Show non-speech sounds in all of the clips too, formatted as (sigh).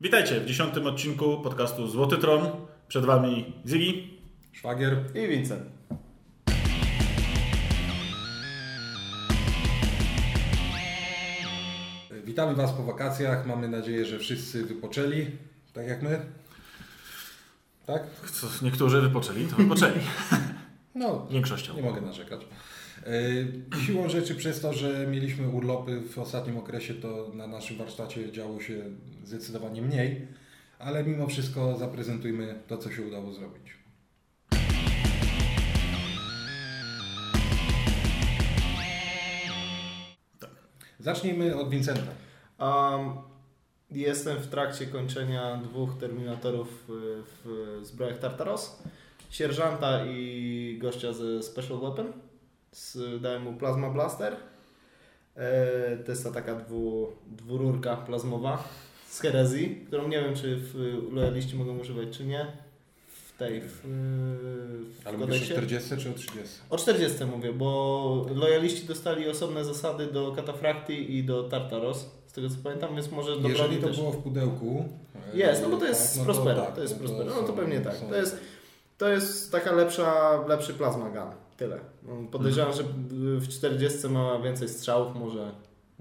Witajcie w dziesiątym odcinku podcastu Złoty Tron. Przed Wami Ziggy, Szwagier i Vincent. Witamy Was po wakacjach. Mamy nadzieję, że wszyscy wypoczęli, tak jak my. Tak? Co, niektórzy wypoczęli, to wypoczęli. (laughs) No, Większością. nie mogę narzekać. Yy, Siłą rzeczy przez to, że mieliśmy urlopy w ostatnim okresie, to na naszym warsztacie działo się zdecydowanie mniej, ale mimo wszystko zaprezentujmy to, co się udało zrobić. Zacznijmy od Vincenta. Um, jestem w trakcie kończenia dwóch terminatorów w, w zbrojach Tartaros. Sierżanta i gościa ze Special Weapon. Dałem mu Plasma Blaster. E, to jest ta taka dwu, dwururka plazmowa z herezji, którą nie wiem, czy w lojaliści mogą używać, czy nie. W tej, w, w Ale mówisz o kodeksie. 40 czy o 30? O 40 mówię, bo lojaliści dostali osobne zasady do Katafrakti i do Tartaros, z tego co pamiętam, więc może do Jeżeli to też. było w pudełku. e, Jest, no bo to jest tak, Prospera, tak, to jest no Prospera, no to pewnie tak. To jest, to jest taka lepsza, lepszy plasma gun, tyle. No, Podejrzewam, że w 40 ma więcej strzałów, może,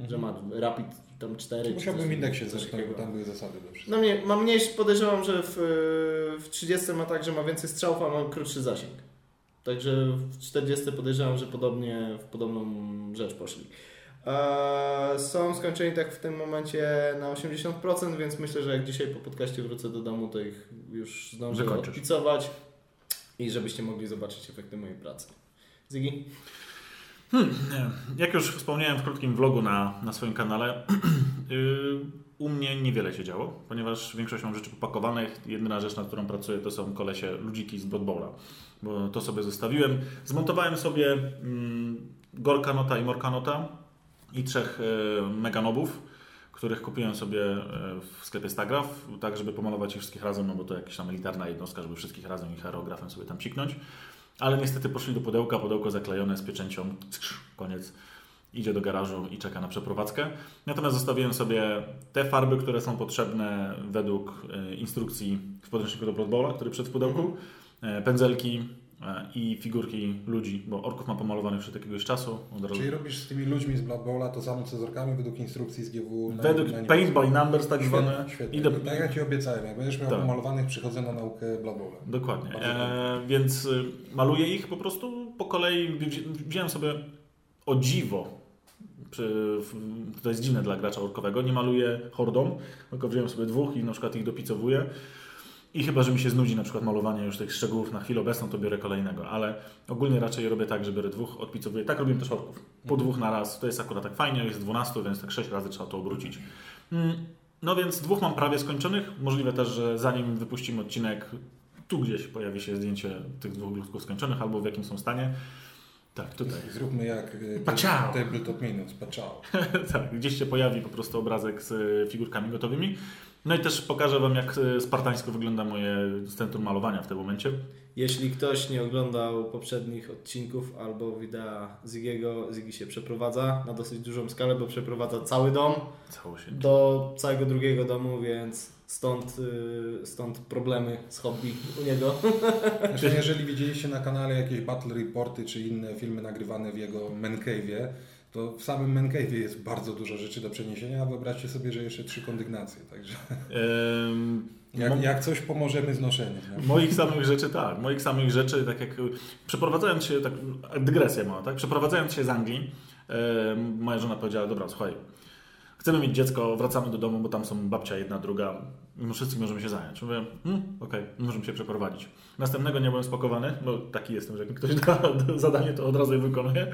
że ma rapid tam 4. czy Musiałbym indeksie coś takiego. bo tam były zasady do wszystkiego. No mnie, mam mniejszy, podejrzewam, że w, w 30 ma tak, że ma więcej strzałów, a ma krótszy zasięg. Także w 40 podejrzewam, że podobnie w podobną rzecz poszli. Eee, są skończeni tak w tym momencie na 80%, więc myślę, że jak dzisiaj po podcaście wrócę do domu, to ich już zdążę odpicować i żebyście mogli zobaczyć efekty mojej pracy. Ziggy? Hmm. Jak już wspomniałem w krótkim vlogu na, na swoim kanale, (clears throat) yy, u mnie niewiele się działo, ponieważ większość mam rzeczy popakowanych. Jedyna rzecz, nad którą pracuję, to są kolesie ludziki z Blood Bowla, bo to sobie zostawiłem. Zmontowałem sobie mm, Gorka Nota i Morka Nota i trzech e, meganobów, których kupiłem sobie e, w sklepie Stagraf, tak żeby pomalować ich wszystkich razem, no bo to jakaś tam elitarna jednostka, żeby wszystkich razem i aerografem sobie tam psiknąć. Ale niestety poszli do pudełka, pudełko zaklejone z pieczęcią, koniec. Idzie do garażu i czeka na przeprowadzkę. Natomiast zostawiłem sobie te farby, które są potrzebne według e, instrukcji w podręczniku do Blood Bowla, który przed w pudełku. E, Pędzelki i figurki ludzi, bo orków mam pomalowanych od jakiegoś czasu. Od razu. Czyli robisz z tymi ludźmi z Blood Bowla to samo co z orkami według instrukcji z GW? na- Według na paint by numbers tak zwane. Świetnie. Idę, I tak jak Ci obiecałem, jak będziesz miał Tak. pomalowanych, przychodzę na naukę Blood Bowla. Dokładnie. E, więc y, maluję ich po prostu po kolei. Wzi- Wziąłem sobie o dziwo. To jest dziwne dla gracza orkowego. Nie maluję hordą, tylko wziąłem sobie dwóch i na przykład ich dopicowuję. I chyba, że mi się znudzi na przykład malowanie już tych szczegółów na chwilę obecną, to biorę kolejnego. Ale ogólnie raczej robię tak, że biorę dwóch, odpicowuję. Tak robię też orków. Po dwóch na raz. To jest akurat tak fajnie, jest 12, więc tak 6 razy trzeba to obrócić. Mm, No więc dwóch mam prawie skończonych. Możliwe też, że zanim wypuścimy odcinek, tu gdzieś pojawi się zdjęcie tych dwóch ludków skończonych, albo w jakim są stanie. Tak, tutaj. Zróbmy jak y, Paciao. Tabletop Minutes, paciao. (laughs) tak, gdzieś się pojawi po prostu obrazek z y, figurkami gotowymi. No i też pokażę Wam, jak y, spartańsko wygląda moje centrum malowania w tym momencie. Jeśli ktoś nie oglądał poprzednich odcinków albo wideo Zigiego, Zigi się przeprowadza na dosyć dużą skalę, bo przeprowadza cały dom do całego drugiego domu, więc stąd, y, stąd problemy z hobby u niego. (laughs) Znaczy, (laughs) jeżeli widzieliście na kanale jakieś battle reporty czy inne filmy nagrywane w jego man cave'ie, to w samym man cave'ie jest bardzo dużo rzeczy do przeniesienia, a wyobraźcie sobie, że jeszcze trzy kondygnacje, także Ym, jak, jak coś pomożemy z noszeniem. nie? Moich samych rzeczy, tak. Moich samych rzeczy, tak jak przeprowadzając się, tak, dygresja mała, tak? Przeprowadzając się z Anglii, e, moja żona powiedziała, dobra, słuchaj, chcemy mieć dziecko, wracamy do domu, bo tam są babcia jedna, druga, i my wszyscy możemy się zająć. Mówię, hmm, okej, możemy się przeprowadzić. Następnego nie byłem spakowany, bo taki jestem, że jak ktoś da (laughs) zadanie, to od razu je wykonuję.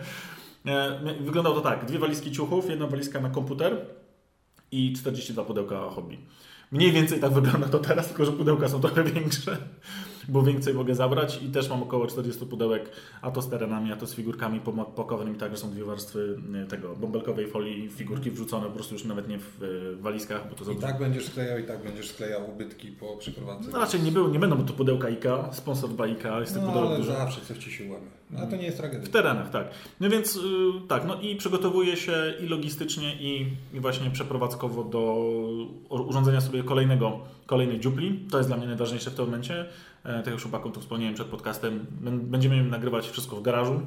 E, wyglądało to tak, dwie walizki ciuchów, jedna walizka na komputer i 42 pudełka hobby. Mniej więcej tak wygląda to teraz, tylko że pudełka są trochę większe, bo więcej mogę zabrać i też mam około 40 pudełek, a to z terenami, a to z figurkami pakowanymi, tak, że są dwie warstwy y, tego bąbelkowej folii, figurki wrzucone po prostu już nawet nie w y, walizkach, bo to I tak będziesz sklejał, i tak będziesz sklejał ubytki po przeprowadzce. No raczej nie, był, nie będą, bo to pudełka IKA, sponsor by IKA, jest tych no, pudełek ale dużo. zawsze coś Ci się łamie. A to nie jest tragedia. W terenach, tak. No więc y, tak, no i przygotowuję się i logistycznie, i, i właśnie przeprowadzkowo do urządzenia sobie kolejnego, kolejnej dziupli. To jest dla mnie najważniejsze w tym momencie. E, tak jak już chłopakom to wspomniałem przed podcastem, bę- będziemy nagrywać wszystko w garażu,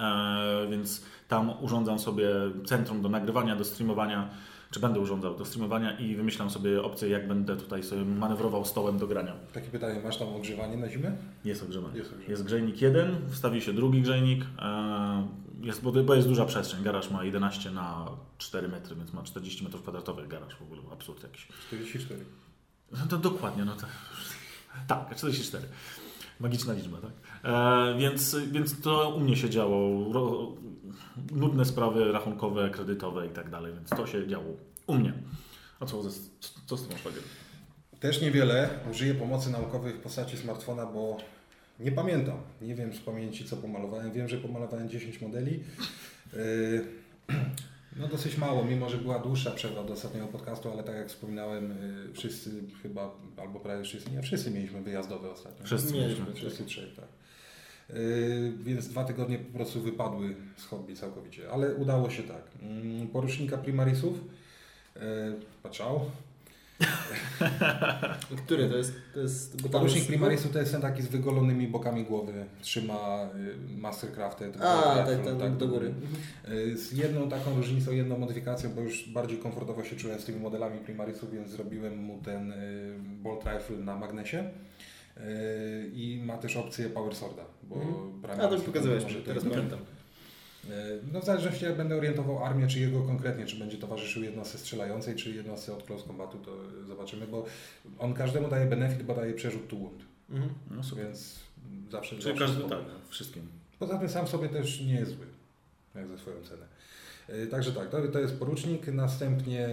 e, więc tam urządzam sobie centrum do nagrywania, do streamowania, czy będę urządzał do streamowania i wymyślam sobie opcję, jak będę tutaj sobie manewrował stołem do grania. Takie pytanie, masz tam ogrzewanie na zimę? Jest ogrzewany. Jest ogrzewany. Jest grzejnik jeden, wstawi się drugi grzejnik, e, jest, bo, bo jest duża przestrzeń. Garaż ma 11 na 4 metry, więc ma 40 metrów kwadratowych garaż w ogóle, absurd jakiś. 44. No to dokładnie, no to, tak, 44. Magiczna liczba, tak? E, więc, więc to u mnie się działo. Ro, nudne sprawy rachunkowe, kredytowe i tak dalej, więc to się działo u mnie. A co, ze, co z tym szwagier? Też niewiele. Użyję pomocy naukowej w postaci smartfona, bo nie pamiętam. Nie wiem z pamięci, co pomalowałem. Wiem, że pomalowałem 10 modeli. Yy, No dosyć mało, mimo że była dłuższa przerwa do ostatniego podcastu, ale tak jak wspominałem, yy, wszyscy chyba, albo prawie wszyscy, nie, wszyscy mieliśmy wyjazdowe ostatnio. Wszyscy Mieliśmy. mieliśmy. Wszyscy trzej, tak. Yy, więc dwa tygodnie po prostu wypadły z hobby całkowicie, ale udało się tak. Mm, Porusznika Primarisów, yy, patrzał. (laughs) Który to jest? To jest bo jest- Primarisu to jest ten taki z wygolonymi bokami głowy, trzyma y, Mastercrafted. A, rifle, tak, tak, do góry. Y, Z jedną taką różnicą, jedną modyfikacją, bo już bardziej komfortowo się czułem z tymi modelami Primarisów, więc zrobiłem mu ten y, Bolt Rifle na magnesie. I ma też opcję Power Sworda, bo Mhm. Primaris A to już pokazywałeś teraz pamiętam. E, No w zależności jak będę orientował armię, czy jego konkretnie, czy będzie towarzyszył jednostce strzelającej, czy jednostce od close combatu, to zobaczymy, bo on każdemu daje benefit, bo daje przerzut to wound, Mhm. No super. więc zawsze... Czyli zawsze każdy, tak, wszystkim. Poza tym sam sobie też nie jest zły, jak za swoją cenę. E, Także tak, to, to jest porucznik, następnie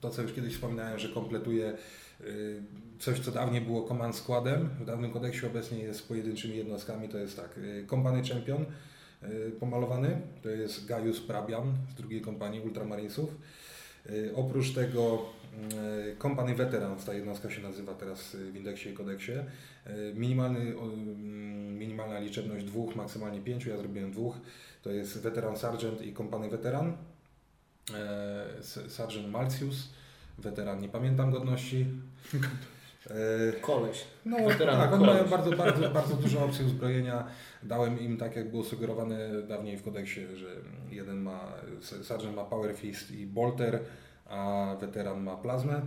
to, co już kiedyś wspominałem, że kompletuje y, coś, co dawniej było command składem, w dawnym kodeksie obecnie jest pojedynczymi jednostkami, to jest tak, y, Company Champion y, pomalowany, to jest Gaius Prabian z drugiej kompanii Ultramarinesów. Y, Oprócz tego y, Company Veteran, ta jednostka się nazywa teraz w indeksie i kodeksie. Minimalny, mm, minimalna liczebność dwóch, maksymalnie pięciu, ja zrobiłem dwóch. To jest Veteran Sergeant i Company Veteran. E, Sergeant Malcius, weteran, nie pamiętam godności. (laughs) E, Koleś. no Weteran tak, koleś. mają bardzo, bardzo, bardzo dużo opcji uzbrojenia. Dałem im tak, jak było sugerowane dawniej w kodeksie, że jeden ma, Sergeant ma Power Fist i Bolter, a weteran ma plazmę,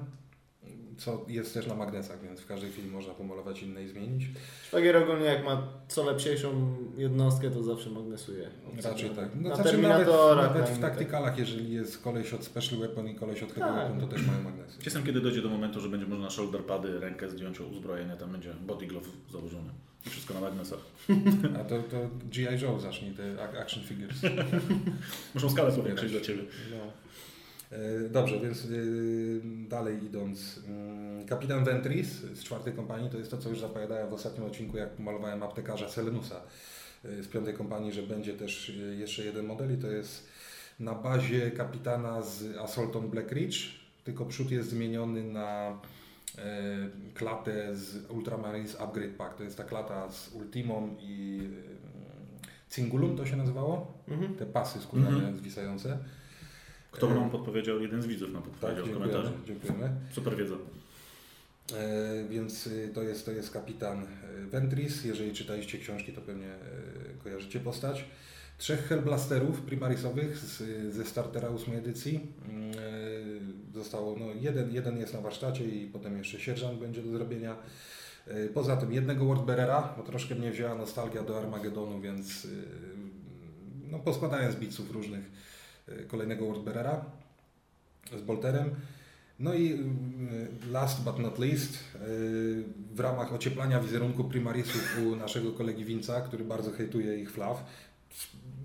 co jest też na magnesach, więc w każdej chwili można pomalować inne i zmienić. Szwagier ogólnie jak ma co lepsiejszą jednostkę, to zawsze magnesuje. Raczej tak. No, na znaczy nawet, nawet na w innych. taktykalach, jeżeli jest koleś od Special Weapon i koleś od Heavy Tak. Weapon, to też mają magnesy. Czasem, kiedy dojdzie do momentu, że będzie można shoulder pady, rękę zdjąć o uzbrojenie, tam będzie body glove założony. I wszystko na magnesach. A to, to G.I. Joe zacznij te ac- action figures. (laughs) Muszą skalę powiększyć dla Ciebie. No. E, Dobrze, więc y, dalej idąc. mm, Kapitan Ventris z czwartej kompanii to jest to, co już zapowiadałem w ostatnim odcinku, jak malowałem aptekarza Selenusa y, z piątej kompanii, że będzie też y, jeszcze jeden model i to jest na bazie kapitana z Assaulton Black Ridge, tylko przód jest zmieniony na e, klatę z Ultramarines Upgrade Pack. To jest ta klata z Ultimą i Cingulum to się nazywało? Mhm. Te pasy skórzane Mhm. zwisające. Kto nam podpowiedział? Jeden z widzów nam Tak, podpowiedział w dziękujemy. komentarzu. dziękujemy. Super wiedza. E, więc y, to jest, to jest kapitan e, Ventris. Jeżeli czytaliście książki, to pewnie e, kojarzycie postać. Trzech Hellblasterów primarisowych z, ze startera ósmej edycji. Mm, Zostało, no jeden, jeden jest na warsztacie i potem jeszcze sierżant będzie do zrobienia. Poza tym jednego Wordbearera, bo troszkę mnie wzięła nostalgia do Armagedonu, więc no, poskładałem z biców różnych kolejnego Wordbearera z Bolterem. No i y, last but not least, y, w ramach ocieplania wizerunku primarisów u naszego kolegi Winca, który bardzo hejtuje ich flaw.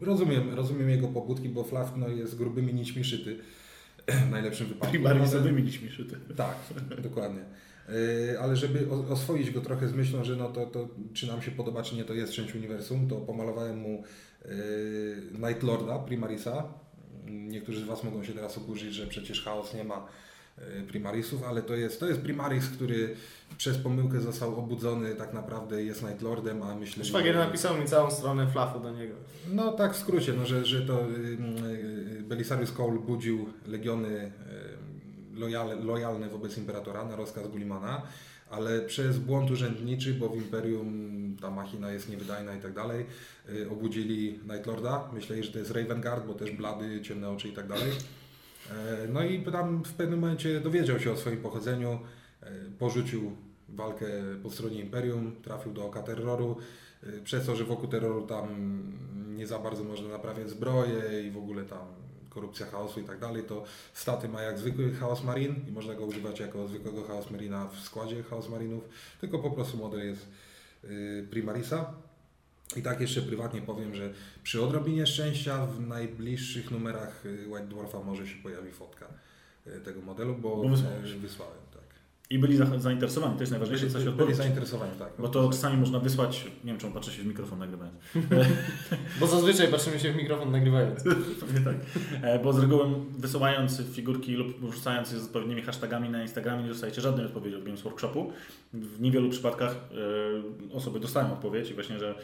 Rozumiem, rozumiem jego pobudki, bo flaw no, jest grubymi nićmi szyty. W (clears throat) najlepszym wypadku. Primarisowymi liczmi szyty. Tak, dokładnie. Ale żeby oswoić go trochę z myślą, że no to, to czy nam się podoba, czy nie, to jest część uniwersum, to pomalowałem mu Night Lorda Primarisa. Niektórzy z Was mogą się teraz oburzyć, że przecież chaos nie ma e, Primarisów, ale to jest, to jest Primaris, który przez pomyłkę został obudzony tak naprawdę jest Night Lordem, a myślę, Szwagier że... napisał mi całą stronę flafu do niego. No tak w skrócie, no, że, że to y, y, Belisarius Cole budził legiony y, lojalne, lojalne wobec Imperatora na rozkaz Gulimana, ale przez błąd urzędniczy, bo w Imperium ta machina jest niewydajna i tak dalej, y, obudzili Night Lorda, myśleli, że to jest Ravengard, bo też blady, ciemne oczy i tak dalej. E, No i tam w pewnym momencie dowiedział się o swoim pochodzeniu, e, porzucił walkę po stronie Imperium, trafił do oka terroru, e, przez to, że wokół terroru tam nie za bardzo można naprawiać zbroje i w ogóle tam korupcja chaosu i tak dalej, to staty ma jak zwykły Chaos Marine i można go używać jako zwykłego Chaos Marina w składzie Chaos Marinów, tylko po prostu model jest y, Primarisa. I tak jeszcze prywatnie powiem, że przy odrobinie szczęścia w najbliższych numerach y, White Dwarfa może się pojawi fotka y, tego modelu, bo, Bo wysłałem. I byli za- zainteresowani, to jest najważniejsze, coś Byli odpowiedzieć. zainteresowani, tak. Bo to czasami można wysłać, nie wiem czemu patrzę się w mikrofon nagrywając. (laughs) Bo zazwyczaj patrzymy się w mikrofon nagrywając. (laughs) Pewnie tak. E, Bo z reguły wysyłając figurki lub wrzucając je z odpowiednimi hashtagami na Instagramie nie dostajecie żadnej odpowiedzi od Games Workshopu. W niewielu przypadkach e, osoby dostają odpowiedź i właśnie, że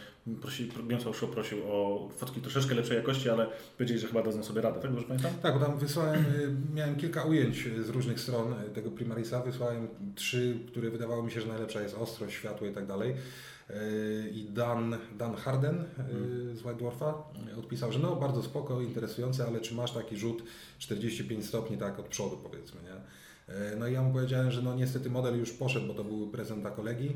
prosi, Games Workshop prosił o fotki troszeczkę lepszej jakości, ale powiedzieli, że chyba dadzą sobie radę, tak dobrze pamiętam? Tak, bo tam wysłałem, y, miałem kilka ujęć z różnych stron y, tego Primarisa, wysłałem trzy, które wydawało mi się, że najlepsza jest ostrość, światło i tak dalej. Y, I Dan, Dan Harden y, z White Dwarfa odpisał, że no bardzo spoko, interesujące, ale czy masz taki rzut 45 stopni tak od przodu powiedzmy, nie? Y, No i ja mu powiedziałem, że no niestety model już poszedł, bo to był prezent dla kolegi.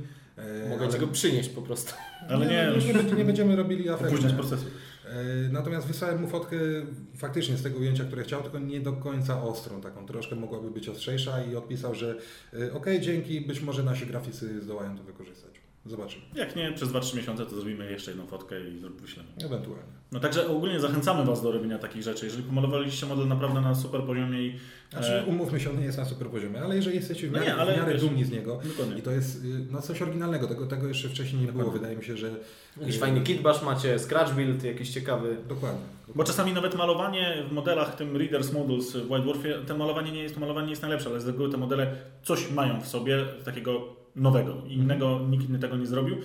Mogę ale- ci go przynieść po prostu. Ale nie, nie, już nie, nie, będziemy robili afery. opóźniać procesu. E, Natomiast wysłałem mu fotkę faktycznie z tego ujęcia, które chciał, tylko nie do końca ostrą, taką troszkę mogłaby być ostrzejsza i odpisał, że e, okej, dzięki, być może nasi graficy zdołają to wykorzystać. Zobaczymy. Jak nie, przez 2-3 miesiące to zrobimy jeszcze jedną fotkę i wyślemy. Ewentualnie. No także ogólnie zachęcamy Was do robienia takich rzeczy. Jeżeli pomalowaliście model naprawdę na super poziomie i... Znaczy, e, umówmy się, on nie jest na super poziomie, ale jeżeli jesteście w No miarę, nie, ale w miarę wiesz- dumni z niego Dokładnie. i to jest y, no, coś oryginalnego, tego, tego jeszcze wcześniej nie było. Dokładnie. Wydaje mi się, że... Jakiś y, fajny kitbash macie, scratch build jakiś ciekawy. Dokładnie. Bo czasami nawet malowanie w modelach, tym Readers Models w White Dwarfie, to malowanie nie jest, to malowanie nie jest najlepsze, ale z reguły te modele coś mają w sobie takiego nowego i innego nikt inny tego nie zrobił.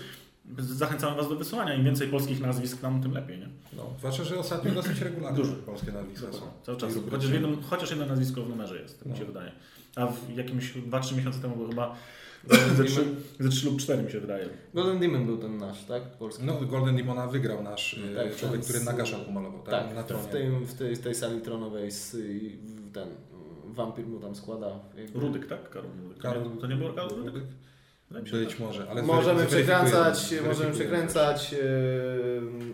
Zachęcamy Was do wysyłania. Im więcej polskich nazwisk nam, tym lepiej. Nie? No, zwłaszcza, że ostatnio (clears throat) dosyć regularnie Dużo. polskie nazwiska są. Cały czas. Chociaż, w jednym, chociaż jedno nazwisko w numerze jest, tak mi się No. wydaje. A w jakimś 2-3 miesiące temu było chyba ze 3, ze 3 lub 4 mi się wydaje. Golden Demon był ten nasz, tak? Polski. No, Golden Demona wygrał nasz y, Tak, człowiek, ten który Nagasza pomalował, tak? tak, na tronie. w, tej, w tej, tej sali tronowej z, ten wampir mu tam składa. jakby- Rudyk, tak? Karol Rudyk. Karol to nie było Karol Rudyk? Rudyk? Być tak. może, ale Możemy przekręcać, możemy przekręcać yy,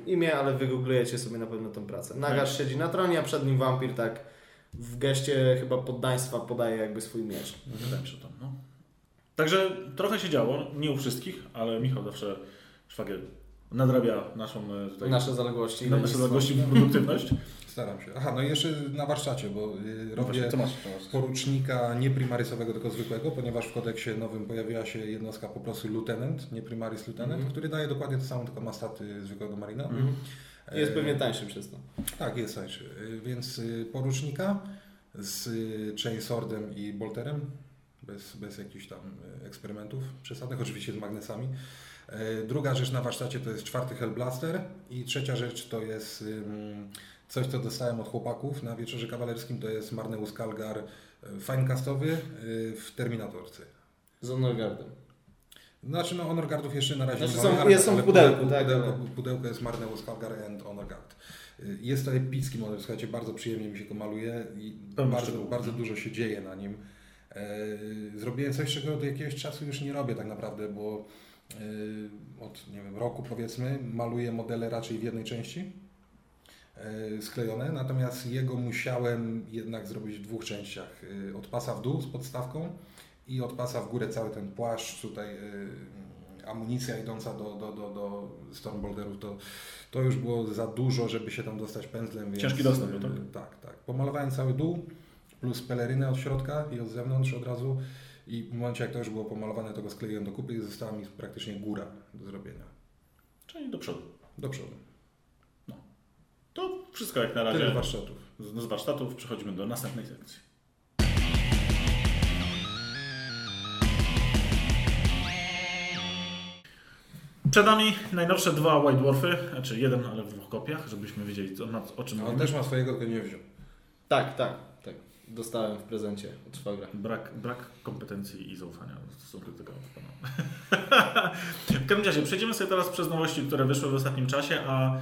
imię, ale wygooglujecie sobie na pewno tę pracę. Nagasz siedzi na tronie, a przed nim wampir tak w geście chyba poddaństwa podaje jakby swój miecz. Wydaje mi się to, no. Także trochę się działo, nie u wszystkich, ale Michał zawsze szwagier nadrabia naszą e, tutaj, Nasze zaległości. na nasze zaległości w produktywność. (laughs) Staram się. Aha, no i jeszcze na warsztacie, bo y, No robię właśnie? Co masz? porucznika nie primarysowego, tylko zwykłego, ponieważ w kodeksie nowym pojawiła się jednostka po prostu lieutenant, nie primaris lieutenant, Mhm. który daje dokładnie to samo, tylko ma staty zwykłego marina. Mhm. Jest E, pewnie tańszy przez to. Tak, jest tańszy. Więc porucznika z chainswordem i bolterem, bez, bez jakichś tam eksperymentów przesadnych, oczywiście z magnesami. E, Druga rzecz na warsztacie to jest czwarty Hellblaster i trzecia rzecz to jest coś, co dostałem od chłopaków na wieczorze kawalerskim, to jest Marneus Kalgar y, finecastowy y, w Terminatorce. Z Honorgardem. Znaczy no Honor Guardów jeszcze na razie Znaczy nie są- mamy, ale, jest- są w ale pudełku, tak, Pudełko, ale- pudełko jest Marneus Calgar and Honor Guard. Y, Jest to epicki model, słuchajcie, bardzo przyjemnie mi się go maluje i bardzo, bardzo dużo się dzieje na nim. E, Zrobiłem coś, czego od jakiegoś czasu już nie robię tak naprawdę, bo e, od nie wiem, roku powiedzmy maluję modele raczej w jednej części e, sklejone, natomiast jego musiałem jednak zrobić w dwóch częściach. E, Od pasa w dół z podstawką i od pasa w górę cały ten płaszcz, tutaj amunicja idąca do, do, do, do Stormbolderów, to, to już było za dużo, żeby się tam dostać pędzlem. Więc, Ciężki dostęp tak? Tak, tak. Pomalowałem cały dół, plus pelerynę od środka i od zewnątrz od razu. I w momencie, jak to już było pomalowane, to go skleiłem do kupy i została mi praktycznie góra do zrobienia. Czyli do przodu. Do przodu. No. To wszystko jak na razie. Tyle warsztatów. Z, z warsztatów przechodzimy do następnej sekcji. Przed nami najnowsze dwa White Dwarfy, znaczy jeden, ale w dwóch kopiach, żebyśmy wiedzieli o, o czym On też ma swojego, tylko nie wziął. Tak, tak. Dostałem w prezencie od szwagra. Brak, brak kompetencji i zaufania w stosunku do tego pana. (laughs) w każdym razie, przejdziemy sobie teraz przez nowości, które wyszły w ostatnim czasie, a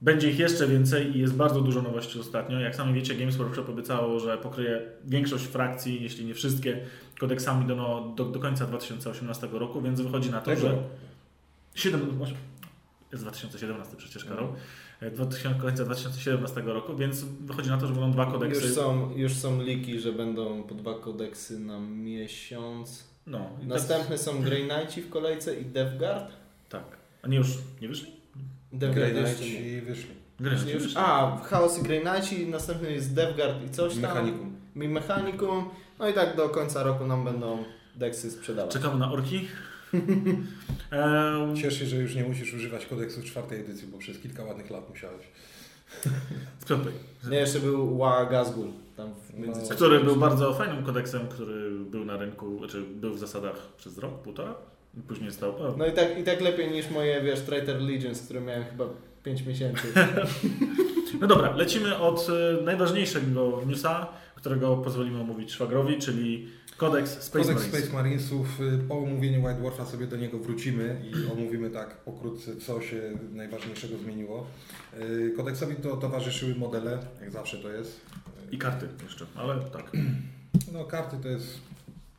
będzie ich jeszcze więcej i jest bardzo dużo nowości ostatnio. Jak sami wiecie, Games Workshop obiecało, że pokryje większość frakcji, jeśli nie wszystkie, kodeksami do, no, do, do końca 2018 roku, więc wychodzi na to, Tego że... roku. 7, jest 2017 przecież, Karol. 2000, końca 2017 roku, więc wychodzi na to, że będą dwa kodeksy. Już są, już są liki, że będą po dwa kodeksy na miesiąc. No, i Następne są Grey Knighti w kolejce i Deathguard. Tak. tak. A nie już nie wyszli? Deathguard Grey jeszcze nie. Knights i wyszli. Już? A, Chaos i Grey Knighti, następny jest Deathguard i coś tam. Mechanikum. Mi. No i tak do końca roku nam będą deksy sprzedawać. Czekamy na orki. (laughs) Cieszę się, że już nie musisz używać kodeksu czwartej edycji, bo przez kilka ładnych lat musiałeś. (laughs) Piątej. Nie, jeszcze był Wa Gazgul. Tam w No. międzyczasie. Który był bardzo fajnym kodeksem, który był na rynku, znaczy był w zasadach przez rok, półtora. I później stał. O, No i tak, i tak lepiej niż moje, wiesz, Traitor Legions, które miałem chyba 5 miesięcy. (laughs) No dobra, lecimy od e, najważniejszego newsa, którego pozwolimy omówić szwagrowi, czyli kodeks Space Kodeks Marines. Space Marinesów, y, po omówieniu White Dwarfa sobie do niego wrócimy i omówimy tak pokrótce, co się najważniejszego zmieniło. Y, Kodeksowi to towarzyszyły modele, jak zawsze to jest. I karty jeszcze, ale tak. No karty to jest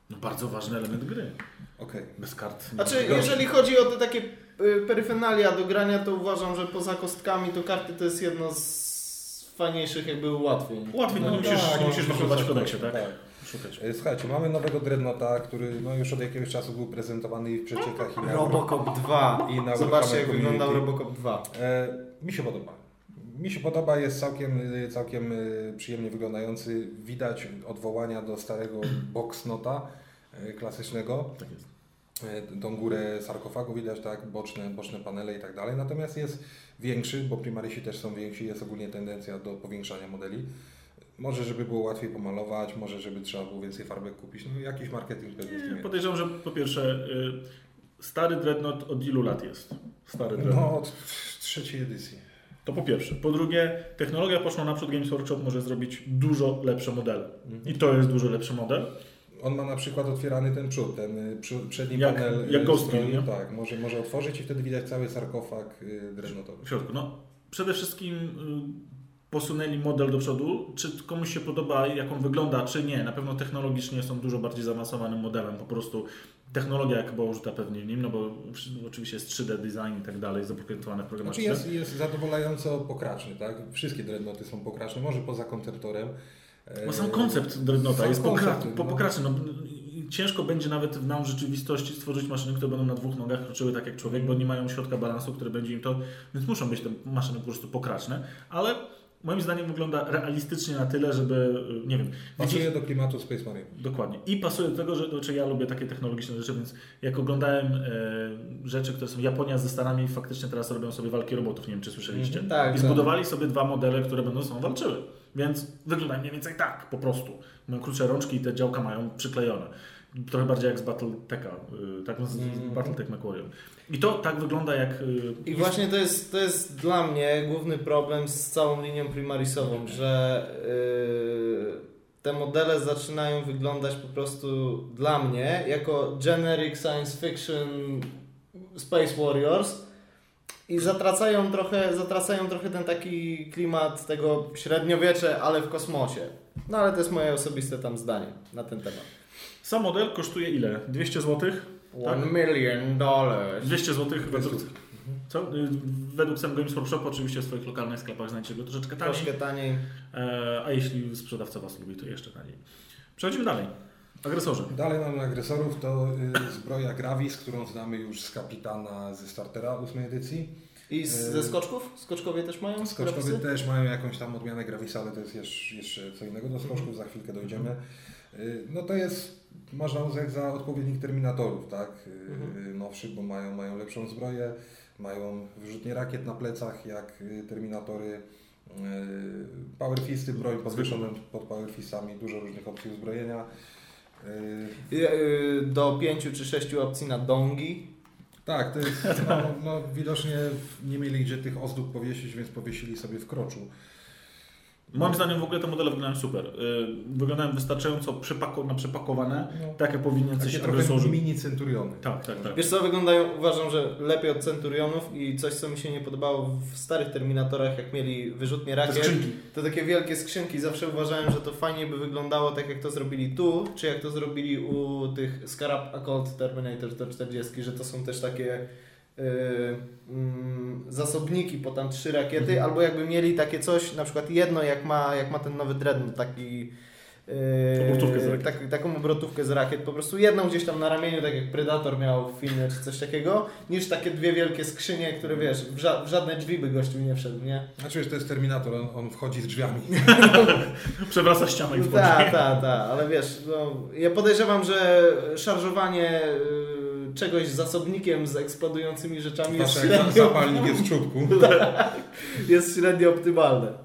No, bardzo ważny element gry. okej. Bez kart. Znaczy, jeżeli chodzi o te takie y, peryfenalia do grania, to uważam, że poza kostkami to karty to jest jedno z fajniejszych jakby ułatwień. Łatwiej, no, nie musisz, tak, nie musisz no, wykluwać w kodeksie, tak? tak. Szukać. Y, Słuchajcie, mamy nowego Dreadnoughta, który no, już od jakiegoś czasu był prezentowany i w przeciekach i na Robocop 2. i na Zobaczcie, jak wyglądał. Robocop 2. E, mi się podoba. Mi się podoba, jest całkiem, y, całkiem y, przyjemnie wyglądający. Widać odwołania do starego (clears throat) boxnota klasycznego. Tak jest. E, Tą górę sarkofagu widać, tak, boczne, boczne panele i tak dalej. Natomiast jest większy, bo Primarisi też są więksi, jest ogólnie tendencja do powiększania modeli. Może, żeby było łatwiej pomalować, może, żeby trzeba było więcej farbek kupić. No jakiś marketing pewnie Nie. Podejrzewam, że po pierwsze, y, stary Dreadnought od ilu lat jest? Stary Dreadnought. No, od trzeciej edycji. To po pierwsze. Po drugie, technologia poszła naprzód, Games Workshop może zrobić dużo lepsze modele. I to jest dużo lepszy model. On ma na przykład otwierany ten przód, ten y, przedni Jak- panel. jak y, Ghost stroju, Ring, nie? Tak, może, może otworzyć i wtedy widać cały sarkofag dreadnoughtowy. W środku. No, przede wszystkim posunęli model do przodu. Czy komuś się podoba, jak on wygląda, czy nie. Na pewno technologicznie są dużo bardziej zaawansowanym modelem. Po prostu technologia, jak była użyta pewnie w nim, no bo oczywiście jest 3D design i tak dalej, zaprojektowane w programie Znaczy 3D. jest, jest zadowalająco pokraczny, tak? Wszystkie dreadnoughty są pokraczne, może poza konceptorem. No sam koncept Dreadnoughta sam jest koncept, pokra- po, no. pokraczny. No, ciężko będzie nawet w nam rzeczywistości stworzyć maszyny, które będą na dwóch nogach kroczyły tak jak człowiek, bo nie mają środka balansu, który będzie im to... Więc muszą być te maszyny po prostu pokraczne, ale moim zdaniem wygląda realistycznie na tyle, żeby, nie wiem... Pasuje do klimatu Space Marine. Dokładnie. I pasuje do tego, że znaczy ja lubię takie technologiczne rzeczy, więc jak oglądałem e, rzeczy, które są Japonia ze Stanami, faktycznie teraz robią sobie walki robotów, nie wiem czy słyszeliście. Mhm. Tak, I tak. zbudowali sobie dwa modele, które będą sobą walczyły. Więc wyglądają mniej więcej tak, po prostu. Mają krótsze rączki i te działka mają przyklejone. Trochę bardziej jak z Battletech'a, tak z, z Mhm. Battletech McWarrior. I to tak wygląda jak... y, I jest- właśnie to jest, to jest dla mnie główny problem z całą linią primarisową, że yy, te modele zaczynają wyglądać po prostu dla mnie jako generic science fiction Space Warriors i zatracają trochę, zatracają trochę ten taki klimat tego średniowiecze, ale w kosmosie. No ale to jest moje osobiste tam zdanie na ten temat. Sam model kosztuje ile? 200 zł? One million dollars. 200 zł według... Co? Y, Według Sam Games Workshop oczywiście w swoich lokalnych sklepach znajdziecie go troszeczkę taniej. Troszkę taniej. E, a jeśli sprzedawca Was lubi, to jeszcze taniej. Przechodzimy dalej. Agresorzy. Dalej mamy agresorów, to y, zbroja Gravis, którą znamy już z kapitana ze startera ósmej edycji. I z, ze skoczków? Skoczkowie też mają Skoczkowie też mają jakąś tam odmianę Gravisa, ale to jest jeszcze, jeszcze co innego do skoczków, za chwilkę dojdziemy. Y, No to jest, można uznać za odpowiednik Terminatorów, tak? Y, Mhm. Nowszych, bo mają, mają lepszą zbroję, mają wyrzutnie rakiet na plecach, jak y, Terminatory. y, Power Fisty, broń podwyższoną pod Power Fistami, dużo różnych opcji uzbrojenia. Do pięciu czy sześciu opcji na dongi. Tak, to jest, no, no, widocznie nie mieli gdzie tych ozdób powiesić, więc powiesili sobie w kroczu. Moim zdaniem w ogóle te modele wyglądają super. Y, Wyglądają wystarczająco przypako- na przepakowane, No, tak jak powinien coś agresorowi. mini centuriony. Tak, tak, tak. Wiesz co, wyglądają, uważam, że lepiej od Centurionów i coś, co mi się nie podobało w starych Terminatorach, jak mieli wyrzutnie Te rakiet, skrzynki. to takie wielkie skrzynki. Zawsze uważałem, że to fajnie by wyglądało tak, jak to zrobili tu, czy jak to zrobili u tych Scarab Accord Terminator 140, że to są też takie zasobniki po tam trzy rakiety, Mhm. albo jakby mieli takie coś, na przykład jedno, jak ma, jak ma ten nowy Dreadnought, taki Yy, Obrotówkę z rakiet. tak, taką obrotówkę z rakiet, po prostu jedną gdzieś tam na ramieniu, tak jak Predator miał w filmie czy coś takiego, niż takie dwie wielkie skrzynie, które wiesz, w, ża- w żadne drzwi by gościu nie wszedł, nie? Znaczy, że to jest Terminator, on, on wchodzi z drzwiami. (laughs) Przewraca ścianę i wchodzi. Tak, tak, tak, ale wiesz, no, ja podejrzewam, że szarżowanie y, czegoś z zasobnikiem z eksplodującymi rzeczami jest średnio, zapalnik jest w czubku. (laughs) jest średnio optymalne.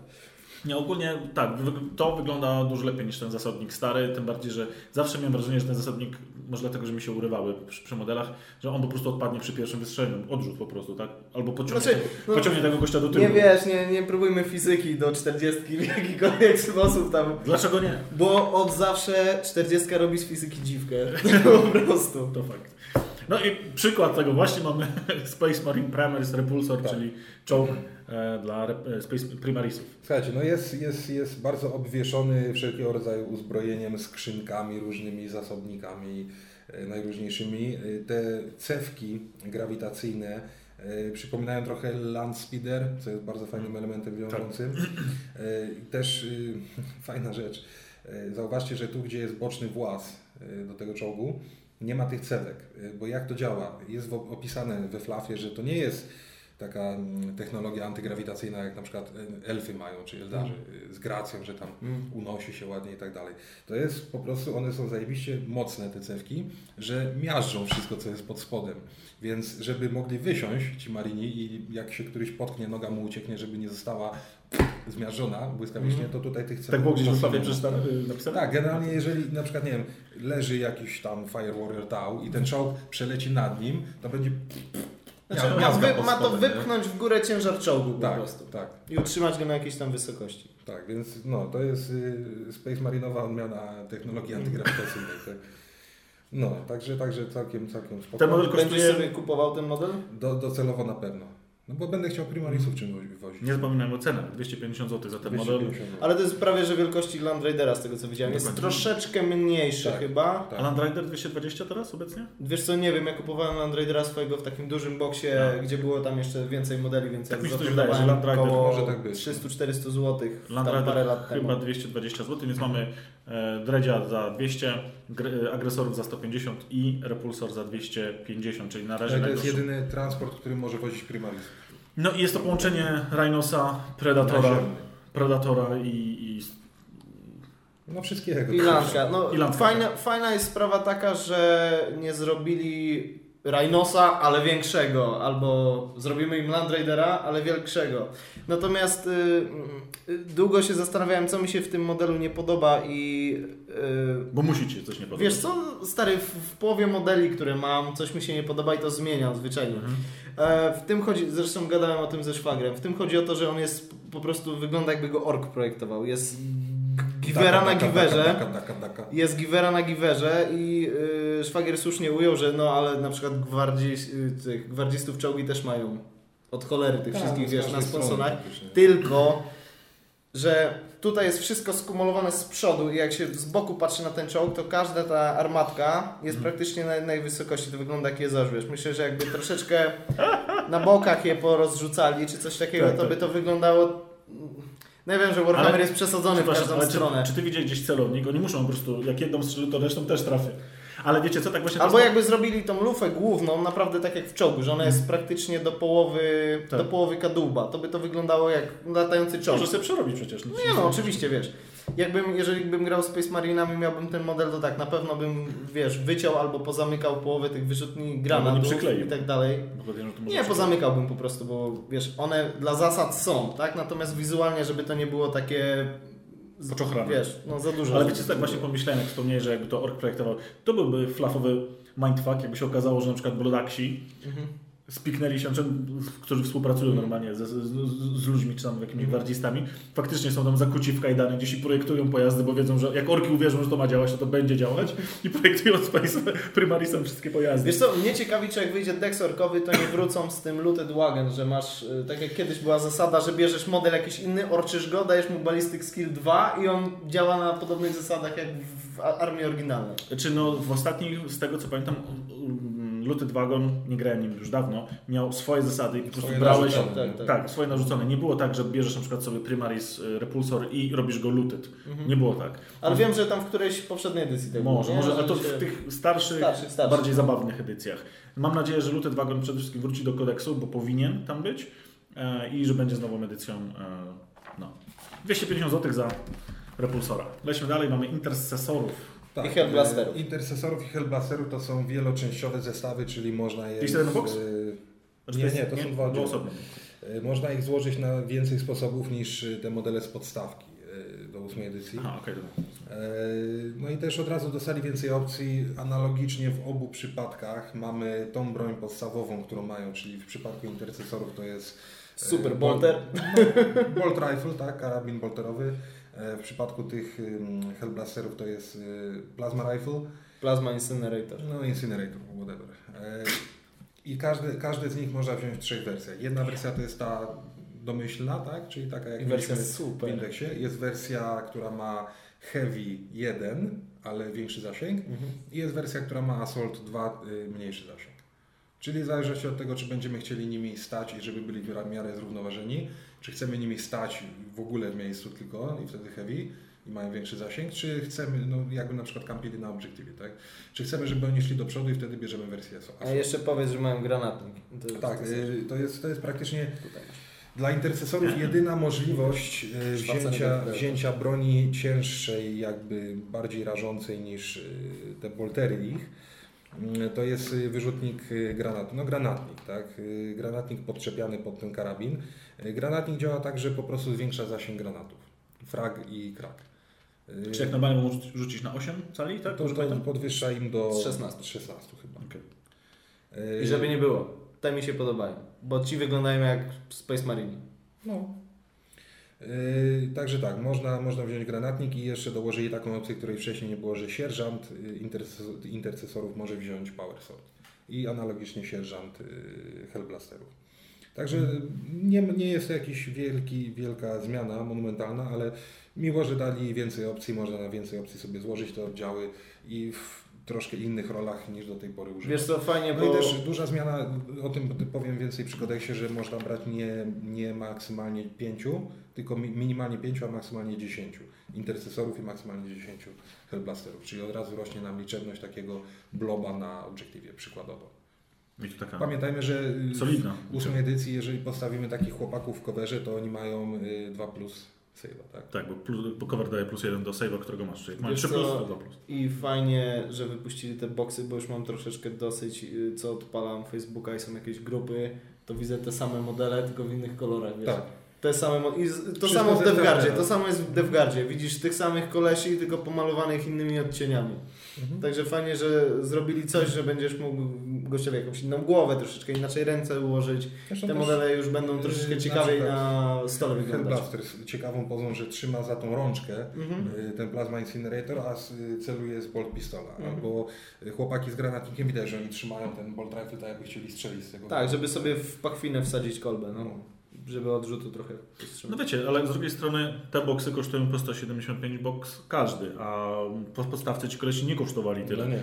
Nie, ogólnie tak, to wygląda dużo lepiej niż ten zasobnik stary, tym bardziej, że zawsze miałem wrażenie, że ten zasobnik, może dlatego, że mi się urywały przy, przy modelach, że on po prostu odpadnie przy pierwszym wystrzeleniu, odrzut po prostu, tak? Albo pociągnie, Znaczy, no, pociągnie tego gościa do tyłu. Nie wiesz, nie, nie próbujmy fizyki do 40 w jakikolwiek (laughs) sposób tam Dlaczego nie? Bo od zawsze 40 robi z fizyki dziwkę. (laughs) po prostu. To fakt. No i przykład tego właśnie mamy (laughs) Space Marine Primaris Repulsor, Tak. czyli czołg e, dla e, Space Primarisów. Słuchajcie, no jest, jest, jest bardzo obwieszony wszelkiego rodzaju uzbrojeniem, skrzynkami, różnymi zasobnikami e, najróżniejszymi. Te cewki grawitacyjne przypominają trochę Land Speeder, co jest bardzo fajnym elementem wiążącym. I Też (laughs) fajna rzecz. Zauważcie, że tu, gdzie jest boczny właz e, do tego czołgu, nie ma tych cewek, e, bo jak to działa? Jest opisane we flafie, że to nie jest taka mm, technologia antygrawitacyjna, jak na przykład e, elfy mają, czy eldarzy, e, z gracją, że tam unosi się ładnie i tak dalej. To jest po prostu, one są zajebiście mocne te cewki, że miażdżą wszystko, co jest pod spodem. Więc żeby mogli wysiąść ci marini i jak się któryś potknie, noga mu ucieknie, żeby nie została zmiażdżona błyskawicznie, to tutaj tych cewek Tak było gdzieś w ustawie y, napisane? Tak, generalnie jeżeli na przykład, nie wiem, leży jakiś tam Fire Warrior Tau i ten czołg przeleci nad nim, to będzie Znaczy, ma, wy, ma to wypchnąć w górę ciężar czołgu po Tak, prostu. tak, I utrzymać go na jakiejś tam wysokości. tak, więc no, to jest y, Space Marinowa odmiana technologii antygrawitacyjnej. Tak. No, także, także całkiem, całkiem spoko. Ten model Będziesz kosztuje, sobie kupował ten model? Do, docelowo na pewno. No bo będę chciał Primarisów czym wozi- wozić. nie zapominajmy o cenach, 250 zł za ten model. 250. Ale to jest prawie że wielkości Land Raidera z tego co widziałem. Jest Dokładnie. troszeczkę mniejszy Tak. chyba. Tak. A Land Rider 220 teraz obecnie? Wiesz co, nie wiem, ja kupowałem Land Raidera swojego w takim dużym boksie, No. gdzie było tam jeszcze więcej modeli, więc Tak ja że Land Raider około może tak być. 300-400 zł Land tam parę lat chyba temu. 220 zł, więc mamy Dredzia za 200, gr- agresorów za 150 i Repulsor za 250, czyli na razie To jest najdroższy. jedyny transport, który może wozić Primaris. No i jest to połączenie Rhinosa, Predatora. Predatora i, i No wszystkiego. I. No, I Landka. fajna, fajna jest sprawa taka, że nie zrobili Rhinosa, ale większego, albo zrobimy im Land Raidera, ale większego. Natomiast y, y, długo się zastanawiałem, co mi się w tym modelu nie podoba i y, bo musicie coś nie podobać. Wiesz co, stary, w, w połowie modeli, które mam, coś mi się nie podoba i to zmieniam zwyczajnie. Mhm. E, w tym chodzi, zresztą gadałem o tym ze szwagrem, w tym chodzi o to, że on jest po prostu, wygląda jakby go ork projektował. Jest giwera na giwerze. Jest giwera na giwerze i y, szwagier słusznie ujął, że no ale na przykład gwardzis, y, tych gwardzistów czołgi też mają od cholery tych Tak, wszystkich, z wiesz, na praktycznie. Tylko, że tutaj jest wszystko skumulowane z przodu i jak się z boku patrzy na ten czołg, to każda ta armatka jest praktycznie na jednej wysokości. To wygląda jak jezaż, wiesz. Myślę, że jakby troszeczkę na bokach je porozrzucali, czy coś takiego, Tak, to tak. by to wyglądało... No ja wiem, że Warhammer Ale- jest przesadzony w każdą stronę. Czy, czy ty widziałeś gdzieś celownik? Oni muszą po prostu, jak jedną strzelę, to resztą też trafię. Ale wiecie co, tak właśnie... Albo jakby zrobili tą lufę główną, naprawdę tak jak w czołgu, że ona jest praktycznie do połowy, Tak. do połowy kadłuba. To by to wyglądało jak latający czołg. Możesz sobie przerobić przecież. nic Nie no, oczywiście, wiesz. Jakbym, jeżeli bym grał Space Marinami, miałbym ten model, to tak, na pewno bym, wiesz, wyciął albo pozamykał połowę tych wyrzutni granatów przykleił. i tak dalej. Nie, pozamykałbym po prostu, bo wiesz, one dla zasad są, tak? Natomiast wizualnie, żeby to nie było takie Poczochrane. Wiesz, no za dużo. Ale wiecie, tak właśnie pomyślałem, jak wspomniałeś, że jakby to org projektował, to byłby flafowy mindfuck, jakby się okazało, że na przykład Blodaksi Mhm. Spiknęli się, którzy współpracują normalnie z, z, z, z ludźmi, czy tam jakimiś Mhm. gwardzistami, faktycznie są tam zakuci w kajdany, gdzieś i projektują pojazdy, bo wiedzą, że jak orki uwierzą, że to ma działać, to to będzie działać (laughs) i projektują Space (laughs) Primarisem wszystkie pojazdy. Wiesz co, mnie ciekawi, czy jak wyjdzie Dex orkowy, to nie wrócą z tym Looted Wagon, że masz, y, tak jak kiedyś była zasada, że bierzesz model jakiś inny, orczysz go, dajesz mu Ballistic Skill 2 i on działa na podobnych zasadach jak w armii oryginalnej. Czy no w ostatnich, z tego co pamiętam, Looted Wagon, nie grałem nim już dawno, miał swoje zasady i po prostu Swoje brałeś... narzucone. Tak, tak. Tak, swoje narzucone. Nie było tak, że bierzesz na przykład sobie Primaris y, Repulsor i robisz go Looted. Mhm. Nie było tak. Ale wiem, że tam w którejś poprzedniej edycji tak Może, było, może, ale to w się- tych starszych, Starszych, starszych. bardziej zabawnych edycjach. Mam nadzieję, że Looted Wagon przede wszystkim wróci do kodeksu, bo powinien tam być e, i że będzie z nową edycją. E, no. 250 zł za Repulsora. Lećmy dalej, mamy intercesorów. I Hellblasterów. e, Intercesorów i Hellblasterów to są wieloczęściowe zestawy, czyli można je... Jest jeden box? e, Znaczy, Nie, nie, to są dwa osobne. e, Można ich złożyć na więcej sposobów niż e, te modele z podstawki e, do ósmej edycji. Aha, dobra. E, No i też od razu dostali więcej opcji. Analogicznie w obu przypadkach mamy tą broń podstawową, którą mają, czyli w przypadku intercesorów to jest e, Super bol- bolter. No, bolt rifle, tak, karabin bolterowy. E, W przypadku tych Hellblasterów to jest y, plasma rifle, Plasma Incinerator. no incinerator, whatever. E, I każdy, każdy z nich można wziąć w trzech wersjach. Jedna wersja to jest ta domyślna, tak, czyli taka jak I wersja mieliśmy w super. indeksie. Jest wersja, która ma Heavy 1, ale większy zasięg. Mhm. I jest wersja, która ma Assault 2, y, mniejszy zasięg. Czyli w zależności od tego, czy będziemy chcieli nimi stać i żeby byli w miarę zrównoważeni, czy chcemy nimi stać w ogóle w miejscu tylko i wtedy heavy i mają większy zasięg, czy chcemy, no jakby na przykład kampili na obiektywie, tak? Czy chcemy, żeby oni szli do przodu i wtedy bierzemy wersję Assault. A jeszcze powiedz, że mają granatnik. To, Tak, to, y, to jest, to jest praktycznie tutaj. dla intercesorów jedyna możliwość y, wzięcia, wzięcia broni cięższej, jakby bardziej rażącej niż y, te boltery ich. Y, To jest y, wyrzutnik y, granatu. No granatnik, tak? Y, Granatnik podczepiany pod ten karabin. Granatnik działa tak, że po prostu zwiększa zasięg granatów. Frag i krak. Czy jak normalnie mogą rzucić- rzucić na 8 cali, tak? to, to podwyższa im do Z 16. 16 chyba. Okej. Y, I żeby nie było, te mi się podobają, bo ci wyglądają jak Space Marine. No. Yy, także tak, można, można wziąć granatnik i jeszcze dołożyli taką opcję, której wcześniej nie było, że sierżant yy, interces- intercesorów może wziąć Power Sword i analogicznie sierżant yy, Hellblasterów. Także nie, nie jest to jakiś wielki, wielka zmiana monumentalna, ale miło, że dali więcej opcji, można na więcej opcji sobie złożyć te oddziały i w troszkę innych rolach niż do tej pory używać. Wiesz co, fajnie, No bo... i też duża zmiana, o tym powiem więcej przy kodeksie, że można brać nie, nie maksymalnie 5, tylko mi- minimalnie 5, a maksymalnie 10 intercesorów i maksymalnie 10 Hellblasterów, czyli od razu rośnie nam liczebność takiego bloba na obiektywie przykładowo. Pamiętajmy, że y, solidna. w ósmej edycji, jeżeli postawimy takich chłopaków w coverze, to oni mają 2 plus save'a, tak? Tak, bo, plus, bo cover daje plus 1 do save'a, którego masz. Czyli masz Wiesz 3 plus, to 2 plus. I fajnie, że wypuścili te boksy, bo już mam troszeczkę dosyć, y, co odpalam Facebooka i są jakieś grupy, to widzę te same modele, tylko w innych kolorach, wiesz. Tak. Te same i to Wszystko samo w DevGuardzie, Startera. to samo jest w DevGuardzie. Widzisz tych samych kolesi, tylko pomalowanych innymi odcieniami. Mhm. Także fajnie, że zrobili coś, że będziesz mógł gościowi jakąś inną głowę, troszeczkę inaczej ręce ułożyć. Zresztą Te modele już będą yy, troszeczkę na ciekawiej przykład na stole wyglądać. Hellblaster z ciekawą pozą, że trzyma za tą rączkę Mhm. y, ten Plasma Incinerator, a y, celuje z bolt pistola. Mhm. Albo y, chłopaki z granatnikiem widać, że oni trzymają ten bolt rifle tak jakby chcieli strzelić z tego. Tak, żeby sobie w pachwinę wsadzić kolbę, no. No. Żeby odrzutu trochę No powstrzymać. wiecie, ale z drugiej strony te boksy kosztują po 175 boks każdy, a po podstawce ci kolesi nie kosztowali tyle. No nie.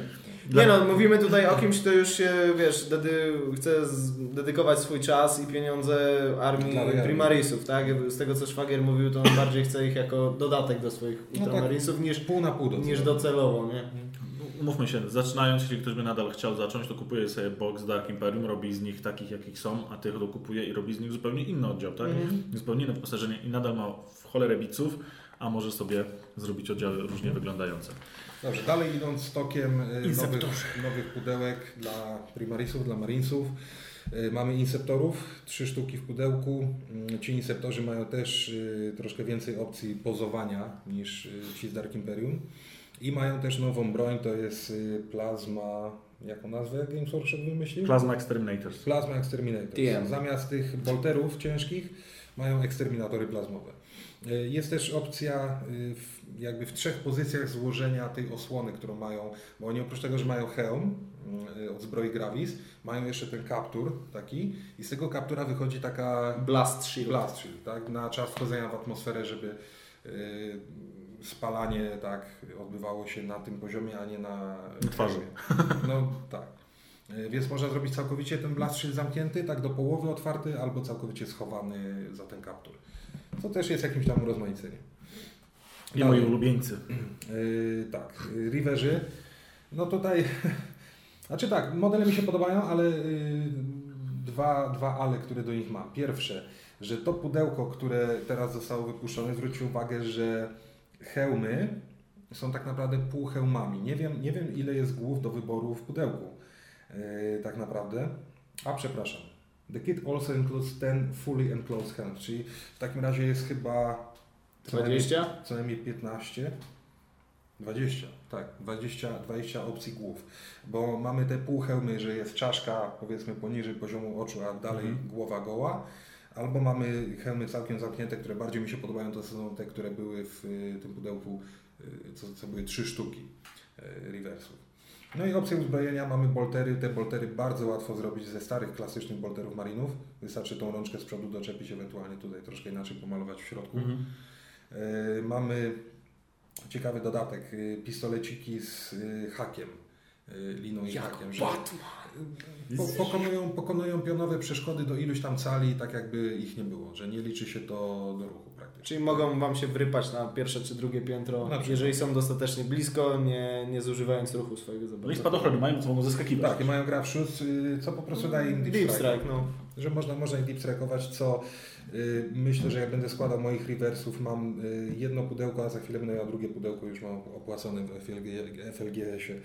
Dla- Nie no, mówimy tutaj o kimś, kto już się, wiesz, dedy, chce dedykować swój czas i pieniądze armii. Primarisów, tak? Z tego co Szwagier mówił, to on bardziej chce ich jako dodatek do swoich No tak. Ultramarisów niż, Pół na pół do niż docelowo, nie? Umówmy się, zaczynając, jeśli ktoś by nadal chciał zacząć, to kupuje sobie box Dark Imperium, robi z nich takich, jakich są, a tych dokupuje i robi z nich zupełnie inny oddział, tak? Mhm. Zupełnie inne wyposażenie i nadal ma w cholerę biców, a może sobie zrobić oddziały różnie wyglądające. Dobrze, dalej idąc tokiem y, nowych, nowych pudełek dla primarisów, dla marinesów. Y, Mamy inceptorów, trzy sztuki w pudełku. Mm, Ci inceptorzy mają też y, troszkę więcej opcji pozowania niż ci z Dark Imperium. I mają też nową broń, to jest y, plazma, jaką nazwę Games Workshop wymyślił? Plasma Exterminators. Plasma Exterminator. TM. Zamiast tych bolterów ciężkich mają eksterminatory plazmowe. Y, Jest też opcja y, w, jakby w trzech pozycjach złożenia tej osłony, którą mają, bo oni oprócz tego, że mają hełm y, od zbroi Gravis, mają jeszcze ten kaptur taki i z tego kaptura wychodzi taka Blast Shield. blast shield, tak, na czas wchodzenia w atmosferę, żeby spalanie tak odbywało się na tym poziomie, a nie na Na twarzy. No tak. Y, Więc można zrobić całkowicie ten blast shield zamknięty, tak do połowy otwarty, albo całkowicie schowany za ten kaptur. To też jest jakimś tam urozmaiceniem. I Dalej. moi ulubieńcy. Yy, tak, Riverzy. No tutaj, (laughs) znaczy tak, modele mi się podobają, ale yy, dwa, dwa ale, które do nich mam. Pierwsze, że to pudełko, które teraz zostało wypuszczone, zwróćcie uwagę, że hełmy są tak naprawdę półhełmami. Nie wiem, nie wiem ile jest głów do wyboru w pudełku. Yy, tak naprawdę. A przepraszam. The kit also includes 10 fully enclosed helms, czyli w takim razie jest chyba co najmniej- 20? co najmniej 15. 20, tak, 20, 20 opcji głów, bo mamy te półhełmy, że jest czaszka powiedzmy poniżej poziomu oczu, a dalej Mhm. głowa goła, albo mamy hełmy całkiem zamknięte, które bardziej mi się podobają, to są te, które były w y, tym pudełku, y, co, co były trzy sztuki y, reversów. No i opcję uzbrojenia mamy boltery, te boltery bardzo łatwo zrobić ze starych klasycznych bolterów marinów, wystarczy tą rączkę z przodu doczepić, ewentualnie tutaj troszkę inaczej pomalować w środku. Mhm. Mamy ciekawy dodatek, pistoleciki z hakiem, liną i hakiem. że- Po, pokonują, pokonują pionowe przeszkody do iluś tam cali, tak jakby ich nie było, że nie liczy się to do ruchu praktycznie. Czyli mogą Wam się wrypać na pierwsze czy drugie piętro, jeżeli są dostatecznie blisko, nie, nie zużywając ruchu swojego za No i spadochrony mają, co mogą zeskakiwać. Tak, i mają gra w y, co po prostu daje im deep, Deep strike. Strike, no. Że można, można ich deep strike'ować, co myślę, że jak będę składał moich reversów, mam y, jedno pudełko, a za chwilę będę miał drugie pudełko, już mam opłacone w FLG, FLGS-ie.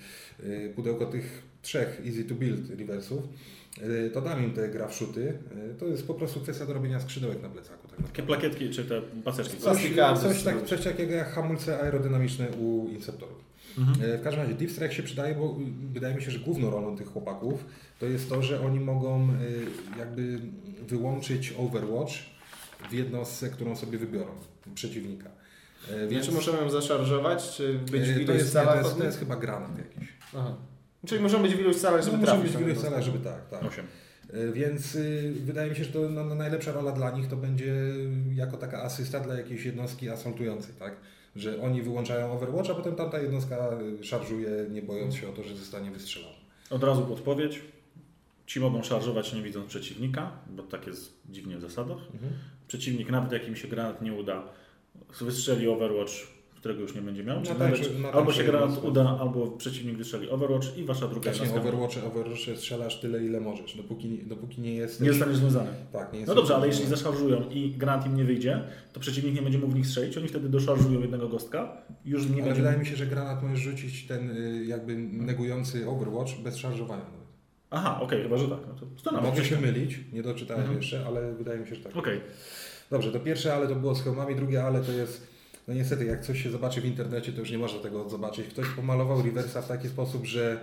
Y, pudełko tych trzech easy to build reversów. Y, to dam im te grafszuty. Y, to jest po prostu kwestia do robienia skrzydełek na plecaku. Tak Takie plakietki, czy te paseczki. Coś, coś, tak, coś takiego jak hamulce aerodynamiczne u Inceptorów. Mhm. W każdym razie Deep Strike się przydaje, bo y, wydaje mi się, że główną rolą tych chłopaków to jest to, że oni mogą y, jakby wyłączyć Overwatch w jednostce, którą sobie wybiorą przeciwnika. E, Więc... Czy możemy ją zaszarżować, czy być w e, to iluś jest, nie, to, salach? jest, to jest chyba granat jakiś. Aha. Czyli muszą być w iluś salach, żeby no, muszą trafić. być w iluś stronę. żeby tak, tak. Osiem. E, Więc y, wydaje mi się, że to no, no, najlepsza rola dla nich to będzie jako taka asysta dla jakiejś jednostki asaltującej, tak? Że oni wyłączają Overwatch, a potem tamta jednostka y, szarżuje, nie bojąc się o to, że zostanie wystrzelona. Od razu podpowiedź. Ci mogą szarżować nie widząc przeciwnika, bo tak jest dziwnie w zasadach. Mhm. Przeciwnik, nawet jak im się granat nie uda, wystrzeli Overwatch, którego już nie będzie miał. No Czy tak, nawet, że- no tak, albo się granat uda, albo przeciwnik wystrzeli Overwatch i wasza druga Właśnie jednostka Overwatch, Overwatch strzelasz tyle, ile możesz, dopóki, dopóki nie jesteś... nie zostanie związany. Tak, nie No dobrze, ale jeśli zaszarżują i granat im nie wyjdzie, to przeciwnik nie będzie mógł w nich strzelić, oni wtedy doszarżują jednego gostka i już nie Ale będzie... wydaje mi się, że granat możesz rzucić ten y, jakby negujący Overwatch bez szarżowania. Aha, okej, chyba, że tak. No to, Mogę się mylić, nie doczytałem Mhm. jeszcze, ale wydaje mi się, że tak. Okej. Dobrze, to pierwsze ale to było z hełmami, drugie ale to jest, no niestety jak coś się zobaczy w internecie, to już nie można tego zobaczyć. Ktoś pomalował rewersa w taki sposób, że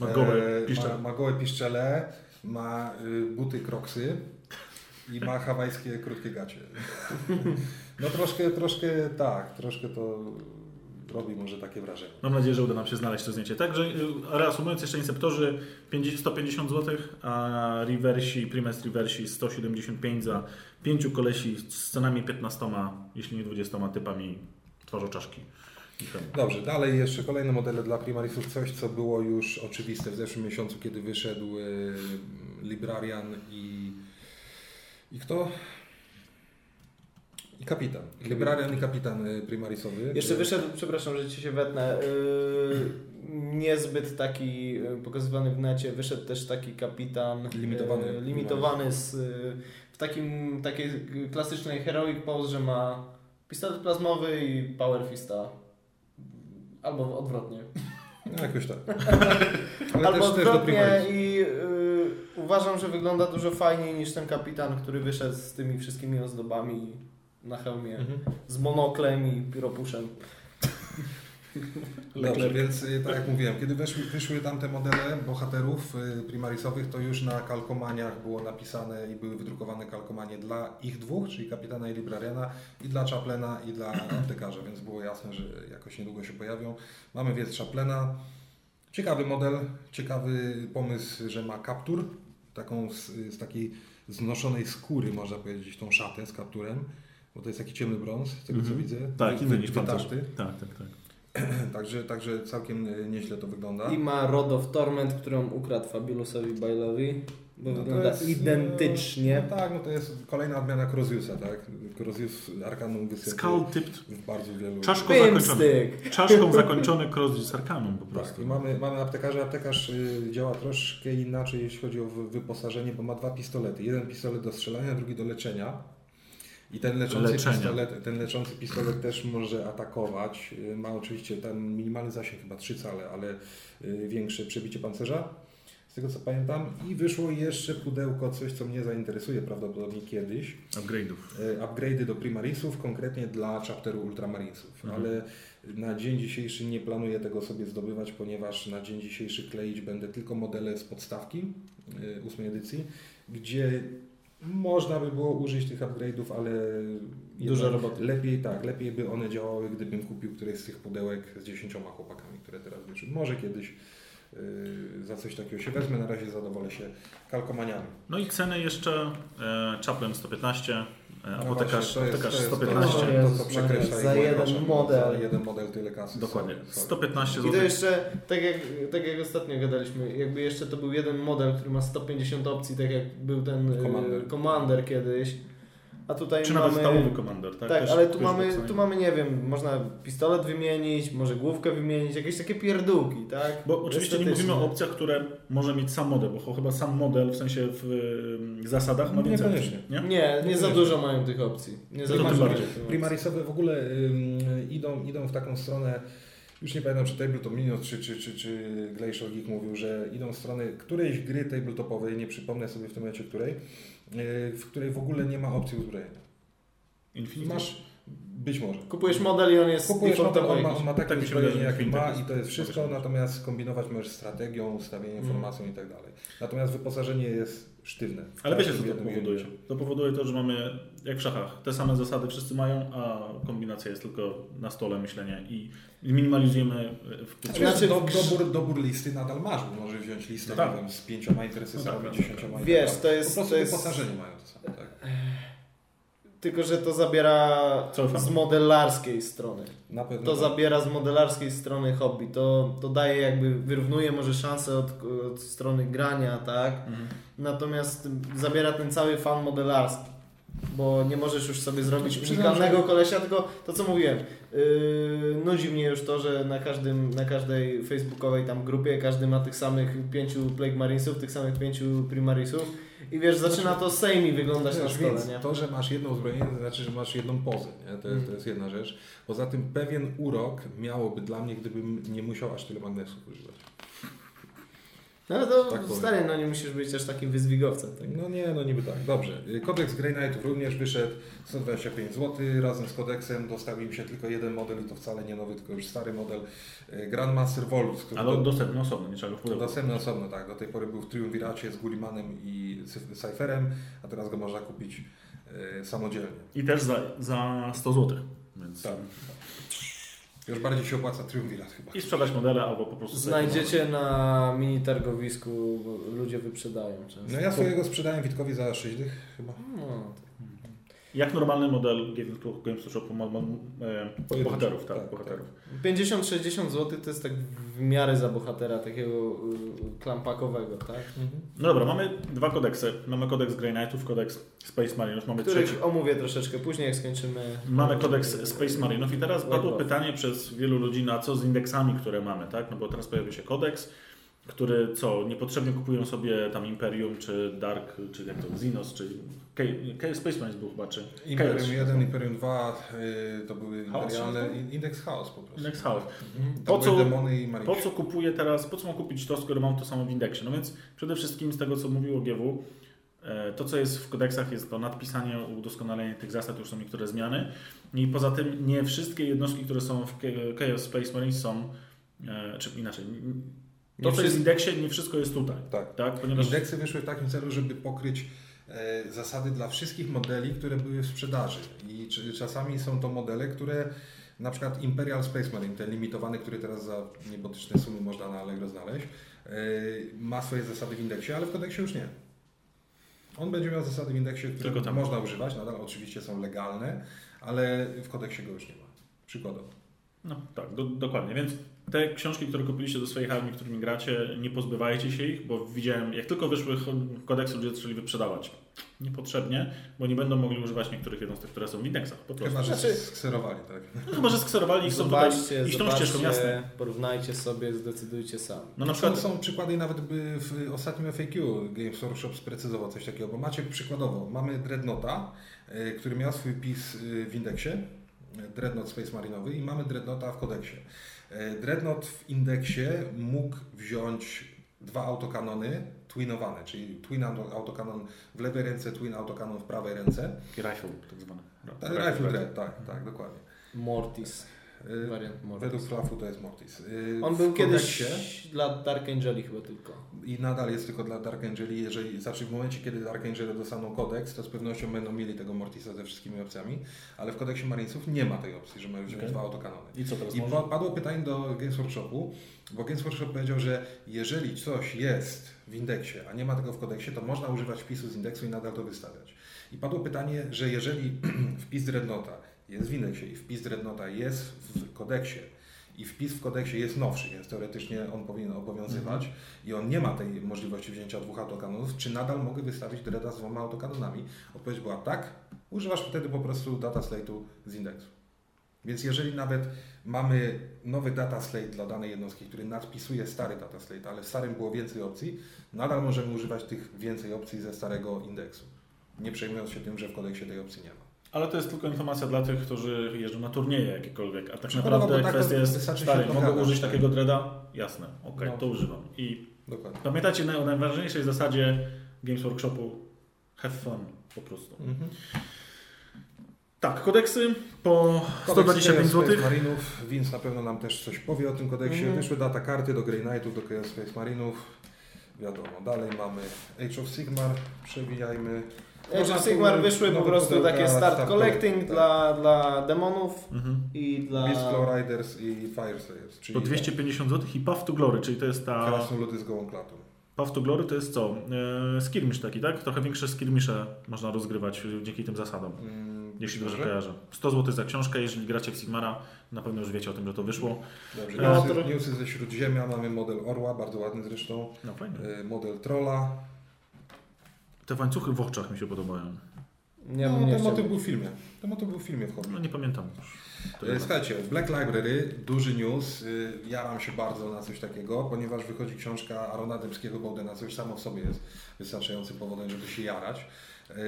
Ma gołe e, piszczele. ma, ma gołe piszczele, ma y, buty kroksy i ma hawajskie krótkie gacie. (laughs) No troszkę, troszkę tak, troszkę to robi może takie wrażenie. Mam nadzieję, że uda nam się znaleźć to zdjęcie. Także y, reasumując, jeszcze Inceptorzy 50, 150 zł, a Reversi, Primes Reversi 175 za pięciu kolesi z scenami 15, jeśli nie 20 typami twarzoczaszki. i hełmu. Dobrze, dalej jeszcze kolejne modele dla Primarisów, coś co było już oczywiste w zeszłym miesiącu, kiedy wyszedł e, Librarian i, i kto? I kapitan. Librarian i kapitan e, Primarisowy. Jeszcze wyszedł, przepraszam, że Ci się wetnę, yy, niezbyt taki yy, pokazywany w necie, wyszedł też taki kapitan Limitowany. yy, limitowany z, yy, w takim takiej klasycznej heroic pose, że ma pistolet plazmowy i power fista. Albo odwrotnie. No jakoś tak. (laughs) Ale Albo też, też do odwrotnie i uważam, że wygląda dużo fajniej niż ten kapitan, który wyszedł z tymi wszystkimi ozdobami na hełmie, Mhm. z monoklem i pióropuszem. (laughs) Dobrze, więc y, tak jak mówiłem, kiedy weszły, wyszły tamte modele bohaterów y, primarisowych, to już na kalkomaniach było napisane i były wydrukowane kalkomanie dla ich dwóch, czyli kapitana i librariana, i dla Chaplena, i dla (clears throat) aptekarza, więc było jasne, że jakoś niedługo się pojawią. Mamy więc Chaplena. Ciekawy model, ciekawy pomysł, że ma kaptur, taką z, z takiej znoszonej skóry, można powiedzieć, tą szatę z kapturem, bo to jest taki ciemny brąz, z tego co Mhm. widzę. Tak, inny niż pancerz. Tak, tak, tak. (clears throat) Także, także całkiem y, nieźle to wygląda. I ma Rod of Torment, którą ukradł Fabulousowi Bailowi, bo No to wygląda jest, identycznie. No, tak, no to jest kolejna odmiana Croziusa, tak? Crozius Arcanum Skull występuje tipped. w bardzo wielu... Czaszką zakończony. Czaszką zakończony z Arcanum po Tak, prostu. i mamy, mamy aptekarza. Aptekarz y, działa troszkę inaczej, jeśli chodzi o wy- wyposażenie, bo ma dwa pistolety. Jeden pistolet do strzelania, drugi do leczenia. I ten leczący, Leczenia. pistolet, ten leczący pistolet też może atakować. Y, Ma oczywiście ten minimalny zasięg, chyba 3 cale, ale y, większe przebicie pancerza. Z tego co pamiętam. I wyszło jeszcze pudełko, coś co mnie zainteresuje prawdopodobnie kiedyś. Upgrade'ów. e, upgrade'y do Primarisów, konkretnie dla chapteru Ultramarinesów. Mhm. Ale na dzień dzisiejszy nie planuję tego sobie zdobywać, ponieważ na dzień dzisiejszy kleić będę tylko modele z podstawki e, ósmej edycji, gdzie można by było użyć tych upgrade'ów, ale Dużo roboty. Lepiej tak, lepiej by one działały, gdybym kupił któreś z tych pudełek z dziesięcioma chłopakami, które teraz wyszły. Może kiedyś e, za coś takiego się wezmę, na razie zadowolę się kalkomaniami. No i ceny jeszcze e, Chaplin 115, e, No apotekarz, właśnie, to jest- apotekarz to jest 115. To, Jezus to, co przekreśla za jeden proszę, model. Za jeden model tyle kasy. Dokładnie. Sorry, sorry. 115 I to zł. jeszcze, tak jak, tak jak ostatnio gadaliśmy, jakby jeszcze to był jeden model, który ma 150 opcji, tak jak był ten Commander. Commander, Commander kiedyś. A tutaj Czy mamy... nawet stałowy komander, tak? Tak, Też- ale tu mamy, tu mamy, nie wiem, można pistolet wymienić, może główkę wymienić, jakieś takie pierdółki, tak? Bo oczywiście nie mówimy o opcjach, które może mieć sam model, bo chyba sam model w sensie w y, zasadach ma więcej opcji, nie? Nie, nie za Nie. dużo mają tych opcji. Nie za No to dużo. Primarisowe w ogóle ym, idą, idą w taką stronę, już nie pamiętam czy Tabletop Minions czy, czy, czy, czy Glacial Geek mówił, że idą w stronę którejś gry tabletopowej, nie przypomnę sobie w tym momencie której, w której w ogóle nie ma opcji uzbrojenia. Infinity. Masz, być może. Kupujesz model i on jest Kupujesz model, on ma, on ma takie Tak uzbrojenie jakie ma i to jest wszystko, natomiast kombinować możesz strategią, ustawieniem, Mm. informacją i tak dalej. Natomiast wyposażenie jest sztywne. Ale wiecie co W to powoduje? To powoduje to, że mamy, jak w szachach, te same zasady wszyscy mają, a kombinacja jest tylko na stole myślenia i minimalizujemy w Znaczy, Znaczy, do, grz- dobór, dobór listy nadal masz, bo możesz wziąć listę No tak. z pięcioma interesysami, No tak, dziesięcioma tak. Wiesz, tak to jest- Po prostu to jest- wyposażenie mają to samo, tak. Tylko, że to zabiera Cofam. z modelarskiej strony. Na pewno To tak. zabiera z modelarskiej strony hobby. To, to daje jakby, wyrównuje może szanse od, od strony grania, tak? Mhm. Natomiast zabiera ten cały fan modelarski. Bo nie możesz już sobie zrobić Znaczy, unikalnego kolesia, tylko to co mówiłem. Yy, nudzi mnie już to, że na, każdym, na każdej facebookowej tam grupie każdy ma tych samych pięciu Plague Marinesów, tych samych pięciu Primarisów. I wiesz, zaczyna to samey wyglądać na Wiesz, stole, więc nie? to, że masz jedno uzbrojenie, to znaczy, że masz jedną pozę. Nie? To, jest, to jest jedna rzecz. Poza tym pewien urok miałoby dla mnie, gdybym nie musiał aż tyle magnesów używać. No to Tak powiem. stary, no nie musisz być też takim wyzwigowcem. Tak? No nie, no niby tak. Dobrze. Kodeks Grey Knightów również wyszedł 125 zł. Razem z kodeksem dostawił mi się tylko jeden model i to wcale nie nowy, tylko już stary model. E, Grandmaster Volus, który Ale do, dostępny osobno, nie trzeba go pudełku. dostępny osobno, tak. Do tej pory był w Triumviracie z Gullimanem i Cypherem, a teraz go można kupić e, samodzielnie. I też za, za 100 zł. Więc... Tak. Już bardziej się opłaca Triumvirat chyba. I sprzedać modele albo po prostu... Znajdziecie na mini targowisku, ludzie wyprzedają często. No ja swojego sprzedałem Witkowi za 6 dych chyba. No, Jak normalny model Games Workshopu mo- mo- e, bohaterów, tak, tak, bohaterów. 50-60 zł to jest tak w miarę za bohatera takiego y, klampakowego, tak? No dobra, mamy dwa kodeksy. Mamy kodeks Grey Knightów, kodeks Space Marinów, mamy trzeci. Których omówię troszeczkę później, jak skończymy. Mamy kodeks Space Marinów i teraz padło pytanie przez wielu ludzi na co z indeksami, które mamy, tak? No bo teraz pojawia się kodeks, który co, niepotrzebnie kupują sobie tam Imperium, czy Dark, czy jak to, Xenos, czy K, K Space Marines był chyba, czy Imperium Chaos. 1, Imperium 2 y, to były Chaos imperialne, i- Index Chaos po prostu. Index House. Mhm. Po To co-. Po co kupuję teraz, po co mam kupić to, skoro mam to samo w indeksie? No więc przede wszystkim z tego, co mówiło GW, e, to, co jest w kodeksach, jest to nadpisanie, udoskonalenie tych zasad, już są niektóre zmiany. I poza tym nie wszystkie jednostki, które są w Cha- Chaos Space Marines są, e, czy inaczej, to, Nie co jest w indeksie, nie wszystko jest tutaj. Tak. Tak, ponieważ Indeksy wyszły w takim celu, żeby pokryć e, zasady dla wszystkich modeli, które były w sprzedaży. I czy, czasami są to modele, które na przykład Imperial Space Marine, ten limitowany, który teraz za niebotyczne sumy można na Allegro znaleźć, e, ma swoje zasady w indeksie, ale w kodeksie już nie. On będzie miał zasady w indeksie, które można używać, nadal oczywiście są legalne, ale w kodeksie go już nie ma. Przykładowo. No tak, do, dokładnie. Więc te książki, które kupiliście do swoich armii, którymi gracie, nie pozbywajcie się ich, bo widziałem, jak tylko wyszły kodeksy, ludzie zaczęli wyprzedawać. Niepotrzebnie, bo nie będą mogli używać niektórych jednostek, które są w indeksach. Po prostu. Chyba, że Znaczy- skserowali, tak? No, chyba, że skserowali ich są tutaj, Zobaczcie, iść tą ścieżką, jasne. porównajcie sobie, zdecydujcie sami. No na Są, przykład są przykłady nawet by w ostatnim FAQ Games Workshop sprecyzował coś takiego, bo macie przykładowo, mamy Dreadnoughta, y, który miał swój pis y, w indeksie, y, Dreadnought Space Marinowy i mamy Dreadnoughta w kodeksie. Y, Dreadnought w indeksie mógł wziąć dwa autokanony twinowane, czyli twin auto- autokanon w lewej ręce, twin autokanon w prawej ręce. rifle tak zwane. Rifle Dread, tak, tak, dokładnie. Mortis, wariant Mortis. Według Flafu to jest Mortis. Y, On był kiedyś dla Dark Angeli chyba tylko. I nadal jest tylko dla Dark Angeli, jeżeli, znaczy w momencie, kiedy Dark Angele dostaną kodeks, to z pewnością będą mieli tego Mortisa ze wszystkimi opcjami, ale w kodeksie Marinesów nie ma tej opcji, że mają wziąć Okej. dwa autokanony. I co teraz I może? pa- padło pytanie do Games Workshopu, bo Games Workshop powiedział, że jeżeli coś jest w indeksie, a nie ma tego w kodeksie, to można używać wpisu z indeksu i nadal to wystawiać. I padło pytanie, że jeżeli (clears throat) wpis Dreadnoughta jest w indeksie i wpis Dreadnoughta jest w kodeksie i wpis w kodeksie jest nowszy, więc teoretycznie on powinien obowiązywać i on nie ma tej możliwości wzięcia dwóch autokanonów, czy nadal mogę wystawić Dreada z dwoma autokanonami? Odpowiedź była tak, używasz wtedy po prostu data slate'u z indeksu. Więc jeżeli nawet mamy nowy data slate dla danej jednostki, który nadpisuje stary data slate, ale w starym było więcej opcji, nadal możemy używać tych więcej opcji ze starego indeksu. Nie przejmując się tym, że w kodeksie tej opcji nie ma. Ale to jest tylko informacja dla tych, którzy jeżdżą na turnieje jakiekolwiek, a tak Przykładowo, naprawdę tak kwestia jest, stary, mogę użyć tak. takiego dreada? Jasne, okej, No. to używam. I Dokładnie. pamiętajcie na- o najważniejszej zasadzie Games Workshopu, have fun po prostu. Mhm. Tak, kodeksy po Kodeks 125 Chaos zł. Marinów, więc na pewno nam też coś powie o tym kodeksie. Mhm. Wyszły data karty do Grey Knightów, do Chaos Space Marinów. Wiadomo, dalej mamy Age of Sigmar, przewijajmy. Age of Sigmar wyszły po prostu takie start start collecting collecting, dla, dla demonów Mhm. i dla... Beast Claw Riders i Fire Slayers, czyli Po 250 zł i Path to Glory, czyli to jest ta... krasnoludy z gołą klatą. Path to Glory to jest co? E, skirmish taki, tak? Trochę większe skirmisze można rozgrywać dzięki tym zasadom. Mm, Jeśli dobrze kojarzę. 100 zł za książkę, jeżeli gracie w Sigmara, na pewno już wiecie o tym, że to wyszło. Dobrze, No, newsy, to- newsy ze Śródziemia, mamy model Orła, bardzo ładny zresztą, No fajnie. y, model Trolla. Te łańcuchy w oczach mi się podobają. Nie, no, nie ten motyw był w filmie. Ten motyw był w filmie w. No nie pamiętam już. To E, ja- Słuchajcie, Black Library, duży news. y, Jaram się bardzo na coś takiego, ponieważ wychodzi książka Arona Dębskiego Bowdena, co już samo w sobie jest wystarczającym powodem, żeby się jarać.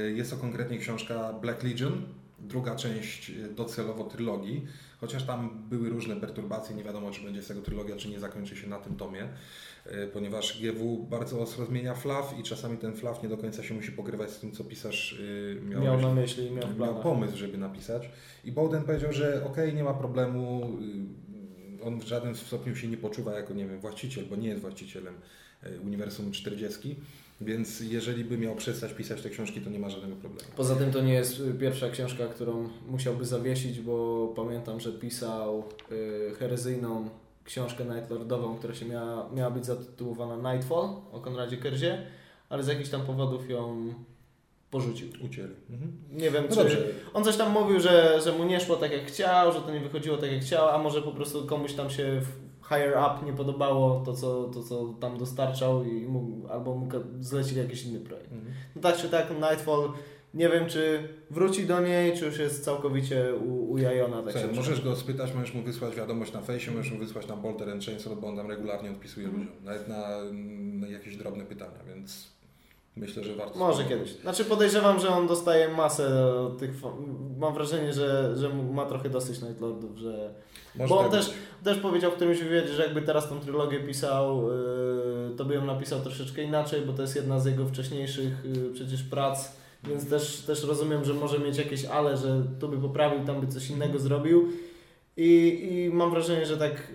Y, Jest to konkretnie książka Black Legion, druga część y, docelowo trylogii, chociaż tam były różne perturbacje, nie wiadomo czy będzie z tego trylogia, czy nie zakończy się na tym tomie, ponieważ GW bardzo ostro zmienia flaw i czasami ten flaw nie do końca się musi pokrywać z tym, co pisarz y, miał, Miał na myśli miał miał pomysł, żeby napisać. I Bowden powiedział, że okej, nie ma problemu, y, on w żadnym stopniu się nie poczuwa jako, nie wiem, właściciel, bo nie jest właścicielem y, Uniwersum 40, więc jeżeli by miał przestać pisać te książki, to nie ma żadnego problemu. Poza tym to nie jest pierwsza książka, którą musiałby zawiesić, bo pamiętam, że pisał y, herezyjną książkę Nightlordową, która się miała, miała być zatytułowana Nightfall o Konradzie Kerzie, ale z jakichś tam powodów ją porzucił. Ucięli. Mhm. Nie wiem, No czy... dobrze, On coś tam mówił, że, że mu nie szło tak jak chciał, że to nie wychodziło tak jak chciał, a może po prostu komuś tam się w higher up nie podobało to, co, to, co tam dostarczał i mógł, albo mógł zlecić jakiś inny projekt. Mhm. No tak czy tak, Nightfall Nie wiem, czy wróci do niej, czy już jest całkowicie u, ujajona. Tak Słuchaj, możesz go spytać, możesz mu wysłać wiadomość na fejsie, możesz mu wysłać na Bolter and Chainsaw, bo on tam regularnie odpisuje ludziom, nawet na, na jakieś drobne pytania, więc myślę, że warto... Może spróbować. kiedyś. Znaczy podejrzewam, że on dostaje masę tych... Mam wrażenie, że, że ma trochę dosyć Night Lordów, że... Może Bo on tak też, być. też powiedział w którymś wywiadzie, że jakby teraz tą trylogię pisał, yy, to by ją napisał troszeczkę inaczej, bo to jest jedna z jego wcześniejszych yy, przecież prac, więc też, też rozumiem, że może mieć jakieś ale, że tu by poprawił, tam by coś innego zrobił i, i mam wrażenie, że tak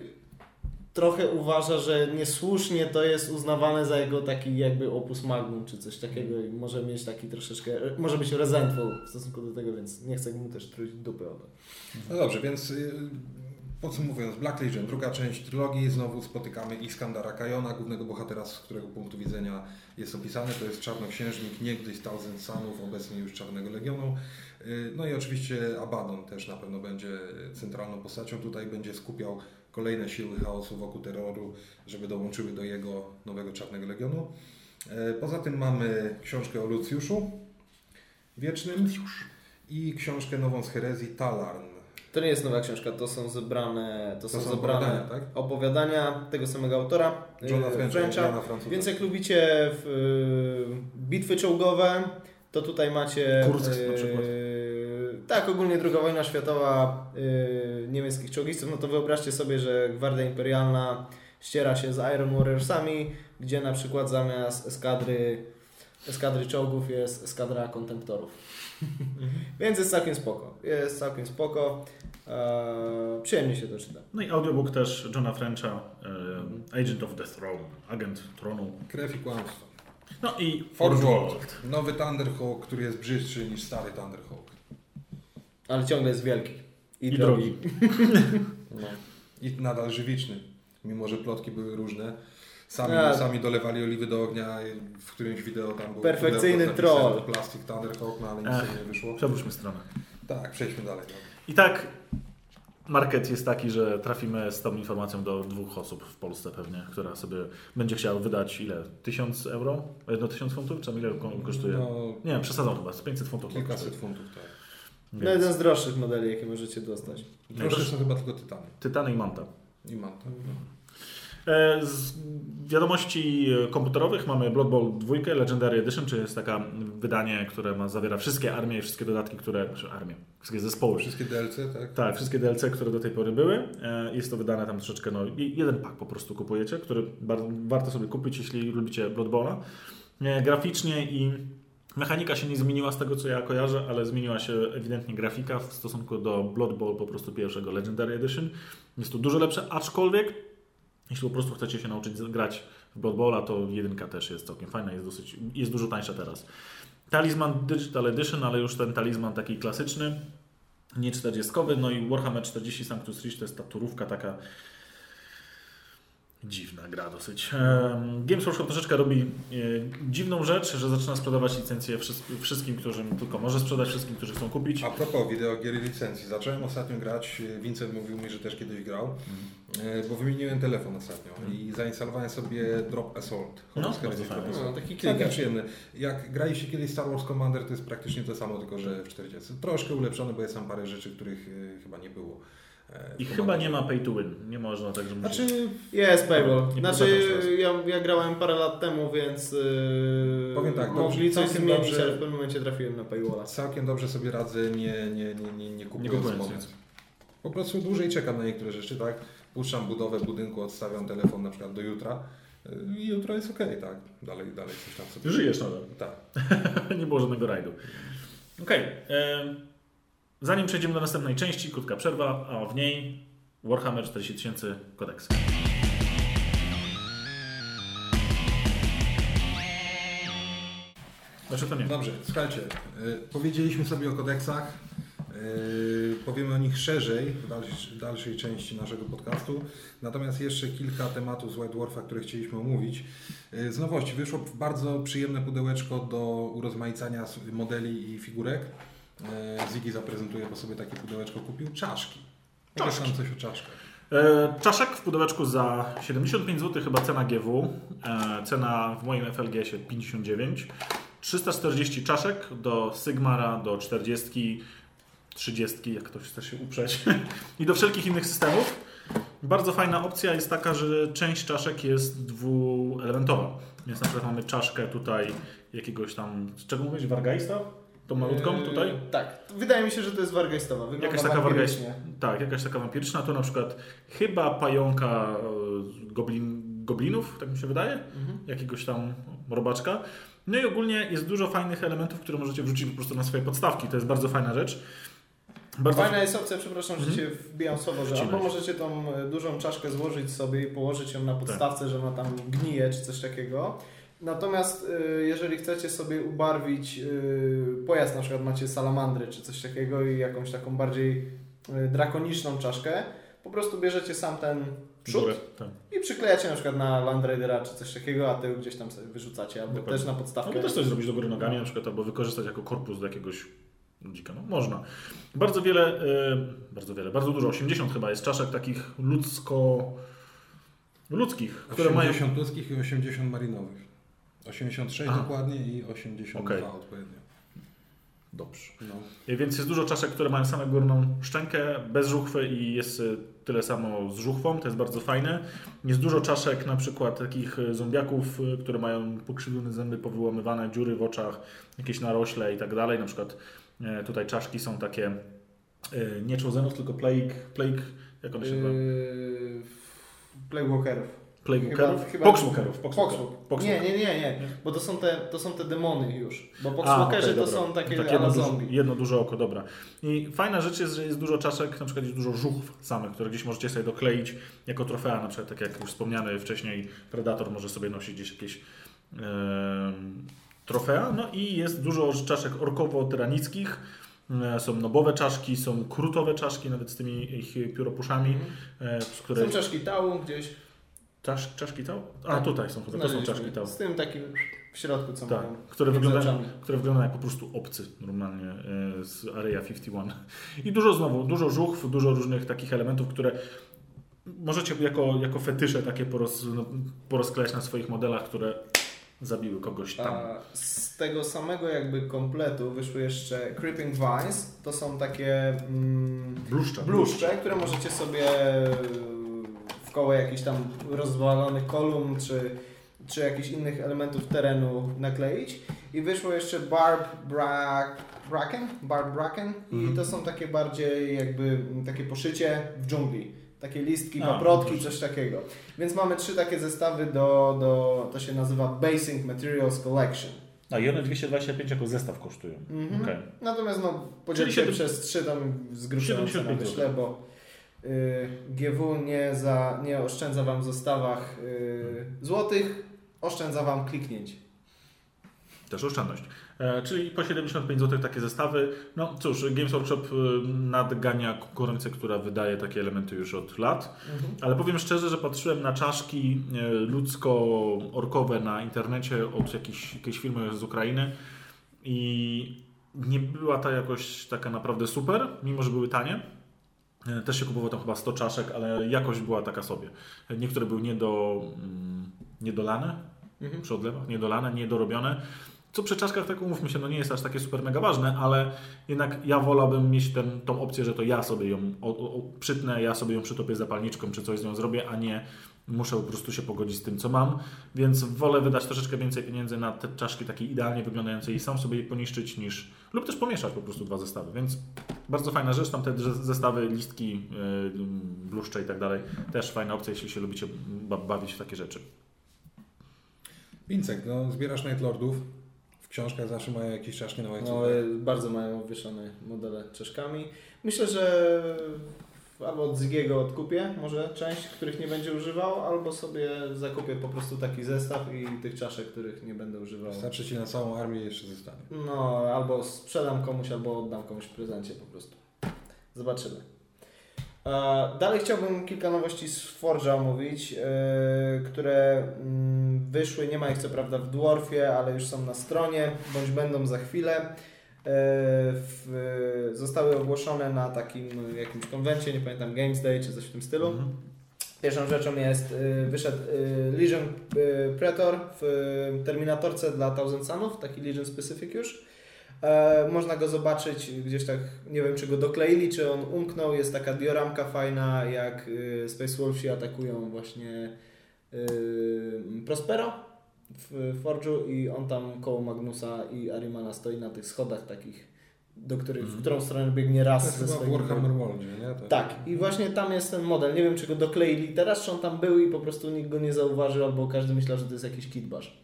trochę uważa, że niesłusznie to jest uznawane za jego taki jakby opus magnum czy coś takiego i może mieć taki troszeczkę, może być resentful w stosunku do tego, więc nie chcę mu też truć dupy o to. No dobrze, więc y, podsumowując, Black Legion, druga część trylogii, znowu spotykamy Iskandara Kajona, głównego bohatera, z którego punktu widzenia jest opisany, to jest czarnoksiężnik, niegdyś Thousand Sunów, obecnie już Czarnego Legionu. Y, No i oczywiście Abaddon też na pewno będzie centralną postacią, tutaj będzie skupiał kolejne siły chaosu wokół terroru, żeby dołączyły do jego nowego Czarnego Legionu. E, Poza tym mamy książkę o Lucjuszu Wiecznym i książkę nową z herezji Talarn. To nie jest nowa książka, to są zebrane, to, są, są zebrane opowiadania, tak? opowiadania tego samego autora, Johna yy, Frencha. Więc jak lubicie w, yy, bitwy czołgowe, to tutaj macie... Kursk na przykład. yy, tak, ogólnie II wojna światowa yy, niemieckich czołgistów, no to wyobraźcie sobie, że Gwardia Imperialna ściera się z Iron Warriorsami, gdzie na przykład zamiast eskadry, eskadry czołgów jest eskadra kontemptorów. (laughs) Więc jest całkiem spoko. Jest całkiem spoko. Eee, przyjemnie się to czyta. No i audiobook też Johna Frencha, e, Agent of the Throne, agent tronu. Krew i kłamstwo. No i Forge World. World. Nowy Thunderhawk, który jest brzydszy niż stary Thunderhawk. Ale ciągle jest wielki. I drogi. (laughs) No. I nadal żywiczny. Mimo, że plotki były różne. Sami, A. sami dolewali oliwy do ognia. W którymś wideo tam był Perfekcyjny troll. Plastic Thunderhawk, no ale nic Ech. nie wyszło. Przewróćmy stronę. Tak, przejdźmy dalej. No. I tak market jest taki, że trafimy z tą informacją do dwóch osób w Polsce pewnie, która sobie będzie chciała wydać ile? Tysiąc euro? Jedno tysiąc funtów? Czy ile ko- kosztuje? No, Nie wiem, przesadzam chyba, z 500 funtów. to kilkaset funtów, tak. No Więc jeden z droższych modeli, jakie możecie dostać. Droższe są chyba tylko tytany. Tytany i Manta. I mam tak. E, Z wiadomości komputerowych mamy Blood Bowl 2 Legendary Edition, czyli jest taka wydanie, które ma, zawiera wszystkie armie i wszystkie dodatki, które... Znaczy armie, wszystkie zespoły. Wszystkie DLC, tak? Tak, wszystkie DLC, które do tej pory były. E, Jest to wydane tam troszeczkę, no jeden pak po prostu kupujecie, który bardzo, warto sobie kupić, jeśli lubicie Blood Bowla. E, Graficznie i mechanika się nie zmieniła z tego, co ja kojarzę, ale zmieniła się ewidentnie grafika w stosunku do Blood Bowl po prostu pierwszego Legendary Edition. Jest to dużo lepsze, aczkolwiek jeśli po prostu chcecie się nauczyć grać w Blood Bowla, to jedynka też jest całkiem fajna, jest, dosyć, jest dużo tańsza teraz. Talizman Digital Edition, ale już ten talizman taki klasyczny, nie 40, no i Warhammer 40 Sanctus Reach to jest ta turówka taka dziwna gra dosyć. Games Workshop troszeczkę robi e, dziwną rzecz, że zaczyna sprzedawać licencje wszys- wszystkim, którzy tylko może sprzedać, wszystkim, którzy chcą kupić. A propos videogier i licencji. Zacząłem ostatnio grać, Vincent mówił mi, że też kiedyś grał, e, bo wymieniłem telefon ostatnio i zainstalowałem sobie Drop Assault. No, bardzo fajnie. No, taki kliker. przyjemny. Jak graliście kiedyś Star Wars Commander, to jest praktycznie to samo, tylko że w 40. Troszkę ulepszone, bo jest tam parę rzeczy, których e, chyba nie było. E, I chyba nie ma pay to win. Nie można tak, że. Znaczy, Jest paywall. Nie Znaczy, ja, ja grałem parę lat temu, więc yy, Powiem tak, mogli coś całkiem zmienić, dobrze. ale w pewnym momencie trafiłem na paywalla. całkiem dobrze sobie radzę, nie, nie, nie, nie, nie kupując kupując moment. Po prostu dłużej czekam na niektóre rzeczy, tak? Puszczam budowę budynku, odstawiam telefon na przykład do jutra e, i jutro jest ok, tak? Dalej, dalej coś tam sobie. Żyjesz nadal. Tak. (laughs) nie było żadnego rajdu. Okej. em, Zanim przejdziemy do następnej części, krótka przerwa, a w niej Warhammer 40 tysięcy kodeks. Znaczy to nie. Dobrze, słuchajcie, y, powiedzieliśmy sobie o kodeksach, y, powiemy o nich szerzej w dalszej, części naszego podcastu, natomiast jeszcze kilka tematów z White Dwarfa, które chcieliśmy omówić. Y, Z nowości wyszło bardzo przyjemne pudełeczko do urozmaicania modeli i figurek. Y, Ziggy zaprezentuje, bo sobie takie pudełeczko kupił. Czaszki. Czaszki. coś o czaszkach. E, czaszek w pudełeczku za 75 zł, chyba cena GW. E, cena w moim FLG się 59. 340 czaszek do Sigmara, do 40, 30, jak ktoś chce się uprzeć, (laughs) i do wszelkich innych systemów. Bardzo fajna opcja jest taka, że część czaszek jest dwuelementowa. Więc na przykład mamy czaszkę tutaj jakiegoś tam, z czego mówisz, wargaista? Tą malutką Yy, tutaj? Tak. Wydaje mi się, że to jest wargejstowa. Wygląda Jakaś taka wampirycznie. Tak, jakaś taka wampiryczna, to na przykład chyba pająka e, goblin, goblinów, tak mi się wydaje, Mhm. jakiegoś tam robaczka. No i ogólnie jest dużo fajnych elementów, które możecie wrzucić po prostu na swoje podstawki. To jest bardzo fajna rzecz. Bardzo Fajna jest opcja, przepraszam, że Mhm. cię wbijam słowo, że albo możecie tą e, dużą czaszkę złożyć sobie i położyć ją na podstawce, że ona tam gnije czy coś takiego. Natomiast e, jeżeli chcecie sobie ubarwić e, pojazd, na przykład macie salamandry czy coś takiego i jakąś taką bardziej e, drakoniczną czaszkę, po prostu bierzecie sam ten przód Górę, tak. i przyklejacie na przykład na Land Raidera czy coś takiego, a tył gdzieś tam sobie wyrzucacie, albo Dokładnie. też na No podstawkę. to też coś zrobić do góry nogami na przykład, albo wykorzystać jako korpus do jakiegoś dzika. No można. Bardzo wiele, bardzo wiele, bardzo dużo, 80 chyba jest czaszek takich ludzko... ludzkich, które mają 80 ludzkich i 80 marinowych. 86 Aha. dokładnie i 82 Okej. odpowiednio. Dobrze. No. Więc jest dużo czaszek, które mają same górną szczękę, bez żuchwy i jest e, tyle samo z żuchwą, to jest bardzo fajne. Jest dużo czaszek, na przykład takich e, zombiaków, e, które mają pokrzywione zęby, powyłamywane, dziury w oczach, jakieś narośle i tak dalej. Na przykład e, tutaj czaszki są takie e, nie Chosenów, tylko Plague, Plague, jak one się nazywa? Yy, Playwalkerów. Plague chyba-. Nie, nie, nie, nie, bo to są te, to są te demony już. Bo A, Poxwalkerzy okej, to są takie, Tak, jedno, duże, jedno duże oko, dobra. I fajna rzecz jest, że jest dużo czaszek, na przykład jest dużo żuchw samych, które gdzieś możecie sobie dokleić jako trofea, na przykład tak jak już wspomniany wcześniej Predator może sobie nosić gdzieś jakieś em, trofea. No i jest dużo czaszek orkowo-tyranickich. E, Są nobowe czaszki, są krutowe czaszki, nawet z tymi ich pióropuszami, e, z. Są czaszki tału gdzieś. Czasz, czaszki tał? A Tak. tutaj są, to są czaszki tał. Z tym takim w środku, co Tak, mają. które wyglądają, które wyglądają jak po prostu obcy normalnie e, z Area 51. I dużo znowu, dużo żuchw, dużo różnych takich elementów, które możecie jako, jako fetysze takie poroz, no, porozklejać na swoich modelach, które zabiły kogoś tam. A z tego samego jakby kompletu wyszły jeszcze Creeping Vines. To są takie mm, Bluszcze. bluszcze, które możecie sobie w koło jakichś tam rozwalonych kolumn czy, czy jakichś innych elementów terenu nakleić. I wyszło jeszcze Barb Bra Bracken, Barb Bracken i Mhm. to są takie bardziej jakby mm, takie poszycie w dżungli. Takie listki, paprotki, coś takiego. Więc mamy trzy takie zestawy do, do to się nazywa Basic Materials Collection. A i one 225 jako zestaw kosztują. Mhm. Okej. Natomiast no, podzielcie przez trzy tam z grubsza 75 myślę, bo GW nie, za, nie oszczędza Wam w zestawach y, złotych, oszczędza Wam kliknięć. Też oszczędność. E, czyli po 75 zł takie zestawy. No cóż, Games Workshop e, nadgania konkurencję, która wydaje takie elementy już od lat. Ale powiem szczerze, że patrzyłem na czaszki e, ludzko-orkowe na internecie od jakiejś, jakiejś firmy z Ukrainy i nie była ta jakość taka naprawdę super, mimo że były tanie. E, Też się kupowało tam chyba 100 czaszek, ale jakość była taka sobie. Niektóre były niedo, mm, niedolane, Mhm. przy odlewach, niedolane, niedorobione. Co przy czaszkach, tak umówmy się, no nie jest aż takie super mega ważne, ale jednak ja wolałbym mieć ten, tą opcję, że to ja sobie ją o, o, przytnę, ja sobie ją przytopię zapalniczką, czy coś z nią zrobię, a nie muszę po prostu się pogodzić z tym, co mam. Więc wolę wydać troszeczkę więcej pieniędzy na te czaszki takie idealnie wyglądające i sam sobie je poniszczyć niż... lub też pomieszać po prostu dwa zestawy. Więc bardzo fajna rzecz, tam te zestawy, listki, yy, bluszcze i tak dalej. Też fajna opcja, jeśli się lubicie ba- bawić w takie rzeczy. Pincek, no zbierasz Night Lordów. W książkach zawsze mają jakieś czaszki na łańcuchu. No, y, bardzo mają wieszane modele czeszkami. Myślę, że albo od Zgiego odkupię może część, których nie będzie używał, albo sobie zakupię po prostu taki zestaw i tych czaszek, których nie będę używał. Starczy Ci na całą armię jeszcze zostanie. No, albo sprzedam komuś, albo oddam komuś w prezencie po prostu. Zobaczymy. E, Dalej chciałbym kilka nowości z Forge'a omówić, e, które mm, wyszły, nie ma ich co prawda w Dwarfie, ale już są na stronie, bądź będą za chwilę. E, W, zostały ogłoszone na takim jakimś konwencie, nie pamiętam, Games Day czy coś w tym stylu. Mhm. Pierwszą rzeczą jest, y, wyszedł y, Legion y, Pretor w Terminatorce dla Thousand Sunów, taki Legion Specific już. E, można go zobaczyć gdzieś tak, nie wiem czy go dokleili, czy on umknął. Jest taka dioramka fajna, jak Space Wolfsi atakują właśnie Prospero w Forge'u i on tam koło Magnusa i Arimana stoi na tych schodach takich, do których, w którą stronę biegnie To raz jest ze chyba w swoimi Warhammer Worldzie, nie? To tak, i właśnie tam jest ten model. Nie wiem, czy go dokleili teraz, czy on tam był i po prostu nikt go nie zauważył, albo każdy myślał, że to jest jakiś kitbash.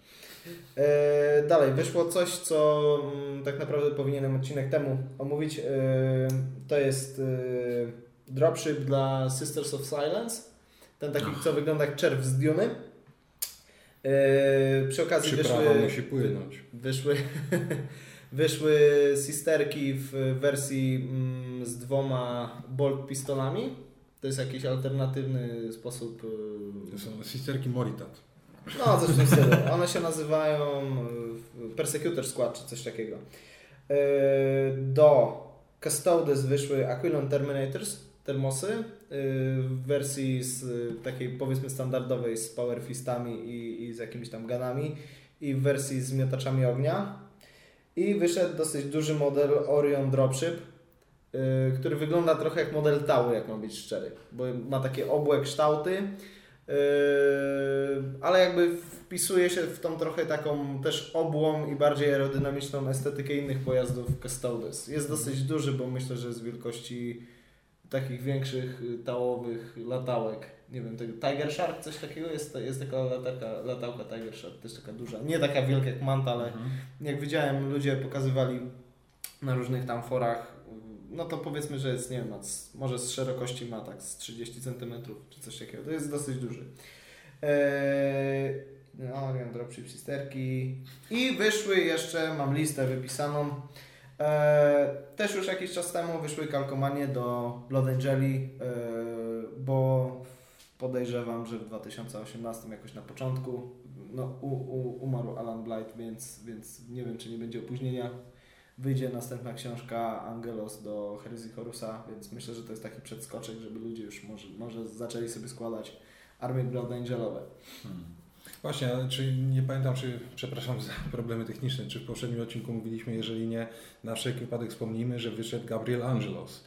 E, dalej, wyszło coś, co mm, tak naprawdę powinienem odcinek temu omówić. E, to jest e, dropship dla Sisters of Silence. Ten taki, co wygląda jak czerw z Duny. E, przy okazji Przyprawa wyszły, musi płynąć. wyszły, (laughs) wyszły sisterki w wersji mm, z dwoma bolt pistolami. To jest jakiś alternatywny sposób. y, To są sisterki Moritat. No, coś w tym stylu. One się nazywają y, Persecutor Squad czy coś takiego. Y, Do Custodes wyszły Aquilon Terminators, termosy w wersji z y, takiej powiedzmy standardowej z power fistami i, i z jakimiś tam ganami i w wersji z miotaczami ognia. I wyszedł dosyć duży model Orion Dropship, y, który wygląda trochę jak model Tau, jak mam być szczery, bo ma takie obłe kształty, ale jakby wpisuje się w tą trochę taką też obłą i bardziej aerodynamiczną estetykę innych pojazdów Custodes. Jest dosyć duży, bo myślę, że z wielkości takich większych y, tałowych latałek. Nie wiem, tego Tiger Shark, coś takiego jest, jest taka latarka, latałka Tiger Shark, też taka duża. Nie taka wielka jak Manta, ale jak widziałem, ludzie pokazywali na różnych tam forach, no to powiedzmy, że jest, nie wiem, może z szerokości ma tak z 30 cm czy coś takiego. To jest dosyć duży. Eee, no, Orion Dropship Sisterki. I wyszły jeszcze, mam listę wypisaną. Eee, też już jakiś czas temu wyszły kalkomanie do Blood Angeli, eee, bo podejrzewam, że w 2018 jakoś na początku no, u, u, umarł Alan Blight, więc, więc nie wiem, czy nie będzie opóźnienia. Wyjdzie następna książka Angelos do Heresy Horusa, więc myślę, że to jest taki przedskoczek, żeby ludzie już może, może zaczęli sobie składać armię Blood Angelowe. Właśnie, czy nie pamiętam, czy, przepraszam za (laughs) problemy techniczne, czy w poprzednim odcinku mówiliśmy, jeżeli nie, na wszelki wypadek wspomnijmy, że wyszedł Gabriel Angelos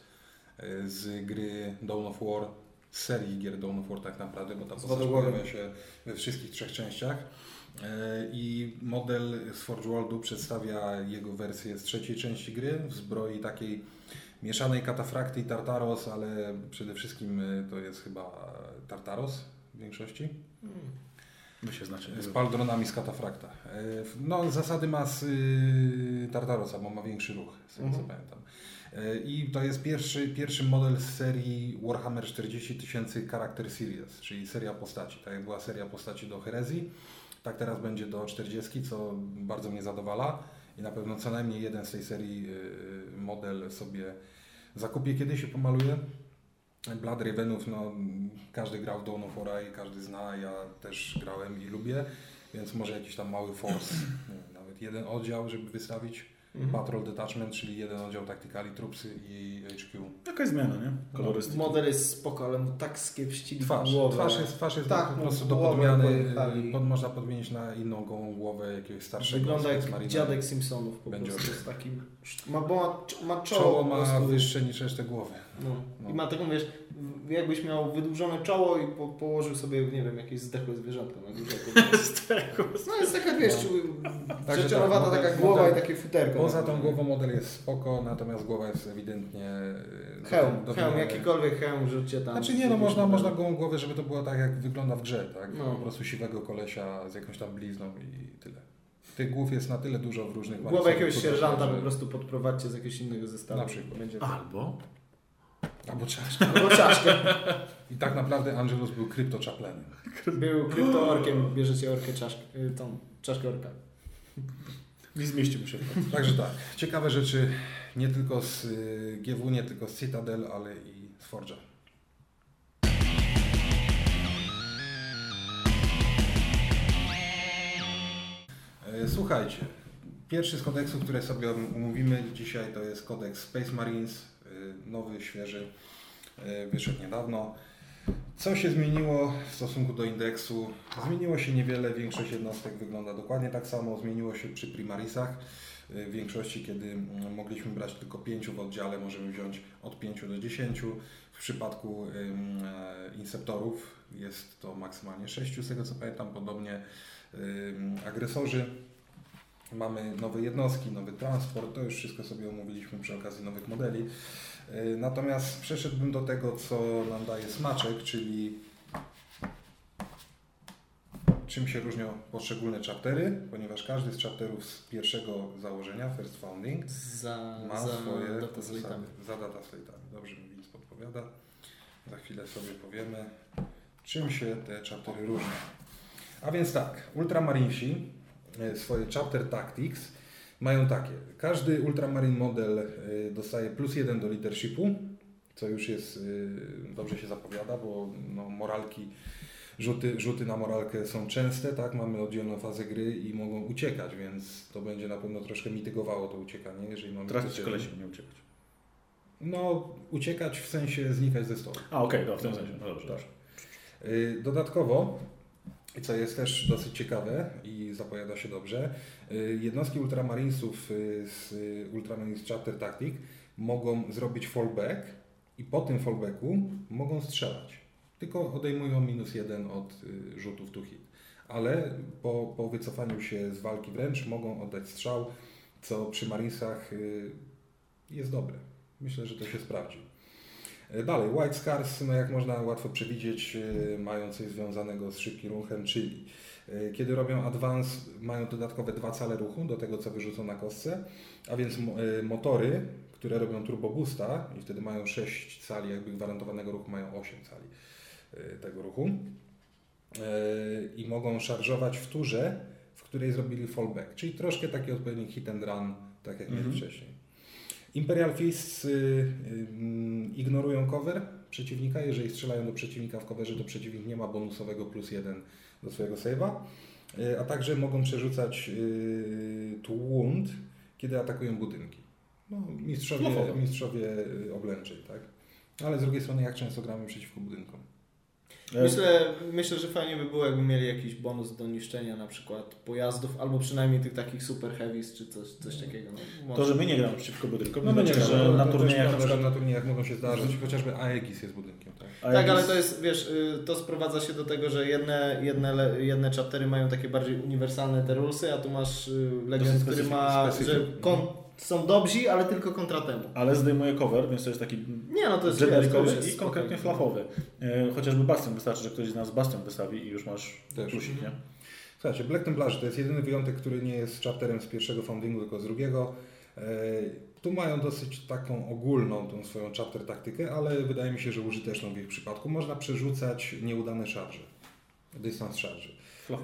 y, z gry Dawn of War, z serii gier Dawn of War tak naprawdę, bo ta postać pojawia się we wszystkich trzech częściach. Y, I model z Forge Worldu przedstawia jego wersję z trzeciej części gry w zbroi takiej mieszanej katafrakty i Tartaros, ale przede wszystkim y, to jest chyba Tartaros w większości. Wy się znacie. Z paldronami z katafrakta. E, No, zasady ma z y, Tartarosa, bo ma większy ruch, z tego co Mhm. pamiętam. E, I to jest pierwszy, pierwszy model z serii Warhammer 40 tysięcy Character Series, czyli seria postaci. Tak jak była seria postaci do herezji, tak teraz będzie do 40, co bardzo mnie zadowala. I na pewno co najmniej jeden z tej serii y, model sobie zakupię, kiedy się pomaluje. Blood Ravenów, no każdy grał w Dawn of War i każdy zna, ja też grałem i lubię, więc może jakiś tam mały force, nawet jeden oddział, żeby wystawić, Mhm. Patrol Detachment, czyli jeden oddział taktykali, trupsy i HQ. Jakaś zmiana, nie? Kolorystyki. Model jest spoko, ale mu tak skiepścili Twarz, głowę. twarz jest, twarz jest Tak, po mu prostu do podmiany, pojechali. pod, można podmienić na inną gołą głowę jakiegoś starszego Wygląda jak Marina. dziadek Simpsonów po Będzie prostu z takim... Ma, bo ma, ma czoło, Czoło ma wyższe niż resztę głowy. No. No. I ma taką, wiesz, jakbyś miał wydłużone czoło i po, położył sobie, nie wiem, jakieś zdechłe zwierzątko na górze. (laughs) No jest taka, wiesz, (laughs) Także rzeczonowata tak, taka głowa model- i takie futerko. Poza na tą głową model jest spoko, natomiast głowa jest ewidentnie... y, Hełm, do- hełm, do- jakikolwiek hełm rzućcie tam. Znaczy nie, no można, można gołą głowę, żeby to było tak jak wygląda w grze, tak? No. Po prostu siwego kolesia z jakąś tam blizną i tyle. Tych głów jest na tyle dużo w różnych Głowę jakiegoś sierżanta po prostu podprowadźcie z jakiegoś innego zestawu. Na przykład. Będzie Albo Albo czaszka. Albo czaszkę. I tak naprawdę Angelus był kryptoczaplanem. Był kryptoorkiem, bierzecie orkę czaszkę, y, tą czaszkę orka. nie zmieścił się. Także tak, ciekawe rzeczy nie tylko z y, GW, nie tylko z Citadel, ale i z Forge'a. E, Słuchajcie, pierwszy z kodeksów, które sobie omówimy dzisiaj to jest kodeks Space Marines, nowy, świeży, y, wyszedł niedawno. Co się zmieniło w stosunku do indeksu? Zmieniło się niewiele, większość jednostek wygląda dokładnie tak samo. Zmieniło się przy primarisach. W większości, kiedy mogliśmy brać tylko 5 w oddziale, możemy wziąć od 5 do 10. W przypadku e, inceptorów jest to maksymalnie 6, z tego co pamiętam, podobnie agresorzy. Mamy nowe jednostki, nowy transport, to już wszystko sobie omówiliśmy przy okazji nowych modeli. Yy, Natomiast przeszedłbym do tego, co nam daje smaczek, czyli czym się różnią poszczególne chaptery, ponieważ każdy z chapterów z pierwszego założenia, first founding, Za, ma za swoje data zasady. Za data slate'ami. Dobrze mi Vince podpowiada. Za chwilę sobie powiemy, czym się te chaptery różnią. A więc tak, Ultramarinsi e, swoje chapter tactics mają takie. Każdy Ultramarin model e, dostaje plus jeden do leadershipu, co już jest, e, dobrze się zapowiada, bo no, moralki Rzuty, rzuty na moralkę są częste, tak? Mamy oddzielną fazę gry i mogą uciekać, więc to będzie na pewno troszkę mitygowało to uciekanie, jeżeli mamy kolesi, jeden. nie uciekać. No, uciekać w sensie znikać ze stołu. A, okej, no, w tym sensie. No dobrze, Tak. dobrze. Dodatkowo, co jest też dosyć ciekawe i zapowiada się dobrze, y, jednostki Ultramarinesów y, z y, Ultramarines Chapter Tactic mogą zrobić fallback i po tym fallbacku mogą strzelać. Tylko odejmują minus jeden od rzutów to hit. Ale po, po wycofaniu się z walki wręcz mogą oddać strzał, co przy Marinesach jest dobre. Myślę, że to się sprawdzi. E, Dalej, White Scars, no jak można łatwo przewidzieć, e, mają coś związanego z szybkim ruchem, czyli e, kiedy robią advance, mają dodatkowe dwa cale ruchu do tego, co wyrzucą na kostce, a więc mo- motory, które robią turbo boosta i wtedy mają 6 cali jakby gwarantowanego ruchu, mają 8 cali tego ruchu i mogą szarżować w turze, w której zrobili fallback, czyli troszkę taki odpowiednik hit and run, tak jak mieli Mhm. wcześniej. Imperial Fists y, y, ignorują cover przeciwnika. Jeżeli strzelają do przeciwnika w coverze, to przeciwnik nie ma bonusowego plus jeden do swojego save'a. Y, a także mogą przerzucać to wound, kiedy atakują budynki. No, mistrzowie, Flafowo. mistrzowie oblęczeń, tak? Ale z drugiej strony, jak często gramy przeciwko budynkom? E, Myślę, myślę, że fajnie by było, jakby mieli jakiś bonus do niszczenia na przykład pojazdów, albo przynajmniej tych takich super heavies, czy coś, coś takiego. No, To, że my nie gramy przeciwko budynkom, No, no, nie znaczy, że to- na turniejach na przykład... na turniejach mogą się zdarzyć, chociażby Aegis jest budynkiem, tak? a Tak, ale to jest, wiesz, y, to sprowadza się do tego, że jedne, jedne, jedne chaptery mają takie bardziej uniwersalne te rulesy, a tu masz y, legend, który ma, że kon, są dobrzy, ale tylko kontra temu. Ale zdejmuje cover, więc to jest taki Nie no, to jest, generikowy i konkretnie flafowy. E, Chociażby Bastion, wystarczy, że ktoś z nas Bastion wystawi i już masz Też. plusik, nie? Słuchajcie, Black Templarzy to jest jedyny wyjątek, który nie jest chapterem z pierwszego foundingu, tylko z drugiego. E, Tu mają dosyć taką ogólną tą swoją chapter taktykę, ale wydaje mi się, że użyteczną w ich przypadku. Można przerzucać nieudane szarże, dystans szarży. E,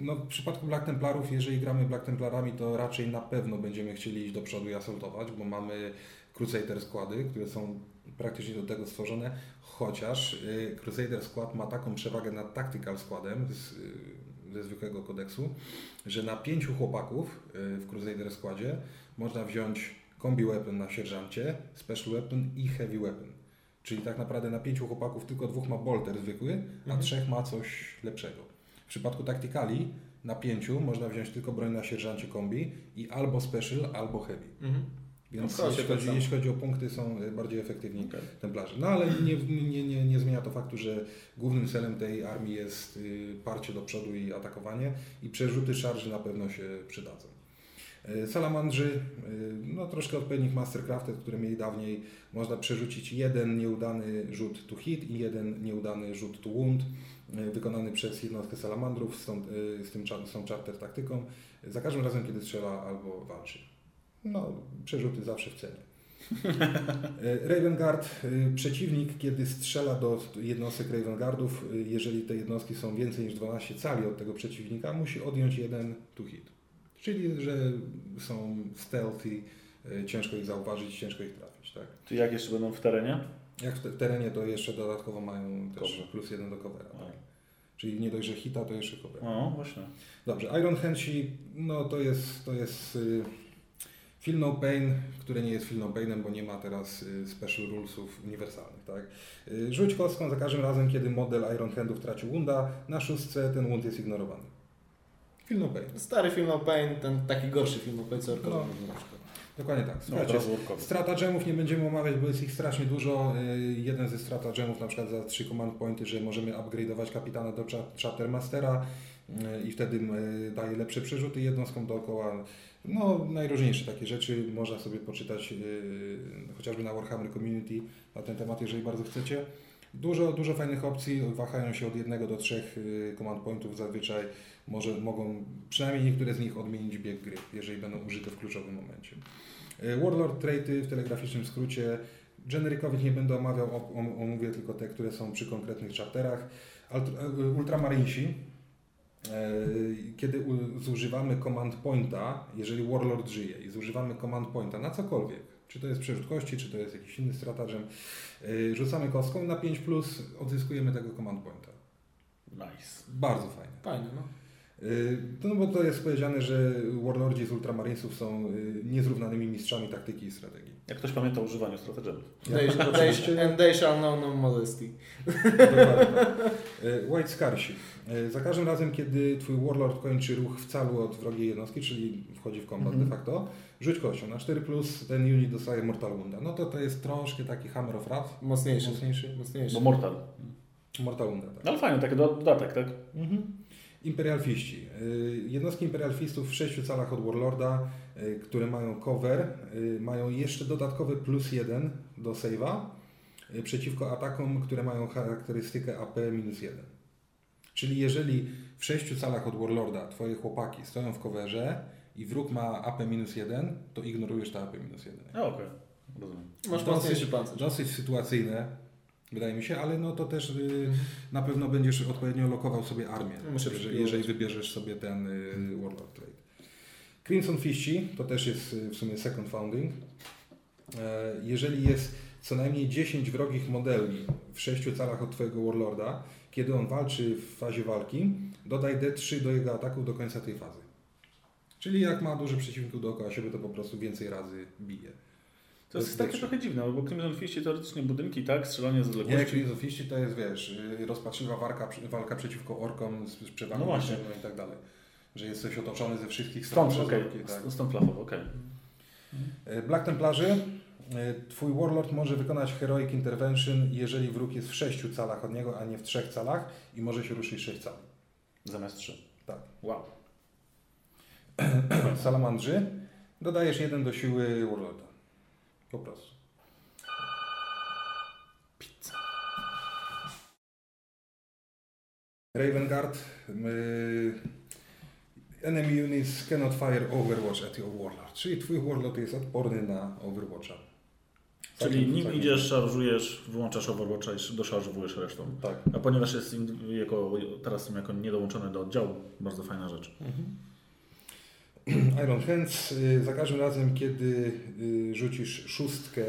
no. W przypadku Black Templarów, jeżeli gramy Black Templarami, to raczej na pewno będziemy chcieli iść do przodu i asaltować, bo mamy Crusader składy, które są praktycznie do tego stworzone, chociaż y, Crusader skład ma taką przewagę nad Tactical składem z, y, ze zwykłego kodeksu, że na pięciu chłopaków w Crusader składzie można wziąć Combi Weapon na sierżancie, Special Weapon i Heavy Weapon. Czyli tak naprawdę na pięciu chłopaków tylko dwóch ma bolter zwykły, a Mhm. trzech ma coś lepszego. W przypadku taktykali na pięciu można wziąć tylko broń na sierżancie kombi i albo special, albo heavy. Mhm. Więc No, jeśli, tak chodzi, samo. jeśli chodzi o punkty, są y, bardziej efektywni Okej. templarze. No ale nie, nie, nie, nie zmienia to faktu, że głównym celem tej armii jest y, parcie do przodu i atakowanie i przerzuty szarży na pewno się przydadzą. Y, Salamandrzy, y, no troszkę odpowiednik Mastercrafted, które mieli dawniej, można przerzucić jeden nieudany rzut to hit i jeden nieudany rzut to wound, wykonany przez jednostkę salamandrów z, tą, y, z tym z tą charter taktyką, za każdym razem, kiedy strzela albo walczy. No, przerzuty zawsze w cenie. (laughs) E, Raven Guard, y, przeciwnik, kiedy strzela do jednostek Raven Guardów, y, jeżeli te jednostki są więcej niż 12 cali od tego przeciwnika, musi odjąć jeden to hit. Czyli, że są stealthy, y, ciężko ich zauważyć, ciężko ich trafić. Tak? Czy jak jeszcze będą w terenie? Jak w te- terenie, to jeszcze dodatkowo mają też Cover. plus jeden do covera. Tak? Czyli nie dość, że hita, to jeszcze cover. O, właśnie. Dobrze, Iron Hensi, no to jest, to jest y, Feel No Pain, które nie jest Feel No Painem, bo nie ma teraz y, special rulesów uniwersalnych. Tak? Y, Rzuć kostką za każdym razem, kiedy model Iron Handów traci wunda. Na szóstce ten wund jest ignorowany. Feel No Pain. Stary film o Pain, ten taki gorszy film o Pain, co No. Na przykład. Dokładnie tak. No, Słuchajcie, workowy. Stratagemów nie będziemy omawiać, bo jest ich strasznie dużo. Y, Jeden ze stratagemów na przykład za trzy command pointy, że możemy upgrade'ować kapitana do cha- chapter mastera y, i wtedy y, daje lepsze przerzuty jednostkom dookoła. No, najróżniejsze takie rzeczy można sobie poczytać chociażby na Warhammer Community na ten temat, jeżeli bardzo chcecie. Dużo, dużo fajnych opcji, wahają się od jednego do trzech y, command pointów zazwyczaj. Może mogą przynajmniej niektóre z nich odmienić bieg gry, jeżeli będą użyte w kluczowym momencie. Y, Warlord traity w telegraficznym skrócie. Generikowych nie będę omawiał, om- om- omówię tylko te, które są przy konkretnych chapterach. Y, Ultramarinsi, kiedy zużywamy command pointa, jeżeli Warlord żyje i zużywamy command pointa na cokolwiek, czy to jest przerzut kości, czy to jest jakiś inny stratagem, y, rzucamy kostką na 5+, plus odzyskujemy tego command pointa. Nice. Bardzo fajnie. Fajnie, no. Y, No bo to jest powiedziane, że Warlordzi z Ultramarinesów są y, niezrównanymi mistrzami taktyki i strategii. Jak ktoś pamięta o używaniu Oczywiście. and they shall know no modesty. Dokładnie. Y, White Scarsi. Za każdym razem, kiedy twój Warlord kończy ruch w calu od wrogiej jednostki, czyli wchodzi w kombat Mhm. de facto, rzuć kością. Na 4 plus ten unit dostaje Mortal Wounda. No to to jest troszkę taki Hammer of Wrath. Mocniejszy. Mocniejszy. Mocniejszy. Bo Mortal. Mortal Wounda, tak. No ale fajnie, taki do, dodatek, tak? Mhm. Imperialfiści. Y, Jednostki imperialfistów w 6 calach od Warlorda, y, które mają cover, y, mają jeszcze dodatkowy plus 1 do save'a przeciwko atakom, które mają charakterystykę AP minus 1. Czyli jeżeli w 6 calach od Warlorda twoje chłopaki stoją w coverze i wróg ma AP minus 1, to ignorujesz to AP minus 1. No okej. Rozumiem. Masz Dosyć-. Dosyć sytuacyjne, wydaje mi się, ale no to też y, na pewno będziesz odpowiednio lokował sobie armię, Muszę jeżeli, jeżeli wybierzesz sobie ten y, Warlord Trade. Crimson Fiści to też jest y, w sumie second founding. E, Jeżeli jest co najmniej 10 wrogich modeli w 6 calach od Twojego Warlorda, kiedy on walczy w fazie walki, dodaj D3 do jego ataków do końca tej fazy. Czyli jak ma dużo przeciwników dookoła siebie, to po prostu więcej razy bije. To jest takie trochę dziwne, bo Crimson Fiści teoretycznie budynki, tak? Strzelanie z Nie, odległości. Krizofiści to jest, wiesz, y, rozpaczliwa walka, walka przeciwko orkom z, przewagą No właśnie. liczebną i tak dalej. Że jesteś otoczony ze wszystkich stron Stąd, przez okej. orki, tak. Stąd flachowo, okej. Y, Black Templarzy. y, Twój Warlord może wykonać Heroic Intervention, jeżeli wróg jest w 6 calach od niego, a nie w 3 calach i może się ruszyć 6 cali. Zamiast trzy. Tak. Wow. (clears throat) Salamandrzy. Dodajesz jeden do siły Warlorda. Po prostu. Pizza. Raven Guard. y, Enemy units cannot fire Overwatch at your Warlord. Czyli twój Warlord jest odporny na Overwatcha. Czyli nim idziesz, szarżujesz, wyłączasz Overwatcha i doszarżowujesz resztą. Tak. A ponieważ jest jako, teraz są jako niedołączone do oddziału, bardzo fajna rzecz. (clears throat) Iron Hands. y, Za każdym razem, kiedy y, rzucisz szóstkę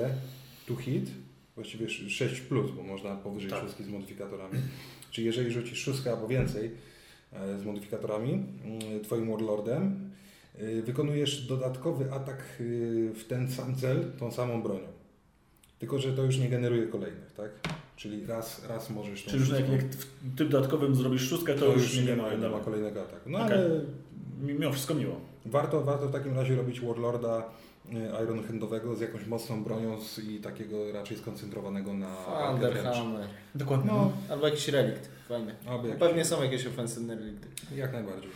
to hit, właściwie 6 plus, bo można powyżej Tak. szóstki z modyfikatorami. Czyli jeżeli rzucisz szóstkę albo więcej e, z modyfikatorami, y, twoim Warlordem, y, wykonujesz dodatkowy atak w ten sam cel, tą samą bronią. Tylko, że to już nie generuje kolejnych, tak? Czyli raz, raz możesz Czyli już jak, jak w tym dodatkowym zrobisz szóstkę, to, to już nie, nie, ma, nie ma kolejnego ataku. No Okej. ale Mimo wszystko miło. Warto, warto w takim razie robić Warlorda y, Iron Handowego z jakąś mocną bronią z, i takiego raczej skoncentrowanego na. Thunderhammer. Dokładnie. No, Albo jakiś relikt. Fajny. albo jakiś, Pewnie są jakieś ofensywne relikty. jak najbardziej.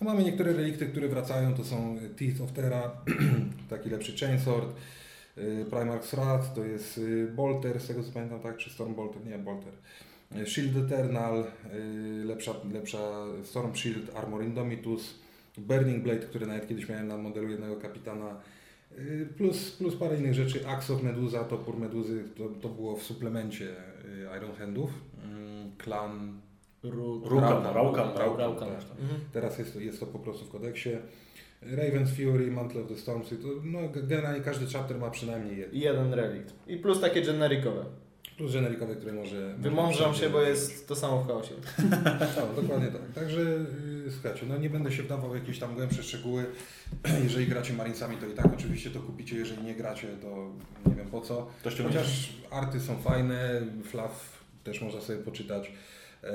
No, mamy niektóre relikty, które wracają, to są Teeth of Terra, (clears throat) taki lepszy Chainsword, y, Primarch's Wrath, to jest y, Bolter, z tego co pamiętam, tak? Czy Storm Bolter? Nie, Bolter. Shield Eternal, lepsza, lepsza Storm Shield, Armor Indomitus, Burning Blade, który nawet kiedyś miałem na modelu jednego kapitana, y, plus, plus parę innych rzeczy. Axe of Medusa, topór Meduzy, to, to było w suplemencie y, Iron Handów. Mm, Klan. Rauka, Rauka, tak. Mhm. Teraz jest to, jest to po prostu w kodeksie. Raven's Fury, Mantle of the Storms, i to, no, generalnie każdy chapter ma przynajmniej jeden. I jeden relikt. I plus takie generikowe. Plus generikowe, które może... Wymążam się, bo jest to samo w chaosie. (laughs) No, dokładnie tak. Także y, słuchajcie, no nie będę się wdawał w jakieś tam głębsze szczegóły. (clears throat) Jeżeli gracie Marinesami, to i tak oczywiście to kupicie. Jeżeli nie gracie, to nie wiem po co. Chociaż arty są fajne, fluff też można sobie poczytać. E,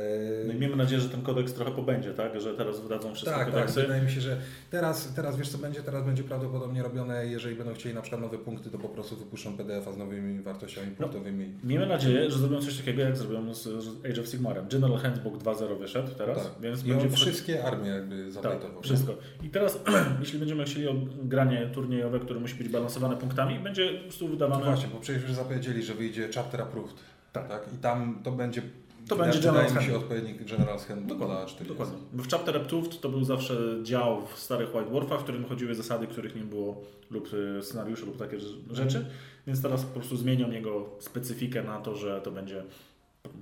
No i miejmy nadzieję, że ten kodeks trochę pobędzie, tak? Że teraz wydadzą wszystkie tak, tak, kodeksy. wydaje mi się, że teraz, teraz wiesz co będzie, teraz będzie prawdopodobnie robione, jeżeli będą chcieli na przykład nowe punkty, to po prostu wypuszczą PDF-a z nowymi wartościami No. punktowymi. Miejmy nadzieję, że zrobią coś takiego, jak zrobią z Age of Sigmarem. General Handbook 2.0 wyszedł teraz, Tak. więc I będzie wszystkie armie jakby Tak, wszystko. I teraz, (clears throat) jeśli będziemy chcieli o granie turniejowe, które musi być balansowane punktami, będzie po prostu No wydawane... właśnie, bo przecież już zapowiedzieli, że wyjdzie chapter approved. Tak. Tak. I tam to będzie. To będzie wydaje General's mi się odpowiednik General's Handbook Dokładnie, dla 40. Dokładnie. Bo w Chapter Approved to był zawsze dział w starych White Dwarfach, w którym chodziły zasady, których nie było, lub y, scenariusze, lub takie rz- rzeczy. Więc teraz po prostu zmienią jego specyfikę na to, że to będzie,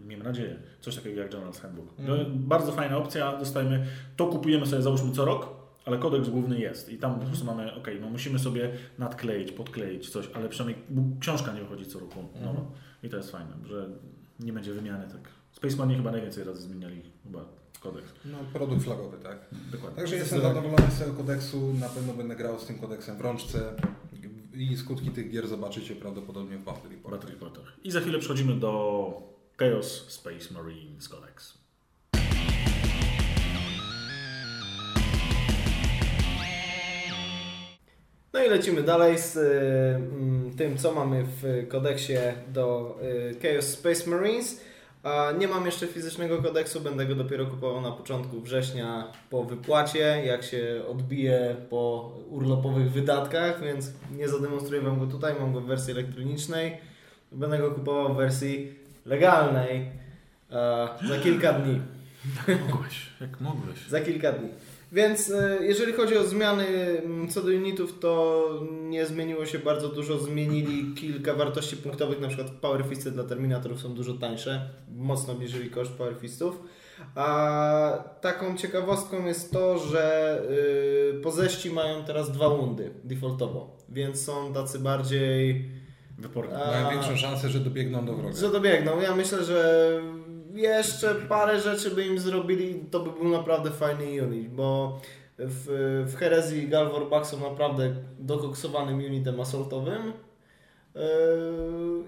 miejmy nadzieję, coś takiego jak General's Handbook. Mhm. To Bardzo fajna opcja, dostajemy, to kupujemy sobie załóżmy co rok, ale kodeks główny jest i tam po prostu mamy, ok, no musimy sobie nadkleić, podkleić coś, ale przynajmniej książka nie wychodzi co roku. No, Mhm. I to jest fajne, że nie będzie wymiany tak. Space Marine chyba najwięcej razy zmieniali chyba kodeks. No, produkt flagowy, tak. Dokładnie. Także jestem zadowolony z tego kodeksu. Na pewno będę grał z tym kodeksem w rączce. I skutki tych gier zobaczycie prawdopodobnie w Battle Report. Battle Reportach. I za chwilę przechodzimy do Chaos Space Marines Codex. No i lecimy dalej z y, mm, tym, co mamy w kodeksie do y, Chaos Space Marines. Nie mam jeszcze fizycznego kodeksu, będę go dopiero kupował na początku września po wypłacie, jak się odbije po urlopowych wydatkach, więc nie zademonstruję Wam go tutaj, mam go w wersji elektronicznej. Będę go kupował w wersji legalnej e, za kilka dni. Jak (laughs) mogłeś? Jak mogłeś? Za kilka dni. Więc e, jeżeli chodzi o zmiany mm, co do unitów, to nie zmieniło się bardzo dużo. Zmienili kilka wartości punktowych, na przykład Power Fisty dla Terminatorów są dużo tańsze. Mocno obniżyli koszt Power Fistów. A taką ciekawostką jest to, że y, poześci mają teraz dwa wundy defaultowo, więc są tacy bardziej Wyporny. A- Mają większą szansę, że dobiegną do wroga. że dobiegną. Ja myślę, że jeszcze parę rzeczy by im zrobili, to by był naprawdę fajny unit, bo w, w Herezji Galvor Buck są naprawdę dokoksowanym unitem assaultowym yy,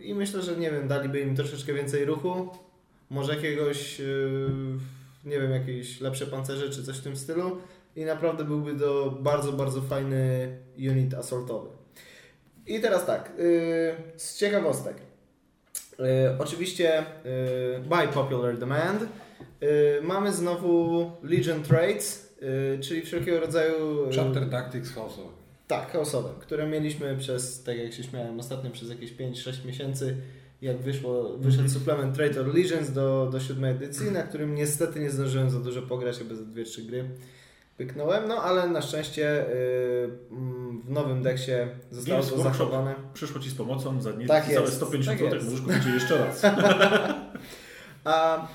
i myślę, że nie wiem, daliby im troszeczkę więcej ruchu, może jakiegoś, yy, nie wiem, jakieś lepsze pancerze czy coś w tym stylu i naprawdę byłby to bardzo, bardzo fajny unit assaultowy. I teraz tak, yy, z ciekawostek. Yy, oczywiście yy, by popular demand. Yy, mamy znowu Legion Trades, czyli wszelkiego rodzaju Chapter Tactics House'owy. tak, chaosowe, które mieliśmy przez, tak jak się śmiałem ostatnio, przez jakieś 5-6 miesięcy, jak wyszło, wyszedł suplement Traitor Legions do, do siódmej edycji, na którym niestety nie zdążyłem za dużo pograć, chyba za 2-3 gry pyknąłem, no ale na szczęście yy, mm, w nowym deksie zostało Games to Workshop. zachowane. Przyszło Ci z pomocą za nie, Tak całe jest, 150 tak zł, jest. możesz kupić je jeszcze raz. (laughs) A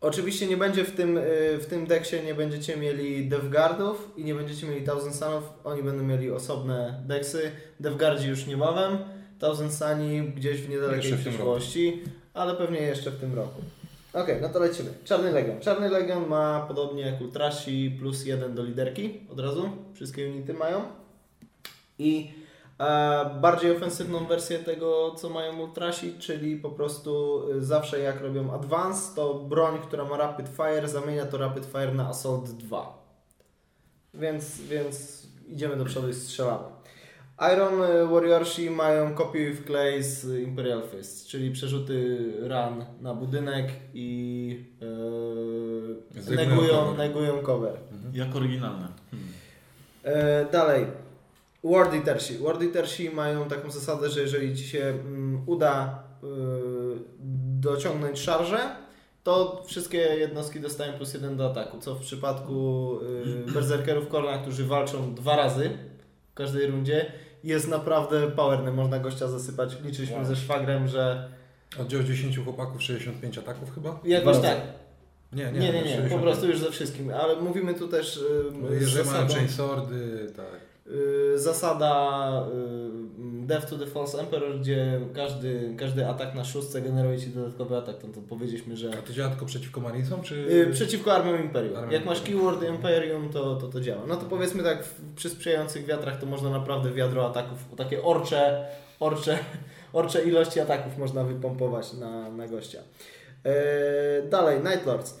oczywiście nie będzie w tym, y, w tym deksie nie będziecie mieli DevGuardów i nie będziecie mieli Thousand Sunów, oni będą mieli osobne deksy. DevGuardzi już niebawem, Thousand Suni gdzieś w niedalekiej przyszłości, ale pewnie jeszcze w tym roku. Okej, no to lecimy. Czarny Legion. Czarny Legion ma podobnie jak Ultrasi plus jeden do liderki od razu. Wszystkie unity mają. I e, bardziej ofensywną wersję tego, co mają Ultrasi, czyli po prostu y, zawsze jak robią Advance, to broń, która ma Rapid Fire, zamienia to Rapid Fire na Assault 2. Więc, więc idziemy do przodu i strzelamy. Iron y, Warriorsi mają kopiuj w klej z Imperial Fist, czyli przerzuty ran na budynek i yy, negują, cover. negują cover. Jak oryginalne. Hmm. E, dalej. War Eatersi. War Eatersi mają taką zasadę, że jeżeli Ci się mm, uda y, dociągnąć szarżę, to wszystkie jednostki dostają plus jeden do ataku, co w przypadku y, (clears throat) berserkerów Korna, którzy walczą dwa razy w każdej rundzie, jest naprawdę powerny. Można gościa zasypać. Liczyliśmy Wow. ze szwagrem, że Oddział 10 chłopaków, 65 ataków chyba? jakoś tak. Nie, Nie, nie, nie, po 65. prostu już ze wszystkim. Ale mówimy tu też y, z Jeżeli mają chainswordy, tak. Y, zasada y, Death to the False Emperor, gdzie każdy, każdy atak na szóstce generuje Ci dodatkowy atak. To, to powiedzieliśmy, że A to działa tylko przeciwko Marinesom, czy... y, przeciwko armiom Imperium. Armiom Jak masz keyword Imperium, to, to to działa. No to powiedzmy tak, przy sprzyjających wiatrach to można naprawdę wiadro ataków, takie orcze, orcze, (laughs) orcze ilości ataków można wypompować na, na gościa. Dalej, Night Lords.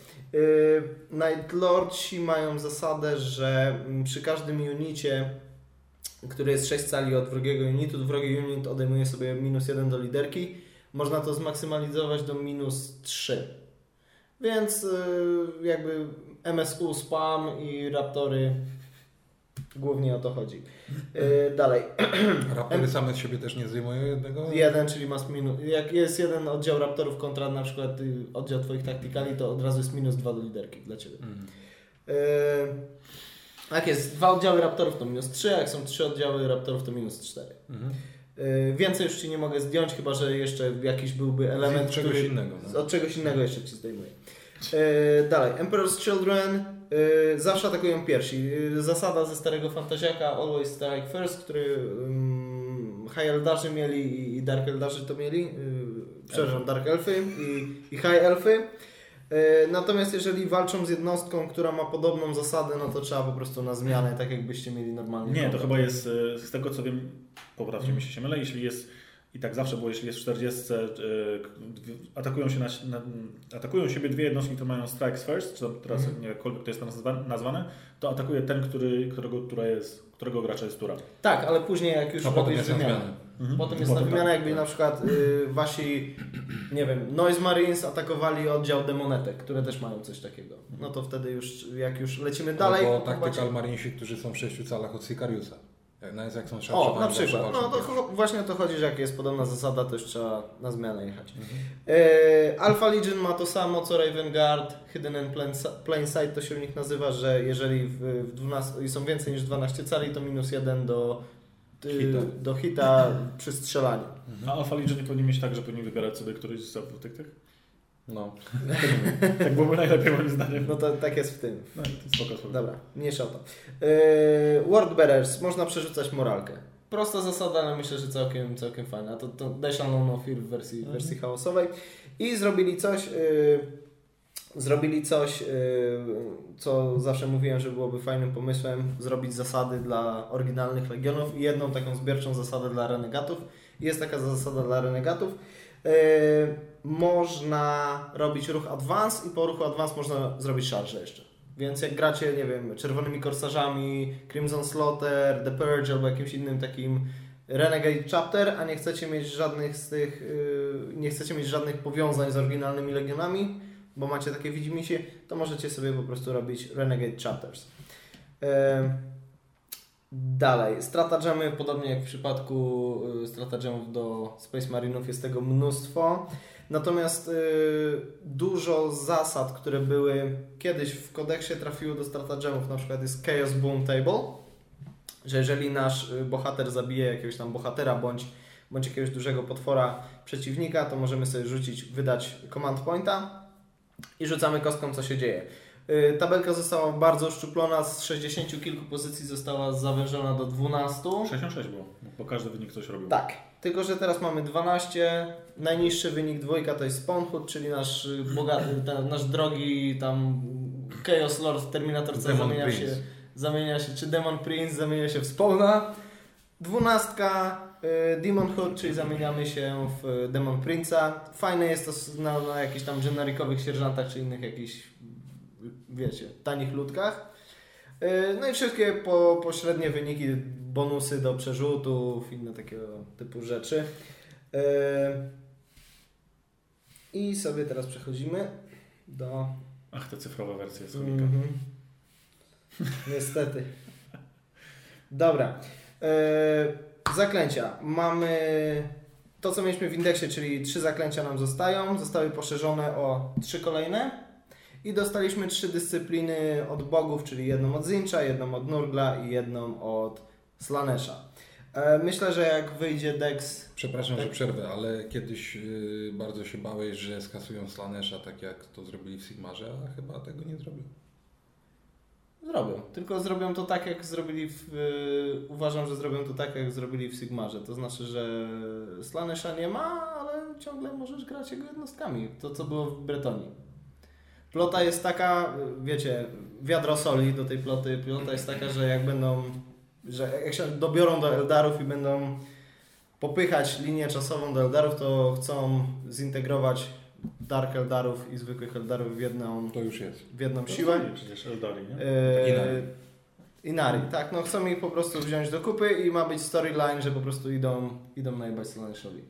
Night Lordsi mają zasadę, że mm, przy każdym unicie, który jest 6 cali od wrogiego unitu, wrogi unit odejmuje sobie minus 1 do liderki. Można to zmaksymalizować do minus 3. Więc y, jakby MSU spam i raptory głównie o to chodzi. Y, dalej. (clears throat) Raptory same z siebie też nie zdejmują jednego? Jeden, czyli masz minus. Jak jest jeden oddział raptorów kontra na przykład y, oddział Twoich taktykali, to od razu jest minus 2 do liderki dla Ciebie. Yy, jak jest dwa oddziały raptorów, to minus 3, jak są trzy oddziały raptorów, to minus 4. Mhm. Yy, więcej już Ci nie mogę zdjąć, chyba że jeszcze jakiś byłby element, Z czegoś który, innego. No. od czegoś innego jeszcze Ci zdejmuję. Yy, dalej, Emperor's Children yy, zawsze atakują pierwsi. Zasada ze starego fantaziaka Always Strike First, który um, High Eldarzy mieli i- Dark Eldarzy to mieli. Przepraszam, Dark Elfy i, i High Elfy. Yy, Natomiast jeżeli walczą z jednostką, która ma podobną zasadę, no to trzeba po prostu na zmianę, tak jakbyście mieli normalnie. Nie, to kontakt. chyba jest, e, z tego co wiem, poprawcie mi się, się mylę, jeśli jest, i tak zawsze było, jeśli jest w 40, e, atakują się na, na, atakują siebie dwie jednostki, które mają strikes first, czy teraz, Mhm. wiem, jakkolwiek to jest nazwa- nazwane, to atakuje ten, który, którego, która jest, którego gracza jest tura. Tak, ale później jak już A potem jest na wymianę. zmianę. Mhm. Potem jest na Potem wymiana, tak, jakby tak. na przykład y, wasi, nie wiem, Noise Marines atakowali oddział demonetek, które też mają coś takiego. No to wtedy już, jak już lecimy dalej... Albo to Tactical Marinesi, którzy są w 6 calach od Sicariusa. Jak, nawet jak są O, na przykład. No to właśnie o to chodzi, że jak jest podobna zasada, to już trzeba na zmianę jechać. Mhm. E, Alpha Legion ma to samo co Raven Guard, Hidden and Plain, Plain Sight to się u nich nazywa, że jeżeli w, w 12, są więcej niż 12 cali, to minus 1 do, y, Hita. do hita przy strzelaniu. A Alpha Legion nie powinni mieć tak, że powinni wybierać sobie któryś z zawodów tych, tych? No. (laughs) Tak byłoby najlepiej moim zdaniem. No to tak jest w tym. No, to spoko, spoko. Dobra, mniejsza o to. Yy, Word Bearers, można przerzucać moralkę. Prosta zasada, ale myślę, że całkiem, całkiem fajna. To, to Unknown No Fear w wersji, Mhm. wersji chaosowej. I zrobili coś, yy, zrobili coś, yy, co zawsze mówiłem, że byłoby fajnym pomysłem, zrobić zasady dla oryginalnych legionów i jedną taką zbiorczą zasadę dla renegatów. Jest taka zasada dla renegatów. Można robić ruch advance i po ruchu advance można zrobić szarże jeszcze. Więc jak gracie, nie wiem, czerwonymi korsarzami, Crimson Slaughter, The Purge albo jakimś innym takim Renegade Chapter, a nie chcecie mieć żadnych z tych, yy, nie chcecie mieć żadnych powiązań z oryginalnymi legionami, bo macie takie widzimisię, to możecie sobie po prostu robić Renegade Chapters. Yy, Dalej, stratagemy, podobnie jak w przypadku y, stratagemów do Space Marinów, jest tego mnóstwo. Natomiast y, dużo zasad, które były kiedyś w kodeksie trafiło do stratagemów, na przykład jest Chaos Boom Table, że jeżeli nasz y, bohater zabije jakiegoś tam bohatera bądź, bądź jakiegoś dużego potwora przeciwnika, to możemy sobie rzucić, wydać command pointa i rzucamy kostką, co się dzieje. Y, Tabelka została bardzo uszczuplona, z 60 kilku pozycji została zawężona do 12. 66 było, bo każdy wynik coś robił. Tak, tylko że teraz mamy 12. Najniższy wynik dwójka to jest Spawnhood, czyli nasz y, bogaty, ten, nasz drogi tam Chaos Lord Terminator, co Demon zamienia Prince. się, zamienia się, czy Demon Prince zamienia się w Spawna. Dwunastka y, Demon Hood, czyli zamieniamy się w Demon Prince'a. Fajne jest to na, na jakichś tam generikowych sierżantach, czy innych jakichś, wiecie, tanich ludkach. Y, No i wszystkie po, pośrednie wyniki, bonusy do przerzutów, inne takiego typu rzeczy. Y, I sobie teraz przechodzimy do... Ach, te cyfrowe wersje słowika. Mhm. Niestety. Dobra. Y, Zaklęcia. Mamy to, co mieliśmy w indeksie, czyli trzy zaklęcia nam zostają. Zostały poszerzone o trzy kolejne. I dostaliśmy trzy dyscypliny od bogów, czyli jedną od Zincha, jedną od Nurgla i jedną od Slanesha. E, Myślę, że jak wyjdzie Dex. Przepraszam, że Tak. przerwę, ale kiedyś y, bardzo się bałeś, że skasują Slanesha tak jak to zrobili w Sigmarze, a chyba tego nie zrobią. Zrobią. Tylko zrobią to tak, jak zrobili w... y, uważam, że zrobią to tak, jak zrobili w Sigmarze. To znaczy, że Slanesha nie ma, ale ciągle możesz grać jego jednostkami. To, co było w Bretonii. Plota jest taka, wiecie, wiadro soli do tej ploty. Plota jest taka, że jak będą... Że jak się dobiorą do Eldarów i będą popychać linię czasową do Eldarów, to chcą zintegrować Dark Eldarów i zwykłych Eldarów w jedną, To już jest. w jedną To siłę. Przecież Eldari, nie? Eee, Inari. Inari, tak, no chcą ich po prostu wziąć do kupy i ma być storyline, że po prostu idą, idą najebać Slaneshowi.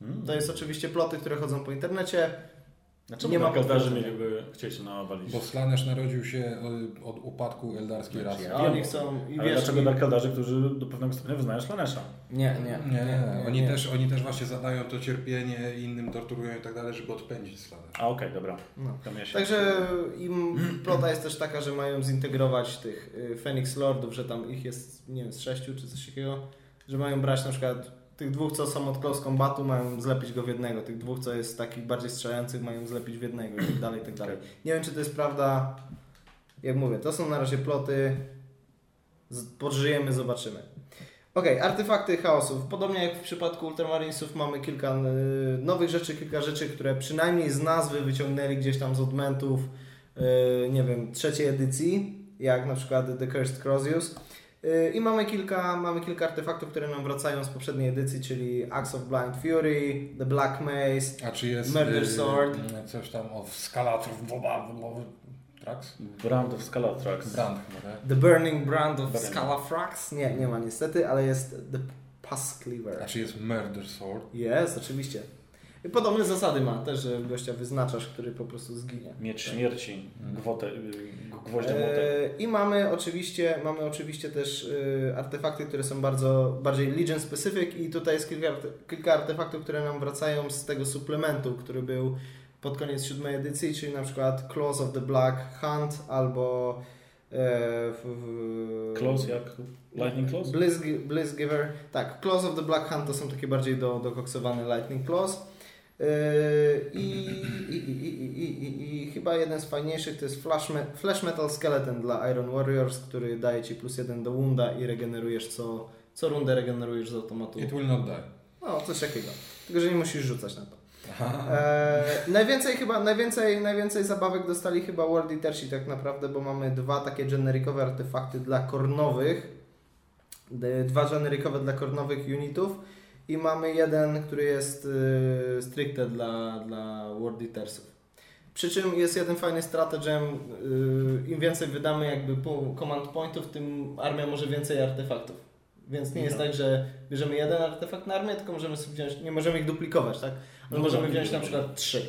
Hmm. To jest oczywiście ploty, które chodzą po internecie. Dlaczego nie nie ma potwierdzenia. mieliby chcieć nawalić? Bo Slanesh narodził się y, od upadku eldarskiej rasy. A oni chcą i Ale wiesz... dlaczego i- Dark Eldarzy, którzy do pewnego stopnia wyznają Slanesha? Nie, nie, Nie, oni, Też, oni też właśnie zadają to cierpienie, innym torturują i tak dalej, żeby odpędzić Slanesh. A okej, dobra. No. Się... Także im plota jest też taka, że mają zintegrować tych y, Phoenix Lordów, że tam ich jest, nie wiem, z sześciu czy coś takiego, że mają brać na przykład tych dwóch, co są od close combatu, mają zlepić go w jednego, tych dwóch, co jest takich bardziej strzelających, mają zlepić w jednego i tak dalej, i tak dalej. Nie wiem, czy to jest prawda, jak mówię, to są na razie ploty, podżyjemy, zobaczymy. Okej, artefakty chaosów. Podobnie jak w przypadku Ultramarinesów mamy kilka y, nowych rzeczy, kilka rzeczy, które przynajmniej z nazwy wyciągnęli gdzieś tam z odmentów, y, nie wiem, trzeciej edycji, jak na przykład The Cursed Crozius. Y, I mamy kilka, mamy kilka artefaktów, które nam wracają z poprzedniej edycji, czyli Axe of Blind Fury, The Black Maze, A czy jest Murder y, Sword. y, coś tam o skalator Trax? Brand of Scalatrax. Brand chyba, tak? The Burning Brand of Burning. Scalafrax. Nie, nie ma niestety, ale jest The Pus A czy jest Murder Sword? Jest, oczywiście. Podobne zasady ma też, że gościa wyznaczasz, który po prostu zginie. Miecz śmierci, gwotę, y, gwoździa młotek. Eee, I mamy oczywiście, mamy oczywiście też y, artefakty, które są bardzo bardziej Legion specific i tutaj jest kilka, kilka artefaktów, które nam wracają z tego suplementu, który był pod koniec siódmej edycji, czyli na przykład Claws of the Black Hunt albo e, w, w, Close jak Lightning Close? Blizz, Blizzgiver. Tak, Claws of the Black Hunt to są takie bardziej do, dokoksowane Lightning Claws. Yy, I, i, i, i, i, i, I chyba jeden z fajniejszych to jest Flash, Me- Flash Metal Skeleton dla Iron Warriors, który daje Ci plus jeden do Wunda i regenerujesz co, co rundę regenerujesz z automatu. It will not die. No, coś takiego. Tylko, że nie musisz rzucać na to. Eee, najwięcej chyba, najwięcej, najwięcej zabawek dostali chyba World Eatersi tak naprawdę, bo mamy dwa takie generikowe artefakty dla kornowych, dwa generikowe dla kornowych unitów i mamy jeden, który jest y, stricte dla, dla World Eatersów. Przy czym jest jeden fajny stratagem, y, im więcej wydamy jakby command pointów, tym armia może więcej artefaktów. Więc nie jest No. tak, że bierzemy jeden artefakt na armię, tylko możemy sobie wziąć, nie możemy ich duplikować, tak? Ale No możemy tak, wziąć na przykład trzy.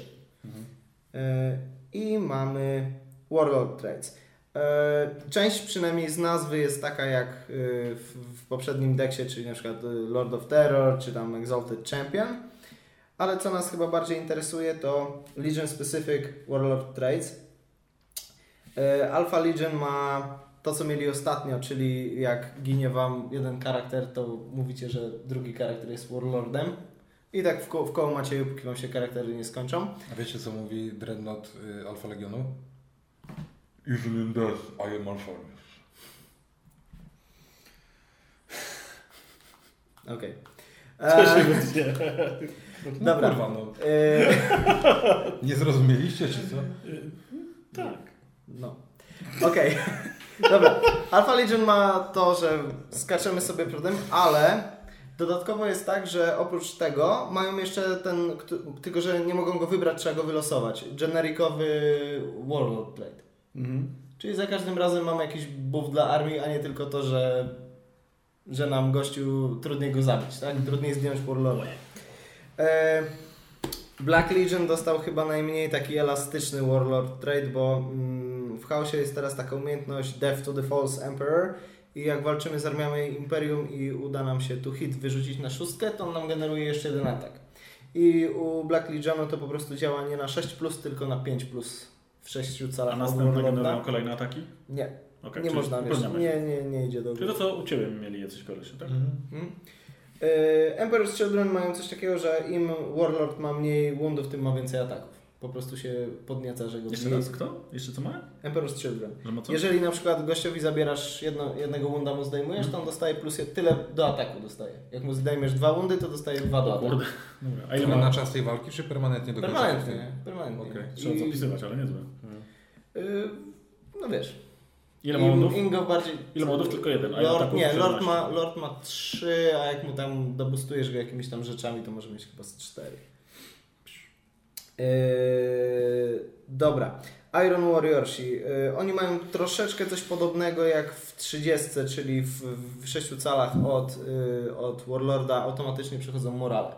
Mhm. E, I mamy Warlord Trades. E, Część przynajmniej z nazwy jest taka jak e, w, poprzednim deksie, czyli na przykład e, Lord of Terror, czy tam Exalted Champion. Ale co nas chyba bardziej interesuje to Legion Specific Warlord Trades. Alpha Legion ma to, co mieli ostatnio, czyli jak ginie wam jeden charakter, to mówicie, że drugi charakter jest Warlordem. I tak w, ko- w koło Macieju, póki wam się charaktery nie skończą. A wiecie co mówi Dreadnought y, Alfa Legionu? Even in death I am Alpharius. Okej. (laughs) Co się Eee, wytnie? No Dobra. kurwa, no. eee, Nie zrozumieliście czy co? Tak. no. Okej. Dobra. Alpha Legion ma to, że skaczemy sobie przodem, ale dodatkowo jest tak, że oprócz tego mają jeszcze ten, tylko że nie mogą go wybrać, trzeba go wylosować. Generikowy Warlord Blade. Mhm. Czyli za każdym razem mamy jakiś buff dla armii, a nie tylko to, że, że nam gościu trudniej go zabić, tak? Trudniej zdjąć Warlorda. E, Black Legion dostał chyba najmniej taki elastyczny Warlord trade, bo mm, w chaosie jest teraz taka umiejętność Death to the False Emperor i jak walczymy z armiami Imperium i uda nam się tu hit wyrzucić na szóstkę, to on nam generuje jeszcze jeden atak. I u Black Legionu to po prostu działa nie na 6+, tylko na 5+, w 6 calach A następne generują kolejne ataki? Nie, Okay, nie można, wiesz, Nie. nie, nie, nie idzie do Czyli góry. to, co u Ciebie mieli jacyś kolesie, tak? Mhm. E, Emperor's Children mają coś takiego, że im Warlord ma mniej woundów, tym ma więcej ataków. Po prostu się podnieca, że go Jeszcze raz, kto? Jeszcze co ma? Emperor's Children. Jeżeli na przykład gościowi zabierasz jedno, jednego wunda mu zdejmujesz, to on dostaje plus je, tyle do ataku dostaje. Jak mu zdejmiesz dwa wundy, to dostaje dwa do ataku. kurde. (laughs) Dobra. A ile ma? na czas tej walki, czy permanentnie do? Permanentnie, permanentnie. Okej. Trzeba I- zapisywać, ale niezłe. y, no wiesz. Ile ma wundów? Ingo bardziej... Ile wundów? Tylko jeden. a Lord, nie, Lord 14. ma, Lord ma 3, a jak mu tam dobustujesz go jakimiś tam rzeczami, to może mieć chyba z 4. Yy, dobra. Iron Warriorsi. Yy, oni mają troszeczkę coś podobnego jak w 30, czyli w, w 6 calach od, yy, od Warlorda automatycznie przechodzą morale.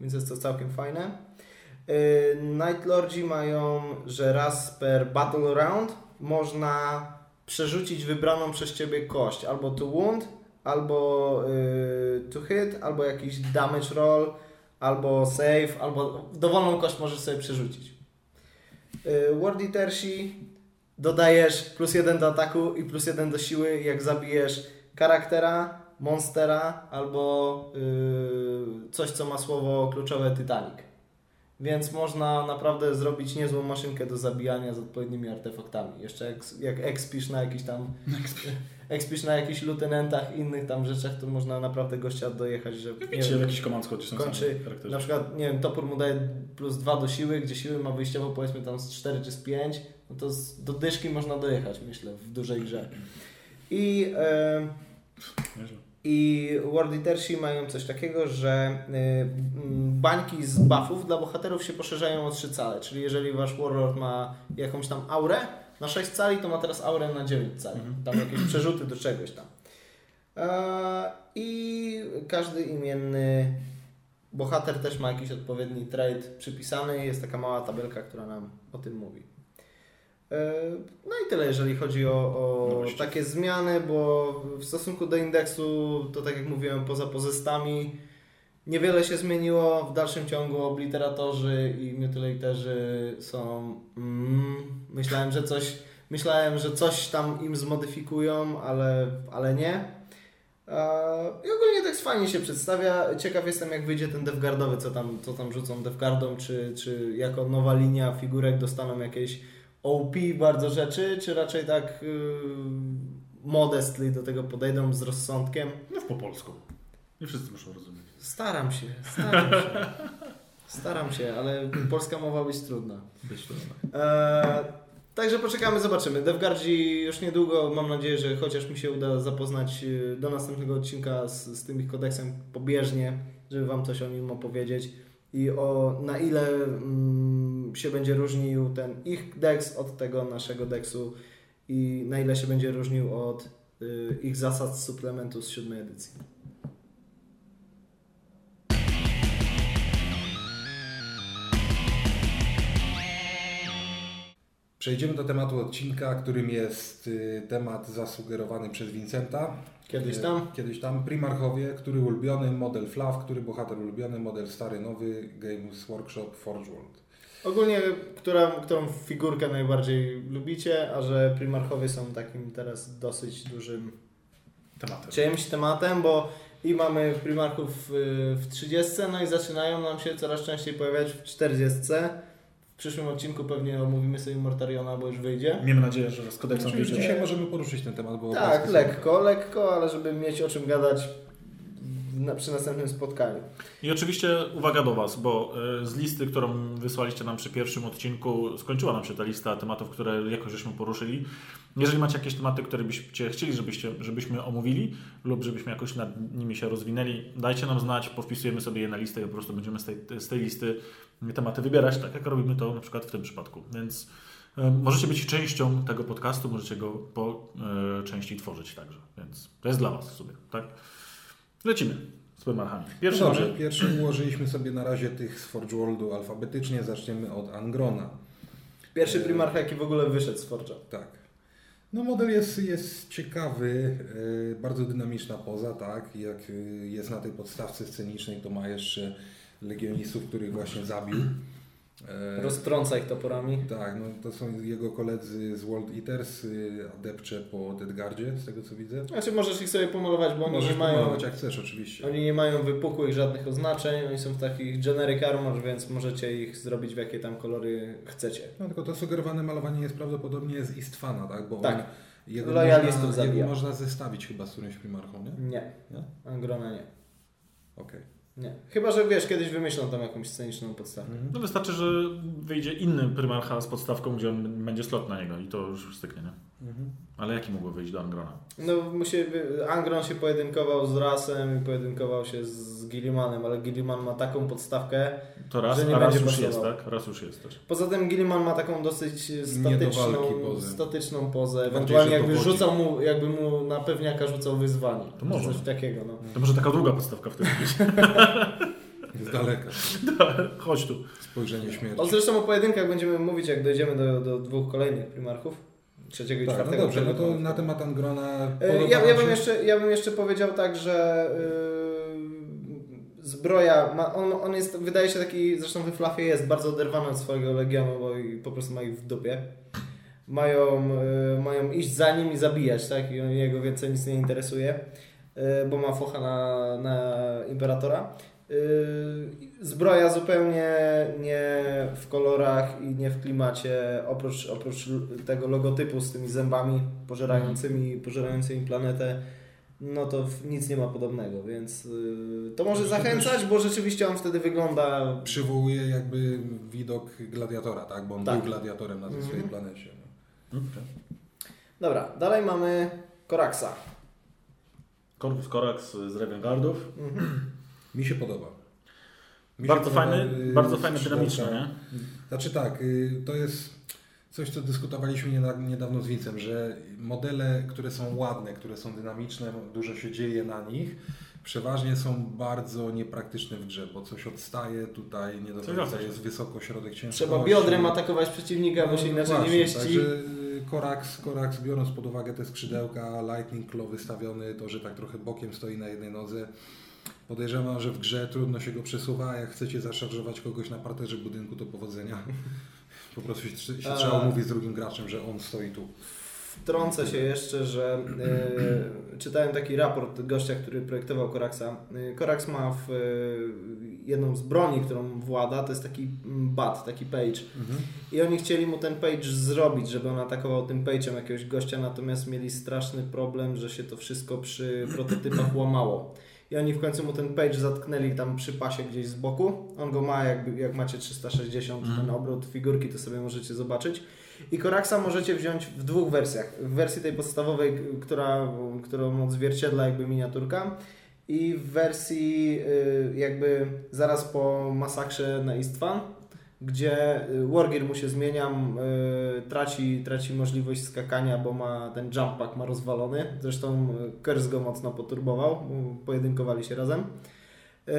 Więc jest to całkiem fajne. Yy, Night Lordzi mają, że raz per battle round można przerzucić wybraną przez ciebie kość. Albo to wound, albo to hit, albo jakiś damage roll, albo save, albo dowolną kość możesz sobie przerzucić. Yy, Ward Eatersi dodajesz plus jeden do ataku i plus jeden do siły, jak zabijesz charaktera, monstera albo yy, coś, co ma słowo kluczowe Titanic. Więc można naprawdę zrobić niezłą maszynkę do zabijania z odpowiednimi artefaktami. Jeszcze jak, jak expisz na jakiś tam expisz (laughs) na jakichś lutenentach innych tam rzeczach, to można naprawdę gościa dojechać, że Wiecie, w wiem, jakiś command code są kończy na przykład, nie wiem, topór mu daje plus 2 do siły, gdzie siły ma wyjściowo powiedzmy tam z 4 czy z 5, no to z, do dyszki można dojechać, myślę, w dużej grze. I, Nieźle. I World Eatersi mają coś takiego, że y, mm, bańki z buffów dla bohaterów się poszerzają o 3 cale, czyli jeżeli wasz Warlord ma jakąś tam aurę na 6 cali, to ma teraz aurę na 9 cali. Mhm. Tam jakieś przerzuty do czegoś tam. E, I każdy imienny bohater też ma jakiś odpowiedni trade przypisany. Jest taka mała tabelka, która nam o tym mówi. E, No i tyle, jeżeli chodzi o, o Nowości. takie zmiany, bo w stosunku do indeksu, to tak jak mówiłem, poza pozostami niewiele się zmieniło. W dalszym ciągu obliteratorzy i mutilaterzy są... Mm, myślałem, że coś Myślałem, że coś tam im zmodyfikują, ale, ale nie. Eee, I ogólnie tekst fajnie się przedstawia. Ciekaw jestem, jak wyjdzie ten devguardowy, co tam, co tam rzucą devguardom, czy, czy jako nowa linia figurek dostaną jakieś OP bardzo rzeczy, czy raczej tak yy, modestly do tego podejdą z rozsądkiem. Mów po polsku. Nie wszyscy muszą rozumieć. Staram się, staram się. Staram się, ale polska mowa być trudna. Być to. Eee, także poczekamy, zobaczymy. DevGuardzi już niedługo, mam nadzieję, że chociaż mi się uda zapoznać y, do następnego odcinka z, z tym ich kodeksem pobieżnie, żeby Wam coś o nim opowiedzieć i o na ile mm, się będzie różnił ten ich deks od tego naszego deksu i na ile się będzie różnił od y, ich zasad z suplementu z siódmej edycji. Przejdziemy do tematu odcinka, którym jest y, temat zasugerowany przez Vincenta. Kiedyś Y, tam. Kiedyś tam. Primarchowie, który ulubiony, model Flaw, który bohater ulubiony, model stary, nowy, Games Workshop, Forge World. Ogólnie, która, którą figurkę najbardziej lubicie, a że Primarchowie są takim teraz dosyć dużym Tematem. czymś tematem, bo i mamy Primarchów y, w 30, no i zaczynają nam się coraz częściej pojawiać w 40. W przyszłym odcinku pewnie omówimy sobie Mortariona, bo już wyjdzie. Miejmy nadzieję, że z kodeksem Znaczy, wyjdzie. dzisiaj możemy poruszyć ten temat, bo Tak, są- lekko, lekko, ale żeby mieć o czym gadać na, przy następnym spotkaniu. I oczywiście uwaga do Was, bo e, z listy, którą wysłaliście nam przy pierwszym odcinku, skończyła nam się ta lista tematów, które jakoś żeśmy poruszyli. Jeżeli macie jakieś tematy, które byście chcieli, żebyście, żebyśmy omówili lub żebyśmy jakoś nad nimi się rozwinęli, dajcie nam znać, powpisujemy sobie je na listę i po prostu będziemy z tej, z tej listy tematy wybierać, tak jak robimy to na przykład w tym przypadku. Więc e, możecie być częścią tego podcastu, możecie go po e, części tworzyć także. Więc to jest dla Was w sumie, tak? Lecimy z Primarchami. Pierwszy no dobrze, mamy- pierwszy ułożyliśmy sobie na razie tych z Forge Worldu alfabetycznie. Zaczniemy od Angrona. Pierwszy Primarcha, jaki w ogóle wyszedł z Forge'a. Tak. No model jest, jest ciekawy, yy, bardzo dynamiczna poza, tak? Jak yy, jest na tej podstawce scenicznej, to ma jeszcze legionistów, których właśnie zabił. E, Roztrąca ich toporami. Tak, no to są jego koledzy z World Eaters, y, adepcze po Deadguardzie, z tego co widzę. Znaczy możesz ich sobie pomalować, bo oni Możesz nie mają... pomalować jak chcesz oczywiście. Oni nie mają wypukłych żadnych oznaczeń, oni są w takich generic armor, więc możecie ich zrobić w jakie tam kolory chcecie. No tylko to sugerowane malowanie jest prawdopodobnie z Istfana, tak? Bo Tak. on, jego, Lojalistów można, zabija. jego można zestawić chyba z którymś primarchą, nie? Nie, Nie? Angrona nie. Okej. Nie. Chyba, że wiesz, kiedyś wymyślą tam jakąś sceniczną podstawę. Mhm. No wystarczy, że wyjdzie inny Primarcha z podstawką, gdzie on będzie slot na niego i to już styknie, nie? Mhm. Ale jaki mógłby wyjść do Angrona? No, musi, Angron się pojedynkował z Rasem i pojedynkował się z Gillimanem, ale Gilliman ma taką podstawkę. To raz, Że nie a raz będzie już jest, tak? Raz już jest też. Poza tym Gilliman ma taką dosyć do statyczną, pozę. statyczną pozę. Ewentualnie jakby dowodzi. rzucał mu, jakby mu na pewniaka rzucał wyzwanie. To może. Coś takiego, no. To może taka długa podstawka wtedy być. (laughs) Z daleka. (laughs) Chodź tu. Spojrzenie śmierci. O, zresztą o pojedynkach będziemy mówić, jak dojdziemy do, do dwóch kolejnych primarchów. Trzeciego i Tak, no czwartego. dobrze, no to na temat Angrona E, Ja, ja, bym się? jeszcze, ja bym jeszcze powiedział tak, że yy, zbroja, ma, on, on jest, wydaje się taki, zresztą we Flafie jest bardzo oderwany od swojego legionu, bo i po prostu ma ich w dupie. Mają, yy, mają iść za nim i zabijać, tak? I jego więcej nic nie interesuje, yy, bo ma focha na, na Imperatora. Yy, Zbroja zupełnie nie w kolorach i nie w klimacie, oprócz, oprócz tego logotypu z tymi zębami pożerającymi, pożerającymi planetę, no to nic nie ma podobnego, więc yy, to może zachęcać, bo rzeczywiście on wtedy wygląda... Przywołuje jakby widok gladiatora, tak? Bo on Tak. był gladiatorem na tej Mhm. swojej planecie. No. Dobra, dalej mamy Koraksa. Korpus Corax z Ravengardów. Mhm. Mi się podoba. Mi Bardzo się podoba, fajny, y, bardzo fajny, dynamiczny, nie? Znaczy tak, y, to jest coś, co dyskutowaliśmy nieda- niedawno z Wincem, że modele, które są ładne, które są dynamiczne, dużo się dzieje na nich, przeważnie są bardzo niepraktyczne w grze, bo coś odstaje tutaj, nie do końca jest wysoko środek ciężkości. Trzeba biodrem atakować przeciwnika, bo się No, inaczej właśnie, nie mieści. Także y, Korax, Korax, biorąc pod uwagę te skrzydełka, Lightning Claw wystawiony, to, że tak trochę bokiem stoi na jednej nodze, podejrzewam, że w grze trudno się go przesuwa, a jak chcecie zaszarżować kogoś na parterze budynku, to powodzenia. (laughs) Po prostu się, się A- trzeba umówić z drugim graczem, że on stoi tu. Wtrącę się jeszcze, że e, (clears throat) czytałem taki raport gościa, który projektował Koraksa. E, Koraks ma w, e, jedną z broni, którą włada, to jest taki mm, bat, taki page. I oni chcieli mu ten page zrobić, żeby on atakował tym page'em jakiegoś gościa, natomiast mieli straszny problem, że się to wszystko przy prototypach łamało. I oni w końcu mu ten page zatknęli tam przy pasie gdzieś z boku. On go ma, jakby, jak macie 360, Mhm. ten obrót figurki, to sobie możecie zobaczyć. I Koraksa możecie wziąć w dwóch wersjach. W wersji tej podstawowej, która, którą odzwierciedla jakby miniaturka i w wersji y, jakby zaraz po masakrze na Istvan, gdzie y, Wargear mu się zmienia, y, traci, traci możliwość skakania, bo ma ten jump pack ma rozwalony. Zresztą y, Kers go mocno poturbował, bo pojedynkowali się razem. Yy,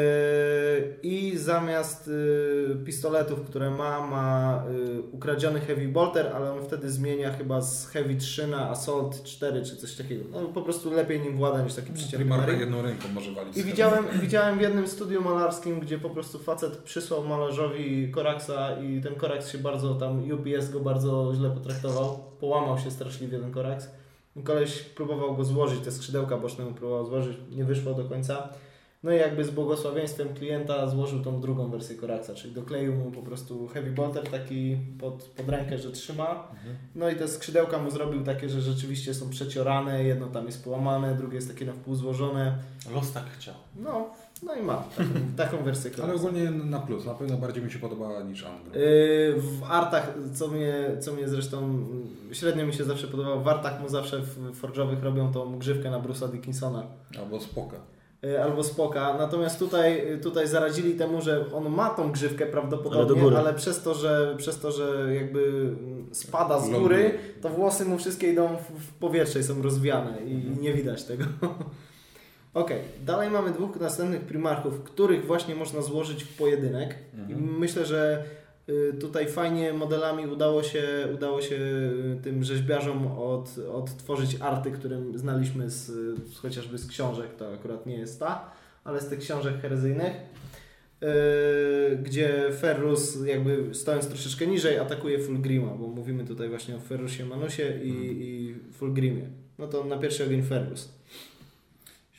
I zamiast yy, pistoletów, które ma, ma yy, ukradziony Heavy Bolter, ale on wtedy zmienia chyba z Heavy 3 na Assault 4 czy coś takiego. No po prostu lepiej nim włada niż taki przyciąg Primarka Mary. jedną ręką może walić. I widziałem, widziałem w jednym studiu malarskim, gdzie po prostu facet przysłał malarzowi Koraksa i ten Koraks się bardzo tam, UPS go bardzo źle potraktował. Połamał się straszliwie ten Koraks. Koleś próbował go złożyć, te skrzydełka boczne próbował złożyć, nie wyszło do końca. No i jakby z błogosławieństwem klienta złożył tą drugą wersję Koraksa, czyli dokleił mu po prostu heavy bolter taki pod, pod rękę, że trzyma. Mhm. No i te skrzydełka mu zrobił takie, że rzeczywiście są przeciorane, jedno tam jest połamane, drugie jest takie na wpół złożone. Los tak chciał. No, no i ma taką, (laughs) taką wersję Ale Koraksa. ogólnie na plus, na pewno bardziej mi się podobała niż Angro. Yy, w artach, co mnie, co mnie zresztą średnio mi się zawsze podobało, w artach mu zawsze w Forge'owych robią tą grzywkę na Bruce'a Dickinsona. Albo Spoka. Y, albo spoka. Natomiast tutaj, tutaj zaradzili temu, że on ma tą grzywkę Ale prawdopodobnie, do góry. ale, przez, to, że, przez to, że jakby spada z góry, to włosy mu wszystkie idą w, powietrze i są rozwiane i Mhm. nie widać tego. (laughs) Okej, dalej mamy dwóch następnych primarchów, których właśnie można złożyć w pojedynek. I Mhm. myślę, że tutaj fajnie modelami udało się, udało się y, tym rzeźbiarzom od, odtworzyć arty, które znaliśmy z, z, chociażby z książek, to akurat nie jest ta, ale z tych książek herezyjnych. Yy, gdzie Ferrus jakby stojąc troszeczkę niżej atakuje Fulgrima, bo mówimy tutaj właśnie o Ferrusie Manusie i, i Fulgrimie. No to na pierwszy ogień Ferrus.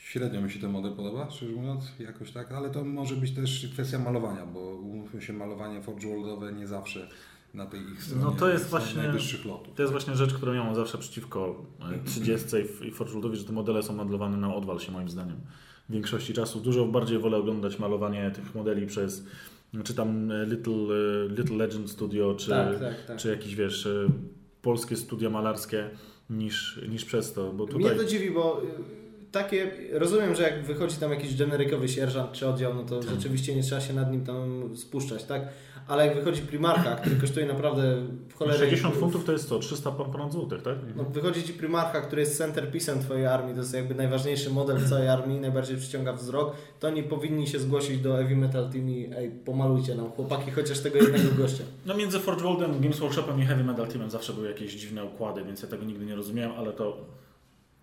Średnio mi się ten model podoba, szczerze mówiąc, jakoś tak, ale to może być też kwestia malowania, bo umówmy się, malowanie Forge Worldowe nie zawsze na tej ich stronie No to jest właśnie- najwyższych lotów. To jest właśnie rzecz, którą ja mam zawsze przeciwko e, 30 i- i Forge'owi, że te modele są modelowane na odwal się moim zdaniem. W większości czasu dużo bardziej wolę oglądać malowanie tych modeli przez czy tam e, Little, e, Little Legend Studio, czy, tak, tak, tak. czy jakieś wiesz, e, polskie studia malarskie niż, niż przez to, bo tutaj... Mnie to dziwi, bo takie, rozumiem, że jak wychodzi tam jakiś generykowy sierżant czy oddział, no to Tak. rzeczywiście nie trzeba się nad nim tam spuszczać, tak? Ale jak wychodzi primarcha, który kosztuje naprawdę w cholerę... 60 funtów to jest co? 300 pan- ponad złotych, tak? No, wychodzi ci primarcha, który jest centerpiece'em twojej armii, to jest jakby najważniejszy model w całej armii, najbardziej przyciąga wzrok, to oni powinni się zgłosić do Heavy Metal Team i ej, pomalujcie nam chłopaki chociaż tego jednego gościa. (clears throat) No między Forge Worldem, Games Workshopem i Heavy Metal Teamem zawsze były jakieś dziwne układy, więc ja tego nigdy nie rozumiałem, ale to,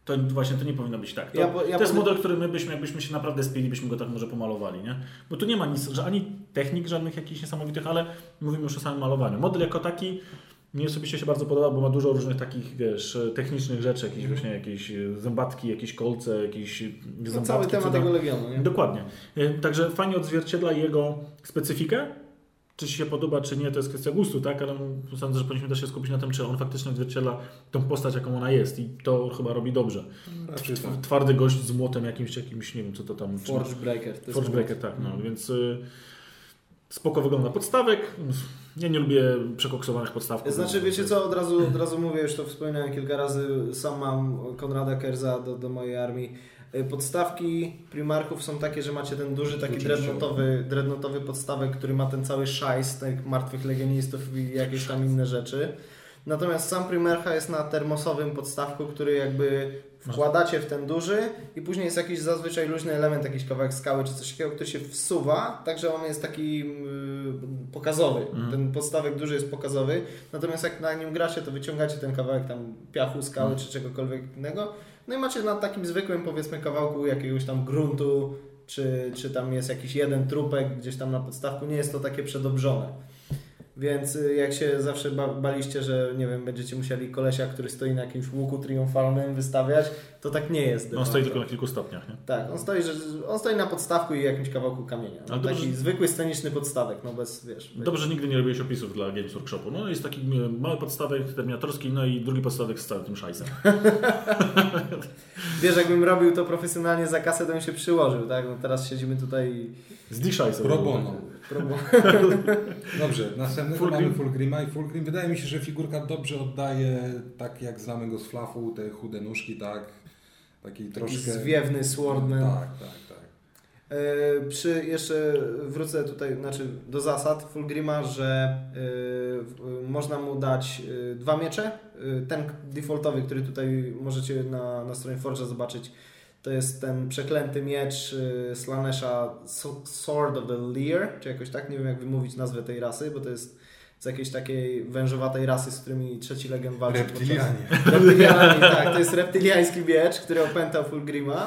to właśnie to nie powinno być tak. To, Ja ja to jest model, który my byśmy, jakbyśmy się naprawdę spili, byśmy go tak może pomalowali, nie? Bo tu nie ma nic, że ani technik żadnych jakichś niesamowitych, ale mówimy już o samym malowaniu. Model jako taki mnie osobiście się bardzo podoba, bo ma dużo różnych takich, wiesz, technicznych rzeczy, jakieś właśnie jakieś e, zębatki, jakieś kolce, jakieś No, zębatki. cały temat tego Legionu, nie? Dokładnie. E, Także fajnie odzwierciedla jego specyfikę. Czy się podoba, czy nie, to jest kwestia gustu, tak? Ale sądzę, że powinniśmy też się skupić na tym, czy on faktycznie odzwierciedla tą postać, jaką ona jest. I to chyba robi dobrze. Raczej tak. Twardy gość z młotem jakimś, jakimś nie wiem, co to tam... czy- Forge Breaker. to Forge Breaker, tak. No, więc y, spoko wygląda podstawek. Ja nie lubię przekoksowanych podstawków. Znaczy, wiecie co, od razu, od razu mówię, już to wspominałem kilka razy, sam mam Konrada Kerza do, do mojej armii. Y, Podstawki primarchów są takie, że macie ten duży taki Oczywiście. dreadnoughtowy, dreadnoughtowy podstawek, który ma ten cały szajs tych martwych legionistów i jakieś tam inne rzeczy. Natomiast sam primarcha jest na termosowym podstawku, który jakby wkładacie w ten duży i później jest jakiś zazwyczaj luźny element, jakiś kawałek skały czy coś takiego, który się wsuwa, także on jest taki yy, pokazowy. Mhm. Ten podstawek duży jest pokazowy. Natomiast jak na nim gracie, to wyciągacie ten kawałek tam piachu, skały Mhm. czy czegokolwiek innego. No i macie na takim zwykłym powiedzmy kawałku jakiegoś tam gruntu, czy, czy tam jest jakiś jeden trupek gdzieś tam na podstawku. Nie jest to takie przedobrzone. Więc y, jak się zawsze ba baliście, że nie wiem, będziecie musieli kolesia, który stoi na jakimś łuku triumfalnym wystawiać, to tak nie jest. On stoi tylko na kilku stopniach, nie? Tak, on stoi, że, on stoi na podstawku i jakimś kawałku kamienia. No, Ale taki dobrze- zwykły sceniczny podstawek, no bez, wiesz... Dobrze, że nigdy nie robiłeś opisów dla Games Workshopu. No jest taki mały podstawek terminatorski, no i drugi podstawek z całym tym szajsem. (laughs) Wiesz, jakbym robił to profesjonalnie za kasę, to bym się przyłożył, tak? No teraz siedzimy tutaj i... Z D-szajsem. Pro bono. (laughs) Dobrze, następnego Fulgrim. mamy Fulgrima i Fulgrim. Wydaje mi się, że figurka dobrze oddaje, tak jak znamy go z flafu, te chude nóżki, tak, taki Taki troszkę... zwiewny swordman. Tak, tak, tak. E, przy jeszcze wrócę tutaj znaczy do zasad Fulgrima, że e, w- można mu dać e, dwa miecze. E, ten defaultowy, który tutaj możecie na, na stronie Forge'a zobaczyć, to jest ten przeklęty miecz e, Slanesha Sword of the Lear, czy jakoś tak, nie wiem jak wymówić nazwę tej rasy, bo to jest z jakiejś takiej wężowatej rasy, z którymi trzeci legend walczy. podczas- Reptilianie. Reptilianie, tak, to jest reptiliański miecz, który opętał Fulgrima.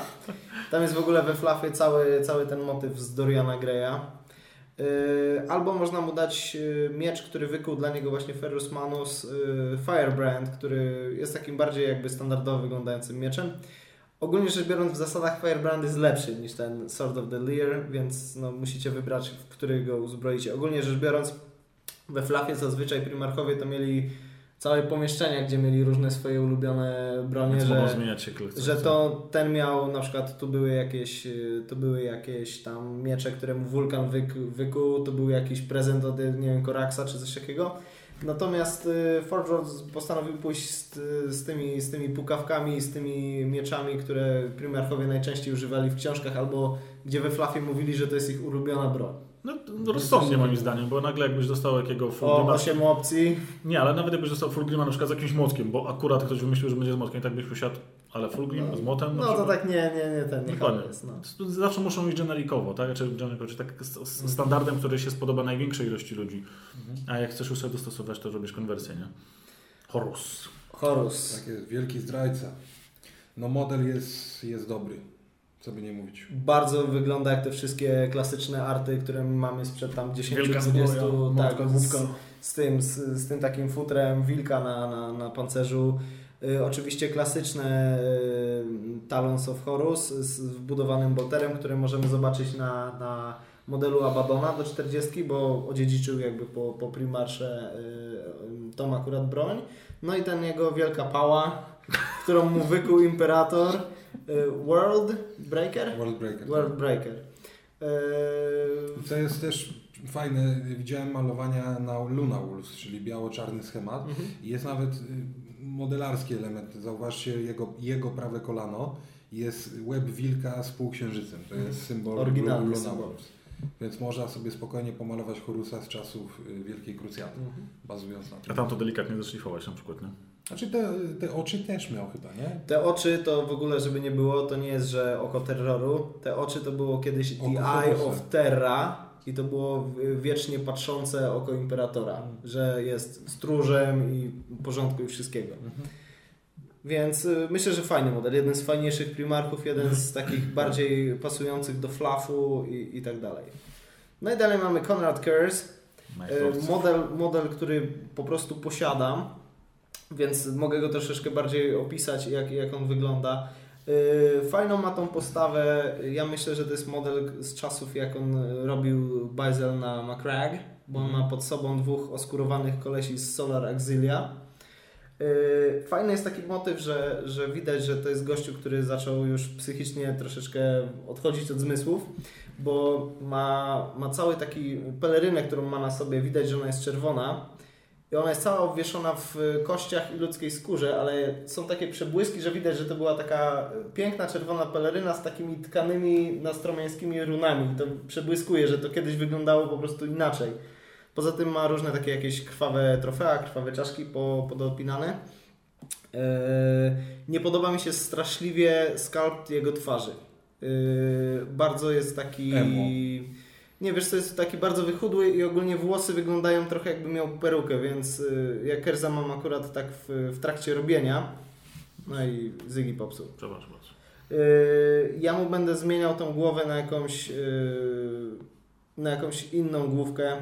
Tam jest w ogóle we flafie cały, cały ten motyw z Doriana Greya. Yy, Albo można mu dać yy, miecz, który wykuł dla niego właśnie Ferrus Manus Firebrand, który jest takim bardziej jakby standardowo wyglądającym mieczem. Ogólnie rzecz biorąc w zasadach Firebrand jest lepszy niż ten Sword of the Lear, więc no, musicie wybrać, w który go uzbroicie. Ogólnie rzecz biorąc we flafie zazwyczaj primarchowie to mieli całe pomieszczenia, gdzie mieli różne swoje ulubione bronie, że, kolekcje. że to ten miał, na przykład tu były jakieś, y, tu były jakieś tam miecze, któremu wulkan wyk, wykuł, to był jakiś prezent od, nie wiem, Koraksa czy coś takiego. Natomiast y, Forge postanowił pójść z, z, tymi, z tymi pukawkami, z tymi mieczami, które primarchowie najczęściej używali w książkach, albo gdzie we flafie mówili, że to jest ich ulubiona broń. No, to rozsądnie moim zdaniem, bo nagle jakbyś dostał jakiego O Fulgrima... 8 opcji. Nie, ale nawet jakbyś dostał Fulgrima na przykład z jakimś młotkiem, bo akurat ktoś wymyślił, że będzie z młotkiem, i tak byś usiadł, ale Fulgrim z młotem... No to tak nie, nie, nie, ten nie Dokładnie. jest. No. Zawsze muszą iść generikowo, tak? Czy, generikowo, czy tak z- z standardem, który się spodoba największej ilości ludzi. A jak chcesz już sobie dostosować, to robisz konwersję, nie? Horus. Horus. Tak jest, wielki zdrajca. No model jest, jest dobry. Co by nie mówić. Bardzo wygląda jak te wszystkie klasyczne arty, które mamy sprzed tam 10-20 Wielka zbroja, tak, z, z, tym, z, z tym takim futrem wilka na, na, na pancerzu. Y, oczywiście klasyczne y, Talons of Horus z wbudowanym bolterem, które możemy zobaczyć na, na modelu Abadona do 40, bo odziedziczył jakby po, po Primarsze y, y, tą akurat broń. No i ten jego wielka pała, którą mu wykuł Imperator. Y, World Breaker? World Breaker. World Breaker. Y, To jest też fajne. Widziałem malowania na Luna Wolves, czyli biało-czarny schemat. Mhm. I jest nawet y, modelarski element. Zauważcie jego, jego prawe kolano. Jest łeb wilka z półksiężycem. To jest symbol Mhm. Oryginalny Luna symbol. Wolves. Więc można sobie spokojnie pomalować Horusa z czasów y, Wielkiej Krucjaty, Mhm. bazując na A tym. tam to delikatnie zeszlifować na przykład, nie? Znaczy te, te oczy też miał chyba, nie? Te oczy to w ogóle, żeby nie było, to nie jest, że oko terroru. Te oczy to było kiedyś The Eye of Terra i to było wiecznie patrzące oko Imperatora, że jest stróżem i porządku i wszystkiego. Więc y, myślę, że fajny model. Jeden z fajniejszych primarków, jeden z takich bardziej pasujących do fluffu i, i tak dalej. No i dalej mamy Conrad Kers, E, Model, model, który po prostu posiadam, więc mogę go troszeczkę bardziej opisać, jak, jak on wygląda. E, Fajną ma tą postawę. Ja myślę, że to jest model z czasów, jak on robił Bazel na Macrag, bo on ma pod sobą dwóch oskurowanych kolesi z Solar Auxilia. E, Fajny jest taki motyw, że, że widać, że to jest gościu, który zaczął już psychicznie troszeczkę odchodzić od zmysłów, bo ma, ma cały taki pelerynę, którą ma na sobie, widać, że ona jest czerwona i ona jest cała obwieszona w kościach i ludzkiej skórze, ale są takie przebłyski, że widać, że to była taka piękna czerwona peleryna z takimi tkanymi nastromiańskimi runami. To przebłyskuje, że to kiedyś wyglądało po prostu inaczej. Poza tym ma różne takie jakieś krwawe trofea, krwawe czaszki po, podopinane. Eee, nie podoba mi się straszliwie skalpt jego twarzy. Eee, bardzo jest taki... Emo. Nie, wiesz, to jest taki bardzo wychudły i ogólnie włosy wyglądają trochę jakby miał perukę, więc y, ja Kerza mam akurat tak w, w trakcie robienia. No i Zygi popsuł. Przepraszam bardzo. Yy, ja mu będę zmieniał tą głowę na jakąś, yy, na jakąś inną główkę,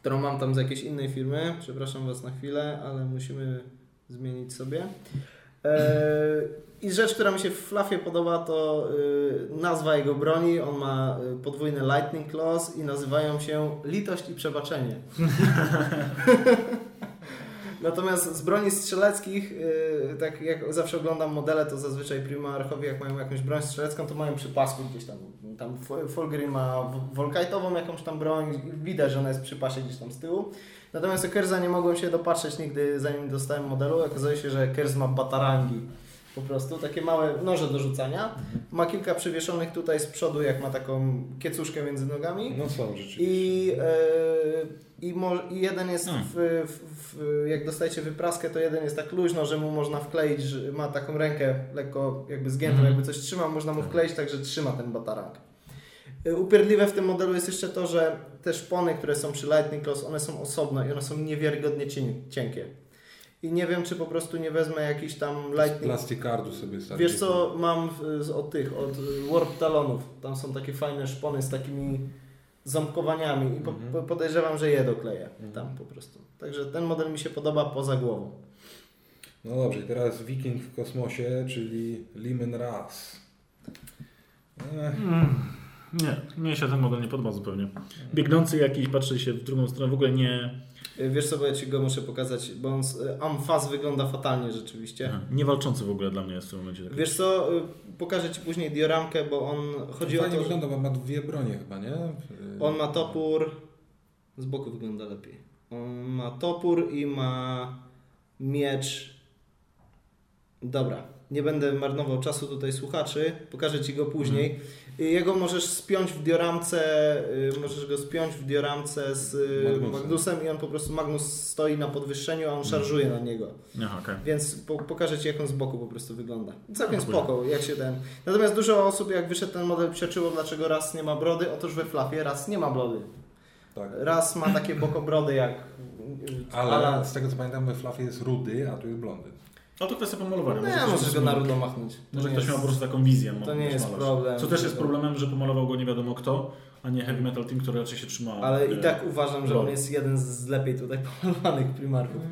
którą mam tam z jakiejś innej firmy. Przepraszam Was na chwilę, ale musimy zmienić sobie. I rzecz, która mi się w Fluffie podoba, to yy, nazwa jego broni. On ma yy, podwójne Lightning Claws i nazywają się Litość i Przebaczenie. (laughs) Natomiast z broni strzeleckkich, yy, tak jak zawsze oglądam modele, to zazwyczaj Primarchowie, jak mają jakąś broń strzelecką, to mają przy pasku gdzieś tam. Tam Folgrim ma w- Volkite'ową jakąś tam broń, widać, że ona jest przy pasie gdzieś tam z tyłu. Natomiast o Kerza nie mogłem się dopatrzeć nigdy, zanim dostałem modelu. Okazuje się, że Kerz ma batarangi. Po prostu takie małe noże do rzucania. Ma kilka przywieszonych tutaj z przodu, jak ma taką kiecuszkę między nogami. No są rzeczywiście. I, e, i, mo, I jeden jest, Hmm. w, w, w, jak dostajecie wypraskę, to jeden jest tak luźno, że mu można wkleić, że ma taką rękę lekko jakby zgiętą, Mhm. jakby coś trzyma, można mu wkleić tak, że trzyma ten batarang. E, Upierdliwe w tym modelu jest jeszcze to, że te szpony, które są przy Lightning Claws, one są osobne i one są niewiarygodnie cienkie. I nie wiem, czy po prostu nie wezmę jakiś tam Lightning plastikardu sobie starczy. Wiesz co, mam od tych, od y, Warp Talonów. Tam są takie fajne szpony z takimi ząbkowaniami i po, Mhm. po, podejrzewam, że je dokleję Mhm. tam po prostu. Także ten model mi się podoba poza głową. No dobrze, teraz Wiking w kosmosie, czyli Limen Ras. Ech, Mm, nie, mnie się ten model nie podoba zupełnie. Biegnący jakiś, patrzy się w drugą stronę, w ogóle nie, Wiesz co, bo ja Ci go muszę pokazać, bo on, z- y, Amfaz wygląda fatalnie rzeczywiście. nie walczący w ogóle dla mnie jest w tym momencie. taki. Wiesz co, y, pokażę Ci później dioramkę, bo on chodzi o Fajnie to, że wygląda, bo ma dwie bronie chyba, nie? Y, on ma topór, z boku wygląda lepiej. On ma topór i ma miecz. Dobra, nie będę marnował czasu tutaj słuchaczy, pokażę Ci go później. Y, Jego możesz spiąć w dioramce, y, możesz go spiąć w dioramce z y, Magnusem. Magnusem i on po prostu Magnus stoi na podwyższeniu, a on szarżuje na niego. Aha, okej. Więc po, pokażę Ci jak on z boku po prostu wygląda. Całkiem No, spoko, jak się ten... Natomiast dużo osób jak wyszedł ten model przeczyło, dlaczego raz nie ma brody. Otóż we Flafie raz nie ma brody. Tak. Raz ma takie bokobrody jak... Ale Ala- z tego co pamiętam, we Fluffie jest rudy, a tu jest blondyn. Ale to kwestia pomalowania. Nie, ktoś może go na rudo machnąć. To Może nie ktoś jest- miał po prostu taką wizję. To nie jest malarz. problem. Co też jest problemem, że pomalował go nie wiadomo kto, a nie Heavy Metal Team, który raczej się trzyma. Ale e, i tak uważam, że on jest jeden z lepiej tutaj (laughs) pomalowanych primarków.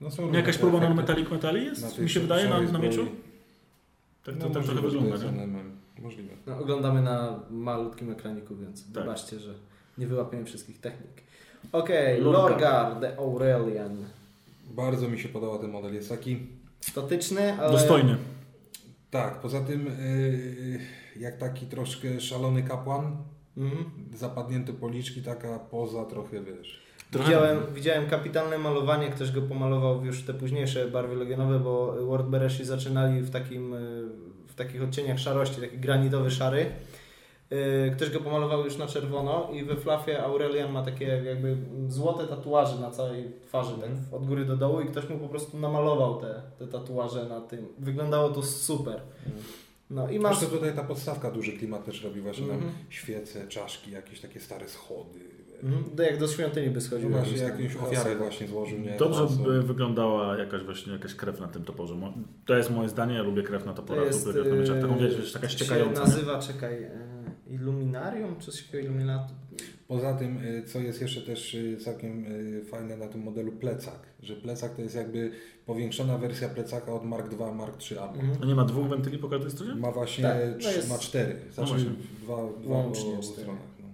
No są Jakaś próba na Metallic Metali jest? na Mi się wydaje na, na mieczu? Tak No, to, tak trochę możliwe, że wygląda, nie? Możliwe. No, oglądamy na malutkim ekraniku, więc Tak. wybaczcie, że nie wyłapiemy wszystkich technik. Okej, Lorgar. Lorgar the Aurelian. Bardzo mi się podoba ten model. Jest taki Statyczny, ale... Dostojny. Tak, poza tym yy, jak taki troszkę szalony kapłan, Mhm. zapadnięte policzki, taka poza trochę, wiesz. Trochę- Widziałem, widziałem kapitalne malowanie, ktoś go pomalował już te późniejsze barwy legionowe, bo World Bereshi zaczynali w, takim, y, w takich odcieniach szarości, taki granitowy szary. Y, Ktoś go pomalował już na czerwono i we flafie Aurelian ma takie jakby złote tatuaże na całej twarzy, tak od góry do dołu i ktoś mu po prostu namalował te, te tatuaże na tym. Wyglądało to super. No i masz... Zresztą tutaj ta podstawka duży klimat też robi właśnie Mhm. tam świece, czaszki, jakieś takie stare schody. Mhm, to jak do świątyni by No schodził. właśnie jakiś jakąś ofiarę właśnie złożył, nie? Dobrze Masą. by wyglądała jakaś właśnie jakaś krew na tym toporze. To jest moje zdanie, ja lubię krew na To toporach, jest, lubię krew na mieczach. Taką wiesz, taka to ściekająca. się nie? nazywa, czekaj, Illuminarium? Czy coś takiego Illuminatu? Poza tym, y, co jest jeszcze też y, całkiem y, fajne na tym modelu, plecak. Że plecak to jest jakby powiększona wersja plecaka od Mark II, Mark III Alpha. Mhm. A nie ma dwóch wentyli po każdej stronie? Ma właśnie Tak, no trz- jest- ma cztery. Znaczy właśnie. dwa, dwa Łącznie po stronach. No.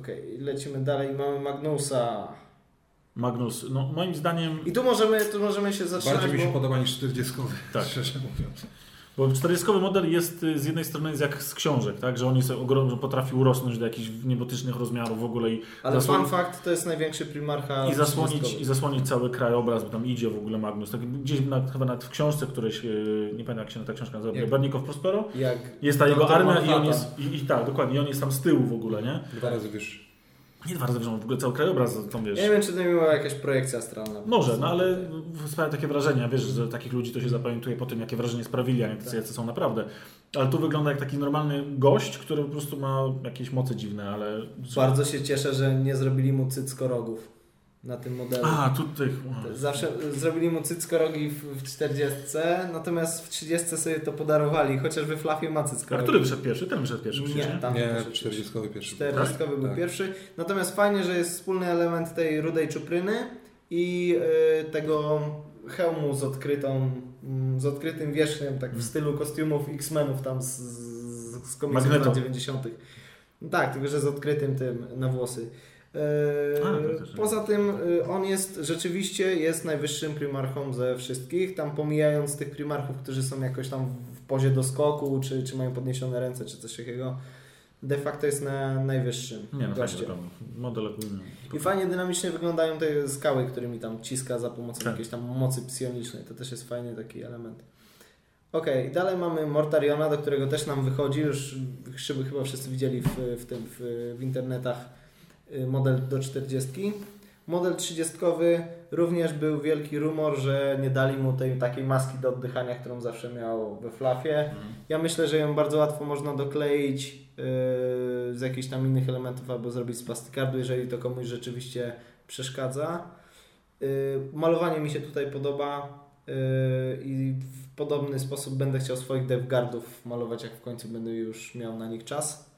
Okej, lecimy dalej. Mamy Magnusa. Magnus, no moim zdaniem, I tu możemy, tu możemy się zatrzymać, Bardziej mi się bo... podoba niż 40, Tak. (laughs) szczerze mówiąc. Bo 40 model jest y, z jednej strony jest jak z książek, tak, że on jest ogrom, że potrafi urosnąć do jakichś niebotycznych rozmiarów w ogóle i, Ale zasłon- fun fact, to jest największy primarcha i, zasłonić, i zasłonić cały krajobraz, bo tam idzie w ogóle Magnus. Tak, gdzieś na, chyba nawet w książce którejś, y, nie pamiętam jak się ta książka nazywa, Jak- Bernik of Prospero, Jak jest ta jego armia i on jest, i, i tak, dokładnie, i on jest tam z tyłu w ogóle, nie? Dwa razy wyższy. Nie dwa razy w ogóle cały krajobraz, tam wiesz. Ja nie wiem, czy to nie była jakaś projekcja astralna. Może, no ale sprawia takie wrażenie, wiesz, że takich ludzi to się zapamiętuje po tym, jakie wrażenie sprawili, a nie tacy, Tak. jacy są naprawdę. Ale tu wygląda jak taki normalny gość, który po prostu ma jakieś moce dziwne, ale... Bardzo się cieszę, że nie zrobili mu cyckorogów na tym modelu. A, tutaj... Zawsze zrobili mu cyckorogi w, w 40, natomiast w 30 sobie to podarowali, chociaż we Flafie ma A cyckorogi. który wyszedł pierwszy? Ten wyszedł pierwszy przecież, Nie, tam Nie, wyszedł pierwszy. 40 pierwszy. 40 był Tak. pierwszy. Natomiast fajnie, że jest wspólny element tej rudej czupryny i y, tego hełmu z odkrytą, mm, z odkrytym wierzchem, tak w stylu kostiumów X-Menów tam z, z, z komiksów lat 90. No tak, tylko że z odkrytym tym na włosy. E, A, nie. Poza tym y, on jest rzeczywiście jest najwyższym primarchą ze wszystkich, tam pomijając tych primarchów, którzy są jakoś tam w pozie do skoku, czy, czy mają podniesione ręce, czy coś takiego. De facto jest na najwyższym Nie, no fajnie wygląda. Model. I fajnie dynamicznie wyglądają te skały, którymi tam ciska za pomocą Tak. jakiejś tam mocy psionicznej. To też jest fajny taki element. Okej, dalej mamy Mortariona, do którego też nam wychodzi, już chyba chyba wszyscy widzieli w, w, tym, w, w internetach model do 40. Model 30 również był wielki rumor, że nie dali mu tej takiej maski do oddychania, którą zawsze miał we flafie. Ja myślę, że ją bardzo łatwo można dokleić yy, z jakichś tam innych elementów albo zrobić z plastykardu, jeżeli to komuś rzeczywiście przeszkadza. Yy, malowanie mi się tutaj podoba yy, i w podobny sposób będę chciał swoich devguardów malować, jak w końcu będę już miał na nich czas.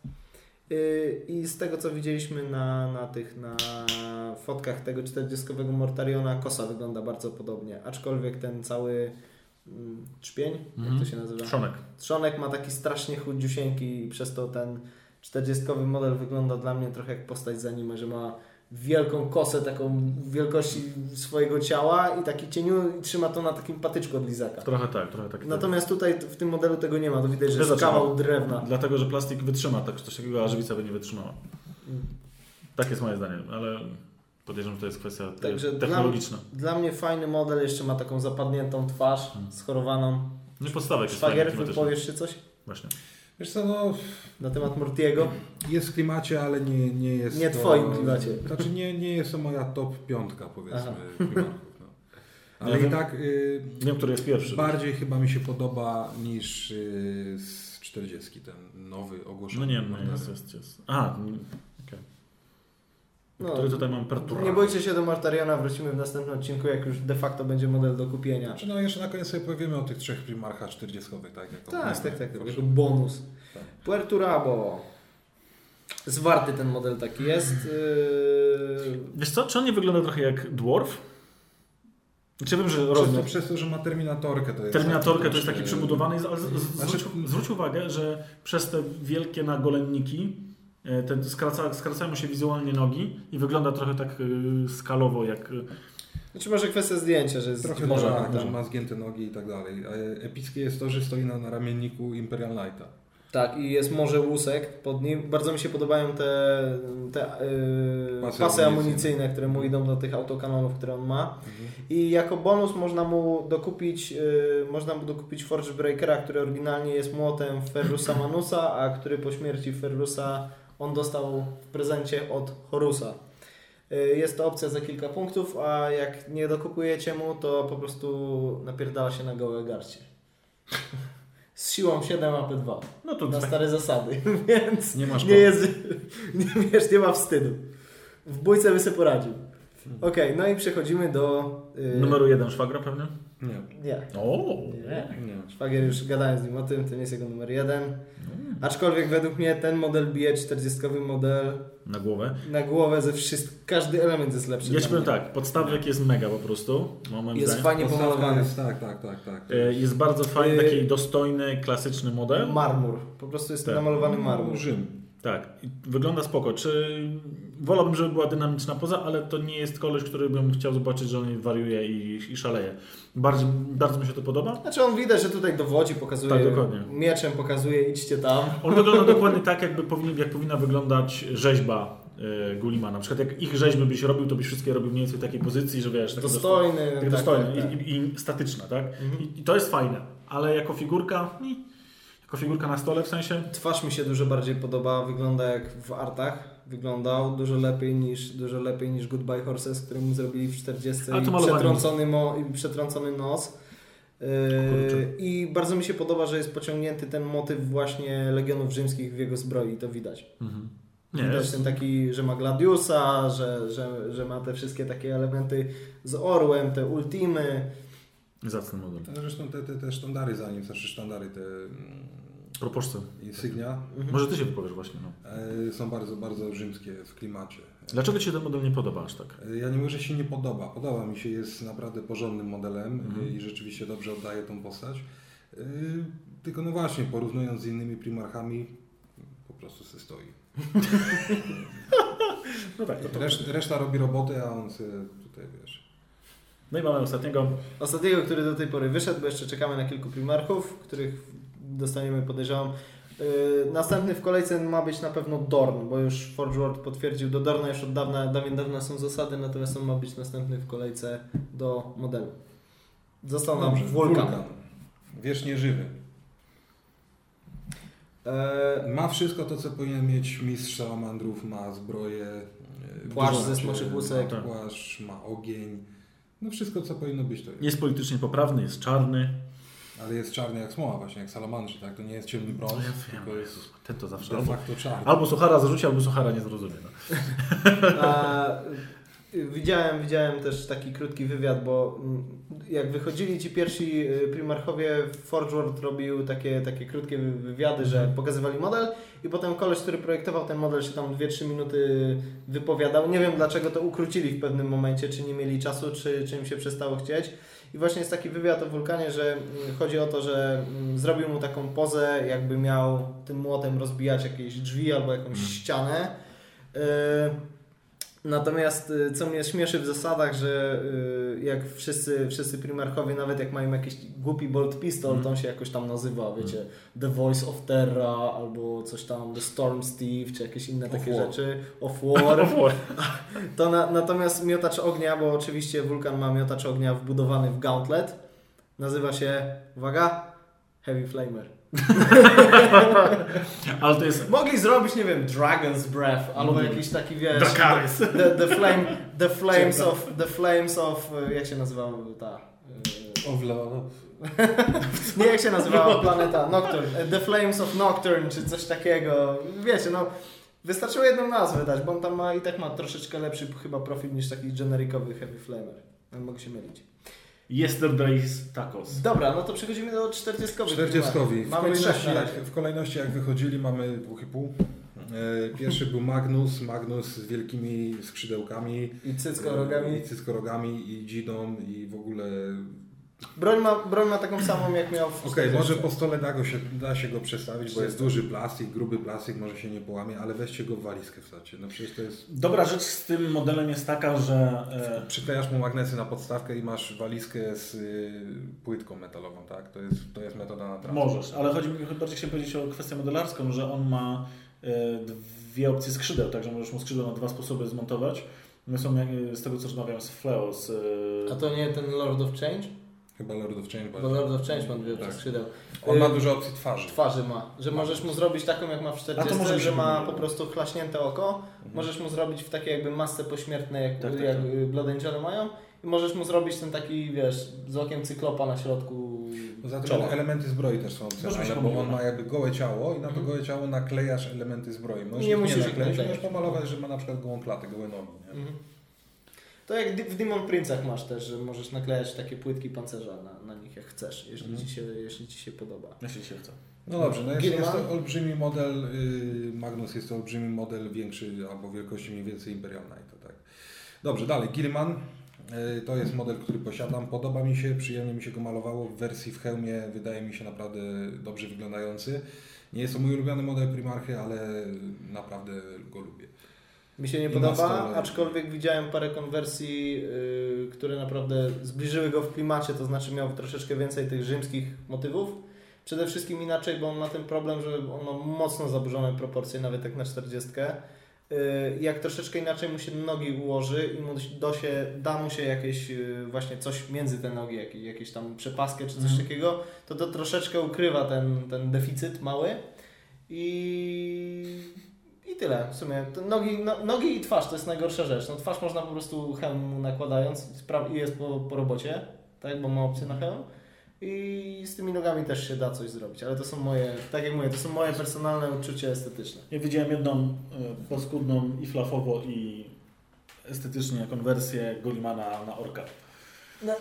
Yy, I z tego co widzieliśmy na, na tych na fotkach tego 40 Mortariona, kosa wygląda bardzo podobnie, aczkolwiek ten cały mm, czpień, jak Mhm. to się nazywa? Trzonek. Trzonek ma taki strasznie chudziusieńki i przez to ten 40 model wygląda dla mnie trochę jak postać z anime, że ma wielką kosę taką wielkości swojego ciała i taki cieniu i trzyma to na takim patyczku od lizaka. Trochę tak, trochę tak. Natomiast tutaj w tym modelu tego nie ma, to widać, że jest kawał drewna. Dlatego, że plastik wytrzyma tak, coś takiego, a żywica by nie wytrzymała. Tak jest moje zdanie, ale podejrzewam, że to jest kwestia Także dla- technologiczna. Dla mnie fajny model, jeszcze ma taką zapadniętą twarz, Hmm. schorowaną. Nie podstawek jest Szwagier, klimatyczny. powiesz czy coś Właśnie. Wiesz co, no na temat Mortiego? jest w klimacie, ale nie, nie jest Nie to... twoim klimacie. Znaczy nie, nie jest to moja top piątka powiedzmy Aha. primarchów. No. Ale Ja i wiem- tak y, Wiem, który jest pierwszy. bardziej chyba mi się podoba niż y, z 40 ten nowy ogłoszony. No nie, no jest, jest, jest. A. No, który tutaj mam Perturba. nie bójcie się do Mortariona, wrócimy w następnym odcinku, jak już de facto będzie model do kupienia. Znaczy, no jeszcze na koniec sobie powiemy o tych trzech primarchach 40 tak? Jako Tak, tak, tak, Proszę. jako bonus. Tak. Puerturabo. Zwarty ten model taki jest. Yy... Wiesz co, czy on nie wygląda trochę jak Dwarf? Czy wiem, że Przez to, rozmiar... przez to, że ma terminatorkę to jest Terminatorkę to jest taki przybudowany, ale z- z- Znaczy- zwróć, zwróć uwagę, że przez te wielkie nagolenniki ten skraca, skracają mu się wizualnie nogi i wygląda trochę tak y, skalowo jak... y, Znaczy może kwestia zdjęcia, że jest Trochę Może, może, tak, może. że ma zgięte nogi i tak dalej. Epickie jest to, że stoi na, na ramienniku Imperial Knighta. Tak, i jest morze łusek pod nim. Bardzo mi się podobają te, te yy, Pasy pasy, amunicyjne. które mu idą do tych autokanonów, które on ma. I jako bonus można mu dokupić, yy, można mu dokupić Forge Breakera, który oryginalnie jest młotem Ferrusa Manusa, a który po śmierci Ferrusa on dostał w prezencie od Horusa. Yy, Jest to opcja za kilka punktów, a jak nie dokupujecie mu, to po prostu napierdala się na gołe garście. (laughs) Z siłą 7 AP2 No to na tak, stare zasady, (laughs) więc Nie masz nie jest, (laughs) nie, wiesz, nie ma wstydu. W bójce by sobie poradził. Okej, no i przechodzimy do... Yy, numeru jeden szwagra pewnie? Nie. Nie, O, nie. Nie. Szwagier już gadałem z nim o tym, to nie jest jego numer jeden. Mm. Aczkolwiek według mnie ten model bije 40 model Na głowę. na głowę ze wszystkim, każdy element jest lepszy. Ja ci powiem tak, podstawek jest mega po prostu. no, moim Jest zdaniem. fajnie pomalowany. Jest, tak, tak, tak, tak. E, Jest bardzo fajny, Yy, taki dostojny, klasyczny model. Marmur, po prostu jest Tak. namalowany marmur. Rzym. Tak, wygląda spoko. Czy wolałbym, żeby była dynamiczna poza, ale to nie jest koleś, który bym chciał zobaczyć, że on wariuje i, i szaleje. Bardzo, bardzo mi się to podoba. Znaczy on widać, że tutaj dowodzi, pokazuje Tak, dokładnie. mieczem, pokazuje idźcie tam. On wygląda (laughs) dokładnie tak, jakby powinien, jak powinna wyglądać rzeźba e, Gulima. Na przykład jak ich rzeźby byś robił, to byś wszystkie robił mniej więcej w takiej pozycji, że wiesz, Dostojny. Tak tak, dostojne tak, tak. I, i, i statyczna, tak? Mhm. I, I to jest fajne, ale jako figurka, nie. Figurka na stole w sensie, Twarz mi się dużo bardziej podoba, wygląda jak w artach. Wyglądał dużo lepiej niż, dużo lepiej niż Goodbye Horses, który mu zrobili w 40 Ale to i przetrącony, mo, i przetrącony nos. Yy, I bardzo mi się podoba, że jest pociągnięty ten motyw właśnie Legionów Rzymskich w jego zbroi, to widać. mhm. nie, Widać jest, ten taki, że ma Gladiusa, że, że, że ma te wszystkie takie elementy z orłem, te ultimy. zacny model. A Zresztą te, te, te sztandary za nim, znaczy sztandary, te Proporcje. insygnia Mhm. Może ty się wypowiesz właśnie. No. e, są bardzo, bardzo rzymskie w klimacie. Dlaczego ci się ten model nie podoba aż tak? E, Ja nie mówię, że się nie podoba. Podoba mi się, jest naprawdę porządnym modelem Mhm. e, i rzeczywiście dobrze oddaje tą postać. Tylko no właśnie, porównując z innymi primarchami, po prostu se stoi. (laughs) No tak, to, to. Reszt, reszta robi robotę, a on sobie tutaj, wiesz... No i mamy ostatniego. Ostatniego, który do tej pory wyszedł, bo jeszcze czekamy na kilku primarków, których dostaniemy, podejrzewam. Yy, następny w kolejce ma być na pewno Dorn, bo już Forge World potwierdził, do Dorna już od dawna, dawien dawna są zasady, natomiast on ma być następny w kolejce do modelu. Został nam Dobrze, Wulkan. Wiecznie żywy. Eee, Ma wszystko to, co powinien mieć mistrz salamandrów, ma zbroję, e, Płaszcz ze smoczych łusek. ma płaszcz, ma ogień. No wszystko, co powinno być to jest. Jest politycznie poprawny, jest czarny. Ale jest czarny jak smoła właśnie, jak salamandrzy, tak? To nie jest ciemny brąz, No ja wiem, tylko jest Jezus, ten to zawsze. de Albo, facto czarny. albo suchara zarzuci, albo suchara nie zrozumie. No. A, widziałem, widziałem też taki krótki wywiad, bo jak wychodzili ci pierwsi y, primarchowie, Forge World robił takie, takie krótkie wy- wywiady, że pokazywali model i potem koleś, który projektował ten model się tam 2-3 minuty wypowiadał. Nie wiem dlaczego to ukrócili w pewnym momencie, czy nie mieli czasu, czy, czy im się przestało chcieć. I właśnie jest taki wywiad o wulkanie, że mm, chodzi o to, że mm, zrobił mu taką pozę, jakby miał tym młotem rozbijać jakieś drzwi albo jakąś Mhm. ścianę. Y, Natomiast y, co mnie śmieszy w zasadach, że y, jak wszyscy, wszyscy primarchowie, nawet jak mają jakiś głupi bolt pistol, Mhm. to on się jakoś tam nazywa, wiecie, The Voice of Terra albo coś tam, The Storm Steve, czy jakieś inne Of takie War. rzeczy, Of (laughs) War. (laughs) To na, natomiast miotacz ognia, bo oczywiście wulkan ma miotacz ognia wbudowany w gauntlet, nazywa się, uwaga, Heavy Flamer. Ale to jest Mogli zrobić, nie wiem, Dragon's Breath, albo Mogli. jakiś taki, wiesz... Dracarys. The, the, flame, the (laughs) Flames of... The Flames of... y, Jak się nazywała ta... y, Owla, (laughs) Nie, jak się nazywała planeta? Nocturne. The Flames of Nocturne, czy coś takiego. Wiecie, no... Wystarczyło jedną nazwę dać, bo on tam ma i tak ma troszeczkę lepszy chyba profil niż taki generikowy Heavy Flamer. Ale mogę się mylić. Yesterday's Tacos. Dobra, no to przechodzimy do 40. 40. W kolejności, jak, w kolejności jak wychodzili mamy dwóch i pół. E, Pierwszy był Magnus, Magnus z wielkimi skrzydełkami. I cycko rogami. I cyckorogami, i dzidą, i w ogóle... Broń ma, broń ma taką samą jak miał w Okej, 40. może po stole da, go się, da się go przestawić, bo jest 40. duży plastik, gruby plastik, może się nie połamie, ale weźcie go w walizkę wsadźcie. No przecież to jest... Dobra rzecz z tym modelem jest taka, że e, Przyklejasz mu magnesy na podstawkę i masz walizkę z y, płytką metalową, tak? To jest, to jest metoda na trasę. możesz, ale chodzi mi bardziej chciałem powiedzieć o kwestię modelarską, że on ma e, dwie opcje skrzydeł, także możesz mu skrzydła na dwa sposoby zmontować. One są jak- z tego co rozmawiam z Fleo, z, e, A to nie ten Lord of Change? Chyba Lord of Change Bo. Lord of Change ma dwie Tak. skrzydeł. On ma Y, dużo opcji twarzy. Twarzy ma, że możesz mu zrobić taką jak ma w 40, może że ma po prostu chlaśnięte oko. Mhm. Możesz mu zrobić w takie jakby masce pośmiertne jak, Tak, tak, jak tak. y, Blood Angele mają. I możesz mu zrobić ten taki, wiesz, z okiem cyklopa na środku Poza tym czoła. elementy zbroi też są opcjonalne, bo on no. ma jakby gołe ciało i na to Mhm. gołe ciało naklejasz elementy zbroi. Możesz Nie ich musisz nie nakleić, naklejać. możesz pomalować, że ma na przykład gołą klatę, gołe nogi. Nie? Mhm. To jak w Demon Prince'ach masz też, że możesz naklejać takie płytki pancerza na, na nich jak chcesz, jeśli, Mhm. ci się, jeśli ci się podoba. jeśli się chce. No dobrze, no jest, jest to olbrzymi model, y, Magnus jest to olbrzymi model większy albo wielkości mniej więcej Imperial Knight, tak. Dobrze, dalej, Gilman. y, To jest model, który posiadam. Podoba mi się, przyjemnie mi się go malowało. W wersji w hełmie wydaje mi się naprawdę dobrze wyglądający. Nie jest to mój ulubiony model Primarchy, ale naprawdę go lubię. Mi się nie podoba, aczkolwiek widziałem parę konwersji, yy, które naprawdę zbliżyły go w klimacie, to znaczy miał troszeczkę więcej tych rzymskich motywów. Przede wszystkim inaczej, bo on ma ten problem, że on ma mocno zaburzone proporcje, nawet jak na 40. Yy, jak troszeczkę inaczej mu się nogi ułoży i mu do się, da mu się jakieś yy, właśnie coś między te nogi, jakieś, jakieś tam przepaskę czy coś Mhm. takiego, to to troszeczkę ukrywa ten, ten deficyt mały. I, I tyle w sumie. Nogi, no, nogi i twarz to jest najgorsza rzecz. No, twarz można po prostu hełm nakładając i jest po, po robocie, tak, bo ma opcję na hełm. I z tymi nogami też się da coś zrobić, ale to są moje, tak jak mówię, to są moje personalne uczucia estetyczne. Ja widziałem jedną paskudną i flafowo i estetycznie konwersję Golimana na orka. No.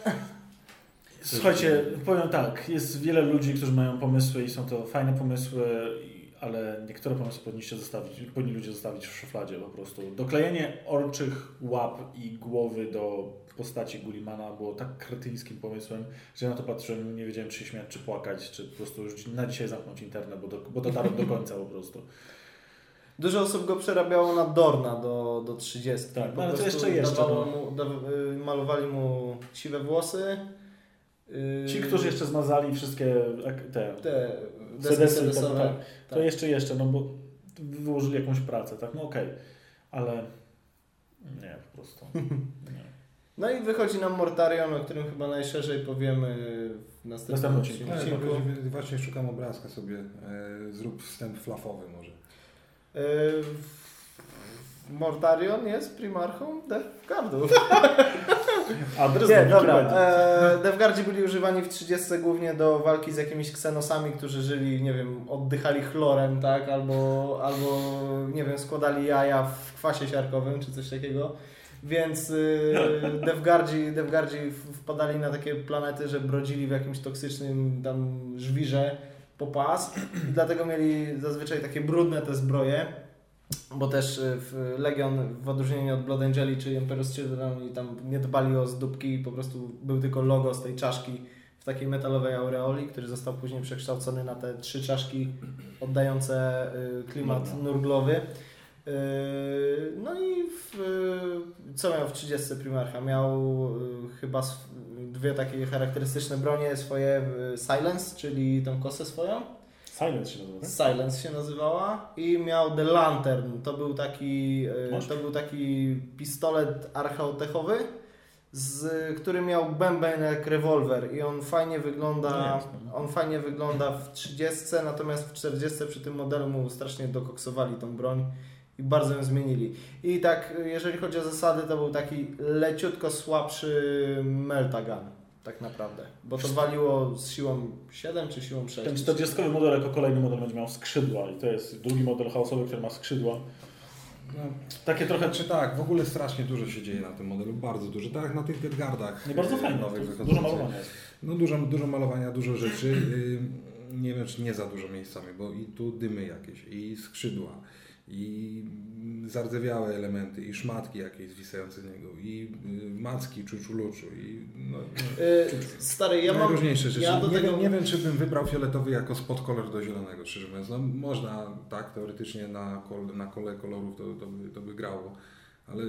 Słuchajcie, powiem tak, jest wiele ludzi, którzy mają pomysły i są to fajne pomysły, i- ale niektóre pomysły powinniście zostawić, powinni ludzie zostawić w szufladzie po prostu. Doklejenie orczych łap i głowy do postaci Gulimana było tak kretyńskim pomysłem, że ja na to patrzyłem, nie wiedziałem czy się śmiać, czy płakać, czy po prostu już na dzisiaj zamknąć internet, bo, do, bo dotarłem do końca po prostu. Dużo osób go przerabiało na Dorna do, do 30. Tak, no ale to jeszcze jeszcze, no. Mu, da, y, malowali mu siwe włosy. y, Ci, którzy jeszcze zmazali wszystkie ak- te Te deski sedesy, sedesowe. tak, to tak. jeszcze, jeszcze, no bo wyłożyli jakąś pracę, tak, no okej, ale nie, po prostu. (laughs) Nie. No i wychodzi nam Mortarion, o którym chyba najszerzej powiemy w następnym Następnym odcinku. odcinku. Ale właśnie- właśnie szukam obrazka sobie. E, zrób wstęp flafowy może. Y, Mortarion jest primarchą Defgardu. (laughs) Adres Nie, do dobra. E, Devgardzi byli używani w 30 głównie do walki z jakimiś ksenosami, którzy żyli, nie wiem, oddychali chlorem, tak? Albo, albo nie wiem, składali jaja w kwasie siarkowym, czy coś takiego. Więc y, Devgardzi, Devgardzi wpadali na takie planety, że brodzili w jakimś toksycznym tam żwirze po pas i dlatego mieli zazwyczaj takie brudne te zbroje, bo też y, w Legion w odróżnieniu od Blood Angeli czy Emperor's Children oni tam nie dbali o zdóbki, po prostu był tylko logo z tej czaszki w takiej metalowej aureoli, który został później przekształcony na te trzy czaszki oddające y, klimat nurglowy. Y, No i w, co miał w 30 Primarcha? Miał chyba dwie takie charakterystyczne bronie, swoje Silence, czyli tą kosę swoją. Silence się nazywa, tak? Silence się nazywała i miał The Lantern. To był taki, e, Masz? to był taki pistolet archeotechowy, z, który miał bęben jak rewolwer i on fajnie No wygląda, jasne. on fajnie wygląda w 30, natomiast w 40 przy tym modelu mu strasznie dokoksowali tą broń i bardzo ją zmienili. I tak, jeżeli chodzi o zasady, to był taki leciutko słabszy Meltagun. Tak naprawdę, bo to waliło z siłą 7 czy siłą 6. Ten 40 model jako kolejny model będzie miał skrzydła i to jest drugi model chaosowy, który ma skrzydła. No, Takie trochę... Czy tak, w ogóle strasznie dużo się dzieje na tym modelu, bardzo dużo. Tak jak na tych Getgardach. Nie bardzo e, nowych dużo malowania jest. No dużo, dużo malowania, dużo rzeczy. Y, Nie wiem, czy nie za dużo miejscami, bo i tu dymy jakieś, i skrzydła, i zardzewiałe elementy, i szmatki jakieś zwisające z niego, i y, macki czuczuluczu, i no, Yy, stary, ja mam... najróżniejsze rzeczy. Ja nie, tego... wiem, nie wiem, czy bym wybrał fioletowy jako spot kolor do zielonego, szczerze mówiąc. No, można, tak, teoretycznie na, kol, na kole kolorów to, to, by, to by grało, ale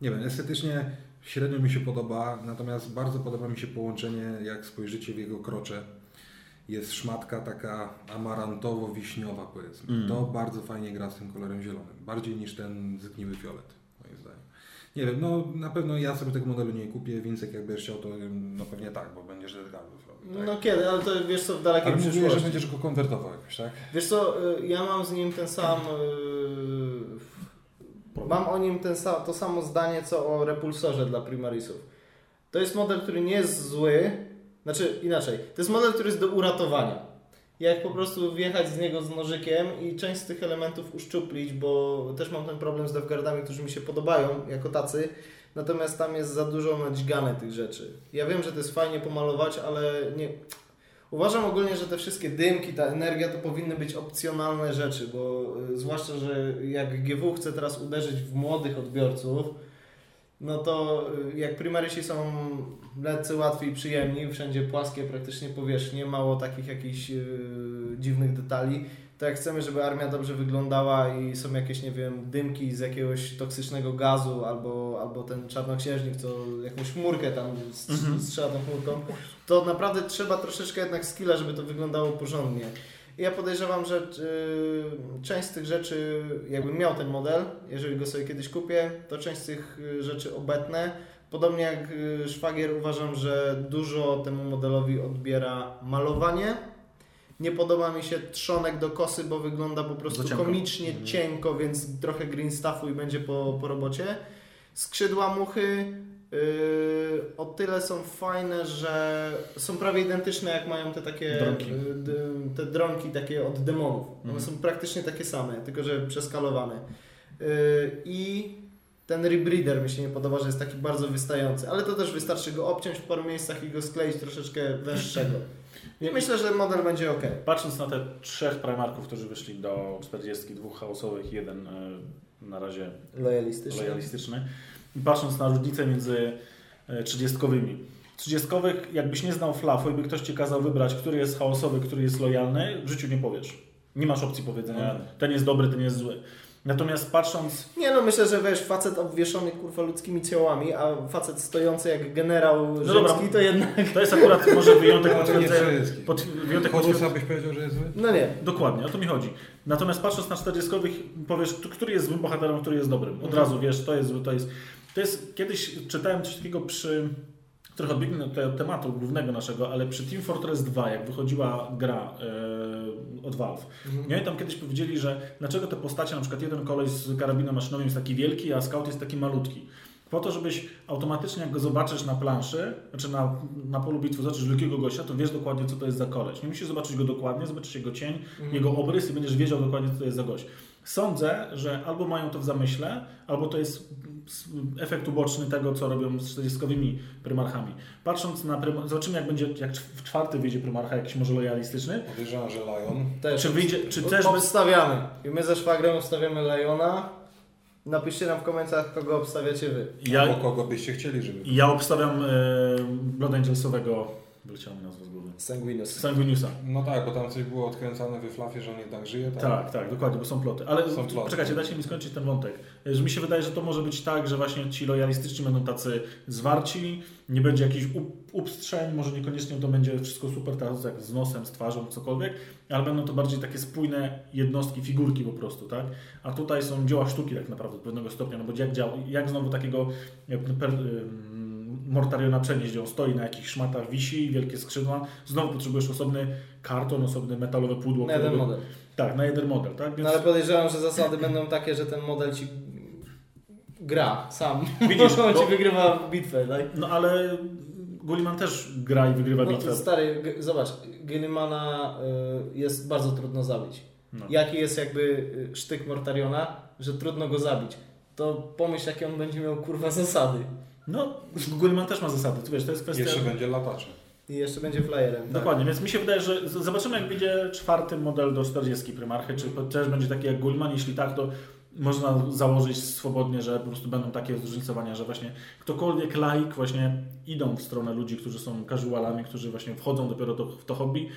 nie wiem, estetycznie średnio mi się podoba, natomiast bardzo podoba mi się połączenie, jak spojrzycie w jego krocze. Jest szmatka taka amarantowo-wiśniowa, powiedzmy. Mm. To bardzo fajnie gra z tym kolorem zielonym. Bardziej niż ten zgniły fiolet, moim zdaniem. Nie wiem, no na pewno ja sobie tego modelu nie kupię. Wincek, jakbyś chciał, to no pewnie tak, bo będziesz Deadguardów robił. Tak? No kiedy, ale to wiesz co, w dalekiej Ale przyszłości. że będziesz go konwertował jakoś, tak? Wiesz co, y, ja mam z nim ten sam... y, Mam o nim ten sa, to samo zdanie, co o repulsorze dla Primarisów. To jest model, który nie jest zły, znaczy inaczej, to jest model, który jest do uratowania. Jak po prostu wjechać z niego z nożykiem i część z tych elementów uszczuplić, bo też mam ten problem z devguardami, którzy mi się podobają jako tacy, natomiast tam jest za dużo nadźgane tych rzeczy. Ja wiem, że to jest fajnie pomalować, ale nie... Uważam ogólnie, że te wszystkie dymki, ta energia to powinny być opcjonalne rzeczy, bo y, zwłaszcza, że jak GW chce teraz uderzyć w młodych odbiorców, no to y, jak primarysi są leccy łatwi i przyjemni, wszędzie płaskie praktycznie powierzchnie, mało takich jakichś yy, dziwnych detali, to jak chcemy, żeby armia dobrze wyglądała i są jakieś, nie wiem, dymki z jakiegoś toksycznego gazu albo, albo ten czarnoksiężnik, co jakąś chmurkę tam Mhm. strzela tą chmurką, to naprawdę trzeba troszeczkę jednak skilla, żeby to wyglądało porządnie. I ja podejrzewam, że y, część z tych rzeczy, jakbym miał ten model, jeżeli go sobie kiedyś kupię, to część z tych y, rzeczy obetnę. Podobnie jak y, szwagier uważam, że dużo temu modelowi odbiera malowanie. Nie podoba mi się trzonek do kosy, bo wygląda po prostu cienko. komicznie Mhm. cienko, więc trochę green stuffu i będzie po, po robocie. Skrzydła muchy o tyle są fajne, że są prawie identyczne jak mają te takie Dronki. yy, d, te dronki takie od demonów. One Mhm. są praktycznie takie same, tylko że przeskalowane. Yy, I ten rebreeder mi się nie podoba, że jest taki bardzo wystający, ale to też wystarczy go obciąć w paru miejscach i go skleić troszeczkę węższego. I myślę, że model będzie ok. Patrząc na te trzech primarków, którzy wyszli do 40, dwóch chaosowych i jeden e, na razie Lojalistyczny. lojalistyczny. I patrząc na różnicę między e, trzydziestkowymi. Trzydziestkowych, jakbyś nie znał flafu i by ktoś ci kazał wybrać, który jest chaosowy, który jest lojalny, w życiu nie powiesz. Nie masz opcji powiedzenia, Mhm. ten jest dobry, ten jest zły. Natomiast patrząc, Nie no, myślę, że wiesz, facet obwieszony kurwa ludzkimi ciałami, a facet stojący jak generał rzymski, dobra. to jednak... to jest akurat może wyjątek nie potwierdzający. Pod, wyjątek Horusa potwierdza- byś powiedział, że jest zły? No nie. Dokładnie, o to mi chodzi. Natomiast patrząc na 40 powiesz, który jest złym bohaterem, który jest dobrym. Od razu wiesz, to jest zły, to jest. To jest. Kiedyś czytałem coś takiego przy. Trochę odbiegnę od tematu głównego naszego, ale przy Team Fortress 2, jak wychodziła gra e, od Valve, nie? tam kiedyś powiedzieli, że dlaczego te postacie, na przykład jeden koleś z karabinem maszynowym jest taki wielki, a scout jest taki malutki. Po to, żebyś automatycznie, jak go zobaczysz na planszy, znaczy na, na polu bitwy, zobaczysz wielkiego gościa, to wiesz dokładnie, co to jest za koleś. Nie musisz zobaczyć go dokładnie, zobaczysz jego cień, jego obrys i będziesz wiedział dokładnie, co to jest za gość. Sądzę, że albo mają to w zamyśle, albo to jest efekt uboczny tego, co robią z 40 prymarchami. Patrząc na prym... zobaczymy, jak będzie, jak w czwarty wyjdzie prymarcha, jakiś może lojalistyczny. Podejrzewam, że Lion. Też. Czy wyjdzie, czy też. Obstawiamy. I my ze szwagrem obstawiamy Leona. Napiszcie nam w komentarzach, kogo obstawiacie wy. Ja, Albo kogo byście chcieli, żeby... ja obstawiam e, Blood Angelsowego, wyleciała mi nazwa z głowy, Sanguinus. Sanguiniusa. No tak, bo tam coś było odkręcane we flafie, że on jednak żyje. Tak. Tak, tak, dokładnie, bo są ploty. Ale Są ploty. poczekajcie, dajcie mi skończyć ten wątek. Że mi się wydaje, że to może być tak, że właśnie ci lojalistyczni będą tacy zwarci, nie będzie jakichś up- upstrzeń, może niekoniecznie to będzie wszystko super, tak jak z nosem, z twarzą, cokolwiek, ale będą to bardziej takie spójne jednostki, figurki po prostu, tak? A tutaj są dzieła sztuki tak naprawdę do pewnego stopnia, no bo jak, działa, jak znowu takiego jak per, Mortariona przenieść, gdzie on stoi na jakichś szmatach, wisi, wielkie skrzydła, znowu potrzebujesz osobny karton, osobne metalowe pudło, Na jeden model. tak, na jeden model, tak? Więc No ale podejrzewam, że zasady będą takie, że ten model ci gra sam. (laughs) Widzisz, on bo- ci wygrywa bitwę, tak? No ale Gulliman też gra i wygrywa No, bitwę. stary, zobacz, Gillimana y, jest bardzo trudno zabić. No. Jaki jest jakby y, sztyk Mortariona? że trudno go zabić, to pomyśl jakie on będzie miał kurwa zasady. No, Gullman też ma zasady, tu wiesz, to jest kwestia... Jeszcze będzie latacze. I jeszcze będzie flyerem. tak? Dokładnie, więc mi się wydaje, że zobaczymy jak będzie czwarty model do 40 Primarchy, czy też będzie taki jak Gullman, jeśli tak, to można założyć swobodnie, że po prostu będą takie zróżnicowania, że właśnie ktokolwiek laik właśnie idą w stronę ludzi, którzy są casualami, którzy właśnie wchodzą dopiero to, w to hobby.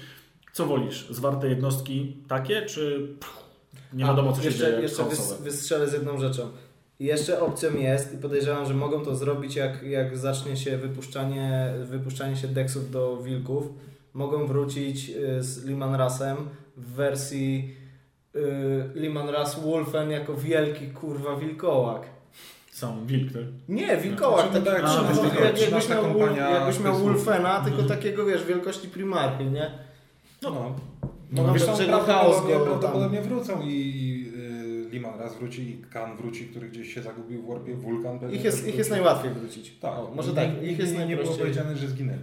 Co wolisz? Zwarte jednostki takie, czy pff, nie A, wiadomo co się jeszcze, dzieje Jeszcze wys, wystrzelę z jedną rzeczą. I jeszcze opcją jest, i podejrzewam, że mogą to zrobić, jak, jak zacznie się wypuszczanie, wypuszczanie się deksów do wilków, mogą wrócić y, z Liman Rasem w wersji yy, Liman Ras Wolfen jako wielki kurwa wilkołak. Sam wilk, no, znaczy, tak? Nie, wilkołak. No, tak, a, no, jak, tak, jak, jakbyś miał, kompania, jakbyś miał Wolfena, mhm. tylko takiego, wiesz, wielkości primarki, nie? No, no. No, no, no wiesz, tam prawdopodobnie, prawdopodobnie wrócą i Liman raz wróci i Kan wróci, który gdzieś się zagubił w Warpie, Wulkan pewnie Ich jest, ich jest najłatwiej wrócić. Tak, O, może tak, ich jest nie było najprościej. powiedziane, że zginęli.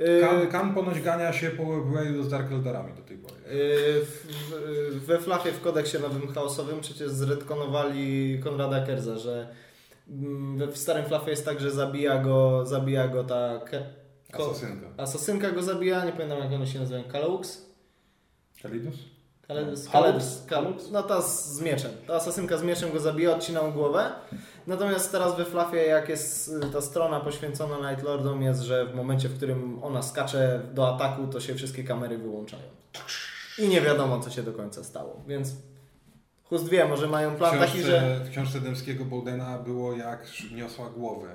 Y, Kan, kan ponoć gania się po Wayu z Dark Elderami do tej pory. Yy, We Flachie w kodeksie nowym chaosowym przecież zredkonowali Konrada Kerza, że mm, w starym Flachie jest tak, że zabija go, zabija go ta ke, ko, Asasynka. asasynka go zabija, nie pamiętam jak one się nazywają, Kalux? Kalidus? Kalux? Kalux. Kalux? No ta z, z mieczem. Ta asasynka z mieczem go zabija, odcina mu głowę. Natomiast teraz we Flafie, jak jest y, ta strona poświęcona Night Lordom, jest, że w momencie, w którym ona skacze do ataku, to się wszystkie kamery wyłączają. I nie wiadomo, co się do końca stało. Więc Chust wie, może mają plan taki, że... książce, w książce Dębskiego Bowdena było jak niosła głowę.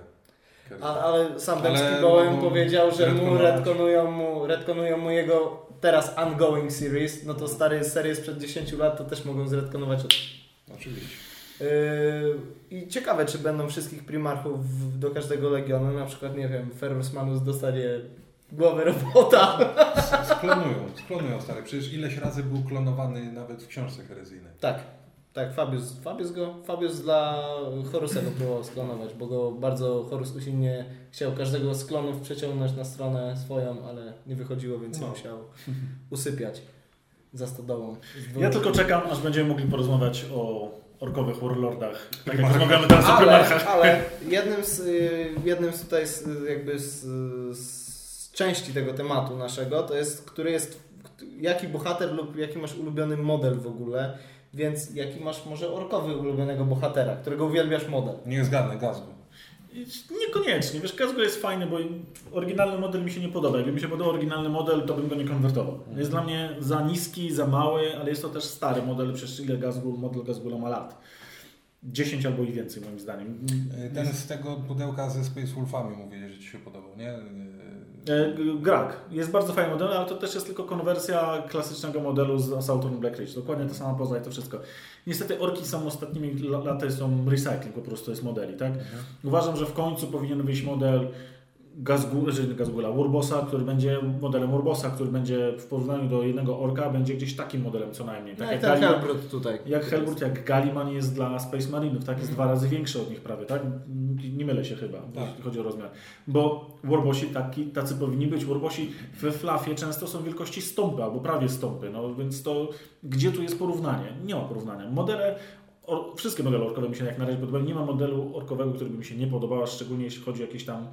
A, ale sam Dębski Bołem mogą powiedział, że mu retkonują mu, retkonują mu jego teraz ongoing series, no to stary series sprzed 10 lat to też mogą zretkonować od Oczywiście. Yy, I ciekawe, czy będą wszystkich primarchów do każdego legionu, na przykład, nie wiem, Ferrus Manus dostanie głowę robota. Sklonują, sklonują stary. Przecież ileś razy był klonowany nawet w książce herezyjnej. Tak, tak, Fabius, Fabius go, Fabius dla Horusa go próbował sklonować, bo go bardzo Horus usilnie chciał każdego z klonów przeciągnąć na stronę swoją, ale nie wychodziło, więc No. musiał usypiać za stodołą. Ja tylko czekam, aż będziemy mogli porozmawiać o orkowych warlordach. Tak jak rozmawiamy teraz o Ale, primarchach. ale (laughs) jednym z, y, jednym z tutaj z, jakby z, z części tego tematu naszego to jest, który jest, jaki bohater lub jaki masz ulubiony model w ogóle, więc jaki masz może orkowy ulubionego bohatera, którego uwielbiasz model. Niech zgadnę, Gazgu. Niekoniecznie. Wiesz, Kazgo jest fajny, bo oryginalny model mi się nie podoba. Jakby mi się podobał oryginalny model, to bym go nie konwertował. Jest dla mnie za niski, za mały, ale jest to też stary model. Przecież ile Gazgul, model Gazgula ma lat? 10 albo i więcej moim zdaniem. Ten z tego pudełka ze Space Wolfami mówię, że Ci się podobał, nie? E, Grak. Jest bardzo fajny model, ale to też jest tylko konwersja klasycznego modelu z Assaultem Black Ridge. Dokładnie to sama poza i to wszystko. Niestety orki są ostatnimi la- laty są recycling po prostu jest modeli, tak? Uważam, że w końcu powinien wyjść model Gazgu, że nie Gazgula, Urbosa, który będzie modelem Urbosa, który będzie w porównaniu do jednego orka, będzie gdzieś takim modelem co najmniej. Tak No jak jak, Galliman, tutaj. jak Helmut, jak Galliman jest dla Space Marinów, tak? Jest dwa razy większy od nich prawie, tak? Nie mylę się chyba, Tak. jeśli chodzi o rozmiar. Bo Warbosi taki, tacy powinni być. Warbosi we flafie często są wielkości stąpy albo prawie stąpy, no więc to gdzie tu jest porównanie? Nie ma porównania. Modele, or, wszystkie modele orkowe mi się jak na razie podobają. Nie ma modelu orkowego, który by mi się nie podobał, szczególnie jeśli chodzi o jakieś tam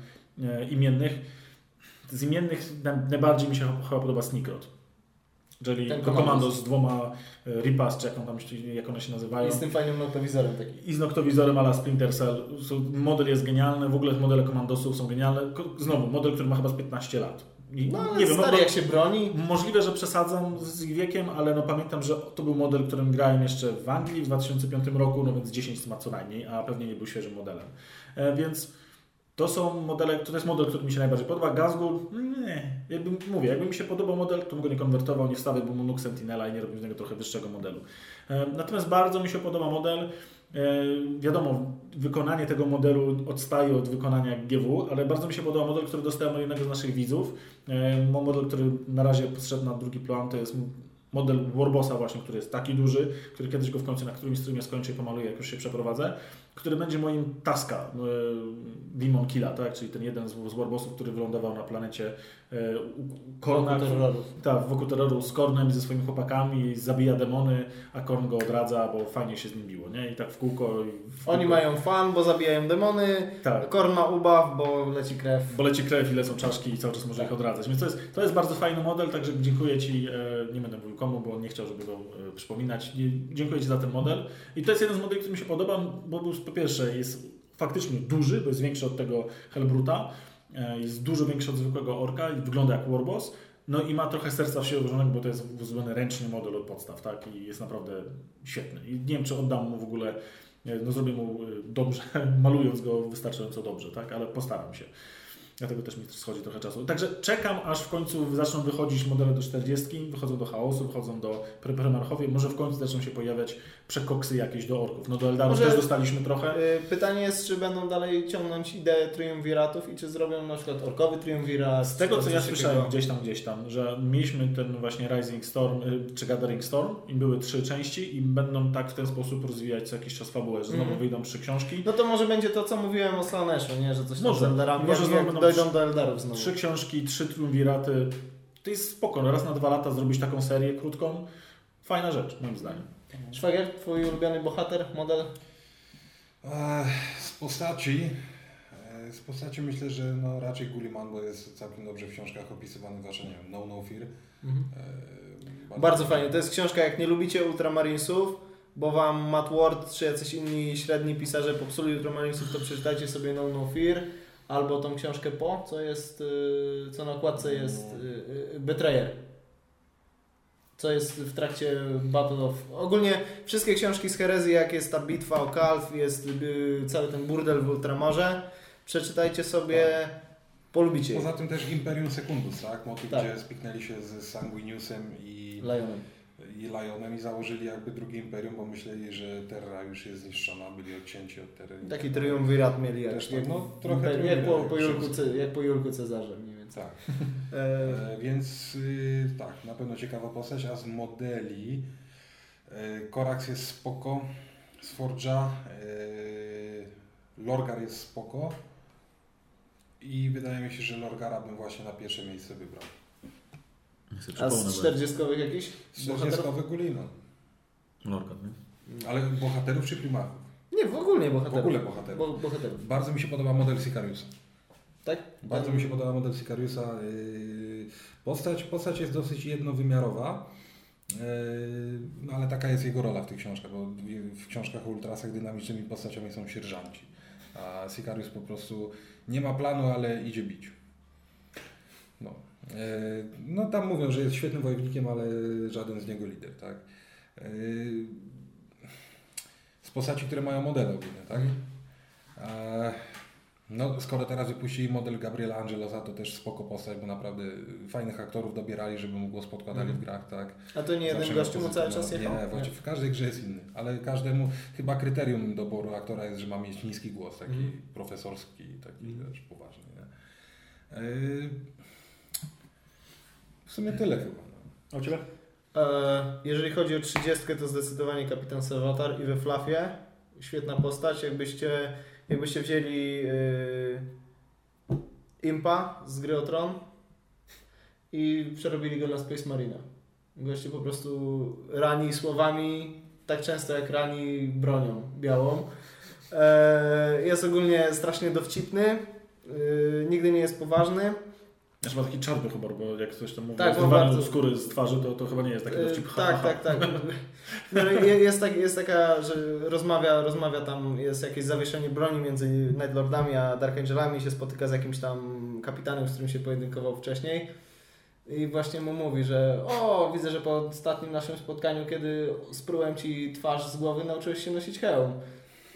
imiennych. Z imiennych na- najbardziej mi się chyba podoba Sneakrot. Czyli Ten komando z dwoma e, Ripas, czy jak, on tam, jak one się nazywają. I z tym fajnym notowizorem taki. I z noktowizorem ala Splinter Cell. Model jest genialny, w ogóle modele komandosów są genialne. Znowu, model, który ma chyba z 15 lat. I, No nie wiem, stary no, jak się broni. Możliwe, że przesadzam z wiekiem, ale no pamiętam, że to był model, którym grałem jeszcze w Anglii w 2005 roku, no więc 10 ma co najmniej, a pewnie nie był świeżym modelem. E, więc to są modele, to jest model, który mi się najbardziej podoba. Gazgul, nie. Jakbym, mówię, jakby mi się podobał model, to bym go nie konwertował, nie wstawiłbym mu nóg Sentinela i nie robił z niego trochę wyższego modelu. E, natomiast bardzo mi się podoba model. E, wiadomo, wykonanie tego modelu odstaje od wykonania GW, ale bardzo mi się podoba model, który dostałem od jednego z naszych widzów. E, model, który na razie zszedł na drugi plan, to jest model Warbossa właśnie, który jest taki duży, który kiedyś go w końcu na którymś streamie skończę i pomaluję, jak już się przeprowadzę, który będzie moim Taska, e, Demon Killa, tak? czyli ten jeden z, z Warbossów, który wylądował na planecie e, Korna, Wokół terroru. tak, wokół terroru z Kornem, ze swoimi chłopakami, zabija demony, a Korn go odradza, bo fajnie się z nim biło, nie? I tak w kółko. W kółko. Oni mają fan, bo zabijają demony, Tak. Korn ma ubaw, bo leci krew. Bo leci krew i lecą czaszki i cały czas może ich odradzać. Więc to jest, to jest bardzo fajny model, także dziękuję Ci, e, nie będę mówił komu, bo on nie chciał, żeby go przypominać. Dziękuję Ci za ten model. I to jest jeden z modeli, który mi się podoba, bo był po pierwsze jest faktycznie duży, bo jest większy od tego Hellbruta, e, jest dużo większy od zwykłego orka i wygląda jak Warboss. No i ma trochę serca w siłę bo to jest zrobiony ręczny model od podstaw, tak? I jest naprawdę świetny. I nie wiem, czy oddam mu w ogóle, e, no zrobię mu e, dobrze, (laughs) malując go wystarczająco dobrze, tak? Ale postaram się. Dlatego też mi schodzi trochę czasu. Także czekam, aż w końcu zaczną wychodzić modele do 40, wychodzą do chaosu, wychodzą do pre- premarchowie, może w końcu zaczną się pojawiać przekoksy jakieś do orków. No do Eldarów Może- też dostaliśmy trochę. Y, Pytanie jest, czy będą dalej ciągnąć ideę triumviratów i czy zrobią na przykład orkowy triumvirat. Z tego, co ja takiego. słyszałem gdzieś tam, gdzieś tam, że mieliśmy ten właśnie Rising Storm, y, czy Gathering Storm i były trzy części i będą tak w ten sposób rozwijać co jakiś czas fabułę, że znowu Mhm. wyjdą trzy książki. No to może będzie to, co mówiłem o Slaneszu, nie? Że coś tam Może. z Eldarami, Może znowu będą dojdą trzy- do Eldarów znowu. Trzy książki, trzy triumviraty. To jest spoko, no raz na dwa lata zrobić taką serię krótką. Fajna rzecz, moim zdaniem. Szwagier, twój ulubiony bohater, model? E, Z postaci, e, z postaci myślę, że no raczej Gulliman, bo jest całkiem dobrze w książkach opisywany, zwłaszcza nie wiem, No No Fear. E, Bardzo fajnie. To jest książka, jak nie lubicie Ultramarinesów, bo wam Matt Ward czy jacyś inni średni pisarze popsuli Ultramarinesów, to przeczytajcie sobie No No Fear. Albo tą książkę po, co jest, y, co na okładce jest y, y, Betrayer. Co jest w trakcie Battle of... Ogólnie wszystkie książki z herezji, jak jest ta bitwa o Kalf, jest cały ten burdel w Ultramarze. Przeczytajcie sobie, polubicie je. Poza tym też Imperium Secundus, tak? Motyw, Tak. gdzie spiknęli się z Sanguiniusem i, Lionem. I Lionem i założyli jakby drugie Imperium, bo myśleli, że Terra już jest zniszczona, byli odcięci od Terry. Taki triumvirat mieli jak, Też jak, no, trochę jak, jak, po, po Julku, jak po Julku Cezarze mniej więcej. Tak. (laughs) E, E, więc y, tak, na pewno ciekawa postać, a z modeli e, Korax jest spoko, Sforja, e, Lorgar jest spoko i wydaje mi się, że Lorgara bym właśnie na pierwsze miejsce wybrał. A z 40 jakiś? 40 Gulino. Lorka, nie? Ale bohaterów czy primachów? Nie, w ogóle nie W bohaterów. ogóle bohaterów. Bo, bohaterów. Bardzo mi się podoba model Sicariusa. Tak? Bardzo mi się podoba model Sicariusa. Yy, Postać, postać jest dosyć jednowymiarowa, yy, no ale taka jest jego rola w tych książkach, bo w książkach o ultrasach dynamicznymi postaciami są sierżanci. A Sicarius po prostu nie ma planu, ale idzie bić. No. Yy, no tam mówią, że jest świetnym wojownikiem, ale żaden z niego lider, tak? Yy, Z postaci, które mają modele ogólnie, tak? E, No, skoro teraz wypuścili model Gabriela Angelosa, to też spoko postać, bo naprawdę fajnych aktorów dobierali, żeby mu głos podkładali w grach, tak? A to nie jeden gościu mu cały czas jechał? Nie, właściwie w każdej grze jest inny, ale każdemu chyba kryterium doboru aktora jest, że ma mieć niski głos, taki Mhm. profesorski, taki Mhm. też poważny, nie? W sumie tyle chyba. A u Ciebie? E, jeżeli chodzi o 30, to zdecydowanie Kapitan Salvatar i we Flafie. Świetna postać. Jakbyście, jakbyście wzięli y, Impa z gry o Tron i przerobili go na Space Marina. Goście po prostu rani słowami tak często jak rani bronią białą. E, jest ogólnie strasznie dowcipny. y, nigdy nie jest poważny. Znaczy ma taki czarny humor, bo jak ktoś tam mówi Tak, o bardzo- skóry z twarzy, to, to chyba nie jest taki dowcip. Ha, Tak, ha. tak, tak. (laughs) No, je- jest, tak, jest taka, że rozmawia, rozmawia tam, jest jakieś zawieszenie broni między Night Lordami a Dark Angelami, się spotyka z jakimś tam kapitanem, z którym się pojedynkował wcześniej. I właśnie mu mówi, że o, widzę, że po ostatnim naszym spotkaniu, kiedy sprułem ci twarz z głowy, nauczyłeś się nosić hełm.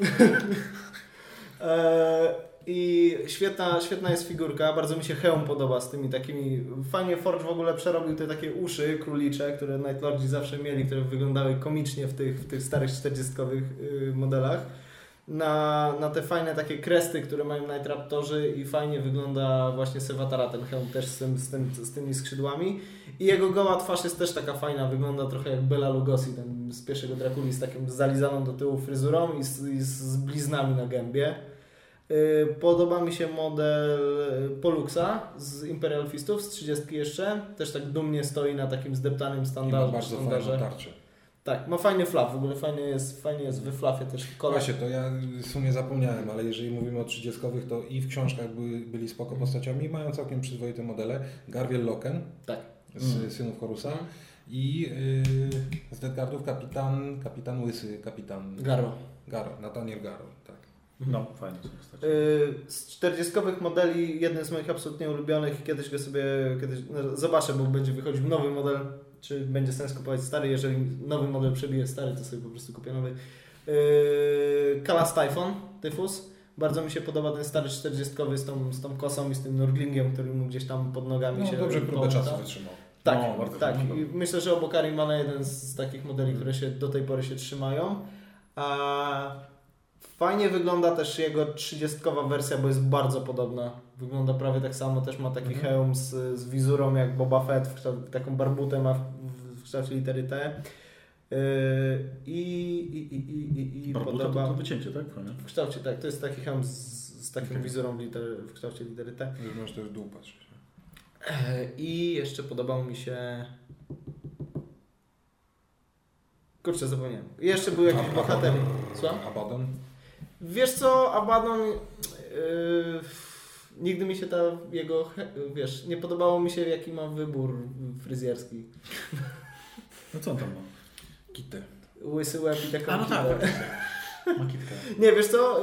(laughs) e, I świetna, świetna jest figurka, bardzo mi się hełm podoba z tymi takimi. Fajnie Forge w ogóle przerobił te takie uszy królicze, które Night Lordzi zawsze mieli, które wyglądały komicznie w tych, w tych starych 40 modelach. na, na te fajne takie kresty, które mają Night Raptorzy i fajnie wygląda właśnie Sewatara, ten hełm też z, tym, z, tym, z tymi skrzydłami. I jego goła twarz jest też taka fajna, wygląda trochę jak Bela Lugosi, ten z pierwszego Drakuli, z taką zalizaną do tyłu fryzurą i z, i z bliznami na gębie. Yy, Podoba mi się model Poluxa z Imperial Fistów z 30 jeszcze. Też tak dumnie stoi na takim zdeptanym I ma standardzie. bardzo fajną standardzie. tarczę. Tak, ma fajny flaf, w ogóle fajnie jest, fajnie jest we flafie też kolor. Właśnie, to ja w sumie zapomniałem, ale jeżeli mówimy o 30 to i w książkach były, byli spoko postaciami, mają całkiem przyzwoite modele. Garwiel Loken Tak. z Mm. Synów Horusa Mhm. i yy, z Deadguardów kapitan, kapitan Łysy, kapitan Garo. Garo, Nathaniel Garo, tak. No, fajnie są postacie. Yy, Z 40 modeli jeden z moich absolutnie ulubionych. Kiedyś go sobie kiedyś no, zobaczę, bo będzie wychodził nowy model. Czy będzie sens kupować stary? Jeżeli nowy model przebije stary, to sobie po prostu kupię nowy. Yy, Kalas Typhon, Tyfus. Bardzo mi się podoba ten stary 40 z tą, z tą kosą i z tym Nurglingiem, który mu gdzieś tam pod nogami No, się dobrze próbę czasu wytrzymał. Tak, No, tak. I myślę, że Obokari ma na jeden z, z takich modeli, które się do tej pory się trzymają. A fajnie wygląda też jego 30 wersja, bo jest bardzo podobna. Wygląda prawie tak samo, też ma taki Mhm. hełm z, z wizurą jak Boba Fett, w kształt, taką barbutę ma w, w, kształcie litery T. Yy, I, i, i, i, i, Barbuta podoba... to, to wycięcie, tak? Fajnie. W kształcie, tak. To jest taki hełm z, z taką Okej. wizurą litery, w kształcie litery T. Już możesz też w dół patrzeć. E, I jeszcze podobał mi się. Kurczę, zapomniałem. Jeszcze był jakiś A- bohater. Abaddon? Słucham? Abaddon? Wiesz co, Abaddon. Yy, nigdy mi się ta jego. Wiesz, nie podobało mi się, jaki ma wybór fryzjerski. No co on tam ma? Kitę. Łysy łeb i taką A no tak, kitę. Makitkę. Nie, wiesz co,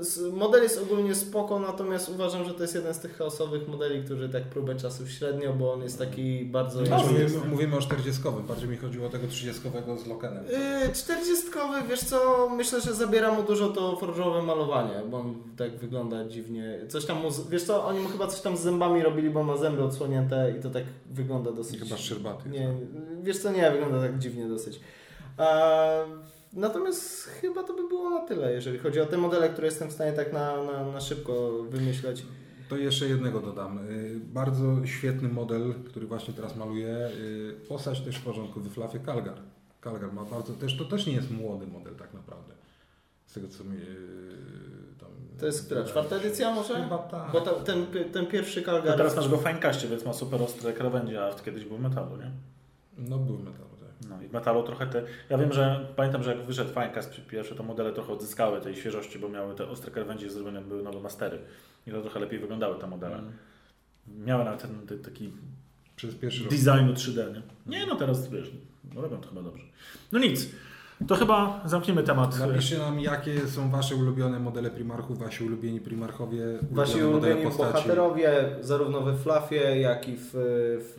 s- model jest ogólnie spoko, natomiast uważam, że to jest jeden z tych chaosowych modeli, który tak próbę czasu średnio, bo on jest taki bardzo... No, mówimy, mówimy o 40. Bardziej mi chodziło o tego 30 z Lokenem. Yy, 40 wiesz co, myślę, że zabiera mu dużo to forżowe malowanie, bo on tak wygląda dziwnie. Coś tam mu, wiesz co, oni mu chyba coś tam z zębami robili, bo ma zęby odsłonięte i to tak wygląda dosyć... Chyba szczerbaty. Nie, wiesz co, nie, wygląda tak dziwnie dosyć. A, natomiast chyba to by było na tyle, jeżeli chodzi o te modele, które jestem w stanie tak na, na, na szybko wymyśleć. To jeszcze jednego dodam. Y, Bardzo świetny model, który właśnie teraz maluję. Y, Postać też w porządku w Flafie Kalgar. Kalgar ma bardzo też, to też nie jest młody model tak naprawdę. Z tego co mi y, tam... To jest która, czwarta edycja może? Chyba tak. Bo ta, ten, ten pierwszy No Calgary... teraz masz go w więc ma super ostre krawędzie, a kiedyś był metalu, nie? No był metal, tak. No i w metalu trochę te... Ja wiem, że pamiętam, że jak wyszedł Finecast pierwsze, to modele trochę odzyskały tej świeżości, bo miały te ostre krawędzie zrobione, były nowe mastery. I to trochę lepiej wyglądały te modele. Mm. Miały nawet ten, ten taki Przez pierwszy designu 3D, nie? Nie, no teraz wiesz, no robią to chyba dobrze. No nic, to chyba zamkniemy temat. Napiszcie nam, jakie są Wasze ulubione modele primarchów, Wasi ulubieni primarchowie, Wasi ulubione ulubieni postaci. bohaterowie, zarówno we flafie, jak i w, w,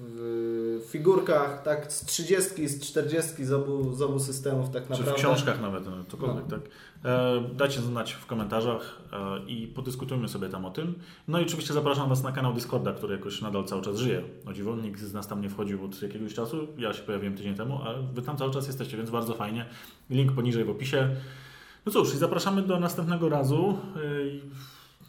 w figurkach, tak z 30, z 40, z obu, z obu systemów tak Czy naprawdę. w książkach nawet, no, cokolwiek, tak? E, dajcie znać w komentarzach e, i podyskutujmy sobie tam o tym. No i oczywiście zapraszam Was na kanał Discorda, który jakoś nadal cały czas żyje. O dziwo, nikt z nas tam nie wchodził od jakiegoś czasu. Ja się pojawiłem tydzień temu, a Wy tam cały czas jesteście, więc bardzo fajnie. Link poniżej w opisie. No cóż, i zapraszamy do następnego razu. E,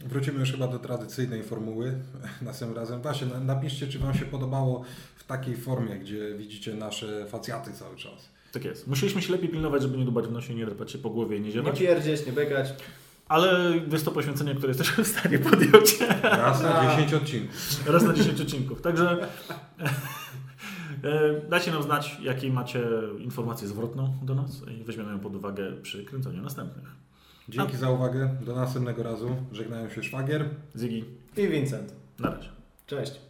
Wrócimy już chyba do tradycyjnej formuły (laughs) następnym razem. Właśnie, na- napiszcie, czy Wam się podobało w takiej formie, gdzie widzicie nasze facjaty cały czas. Tak jest. Musieliśmy się lepiej pilnować, żeby nie dubać w nosie, nie drapać się po głowie i nie Nie ziewać. pierdzieć, nie biegać. Ale jest to poświęcenie, które jesteśmy w stanie podjąć. Raz na A. 10 odcinków. Raz na 10 odcinków. Także e, dajcie nam znać, jakie macie informację zwrotną do nas i weźmiemy ją pod uwagę przy kręceniu następnych. Dzięki za uwagę. Do następnego razu. Żegnają się szwagier. Ziggy, I Vincent. na razie. Cześć.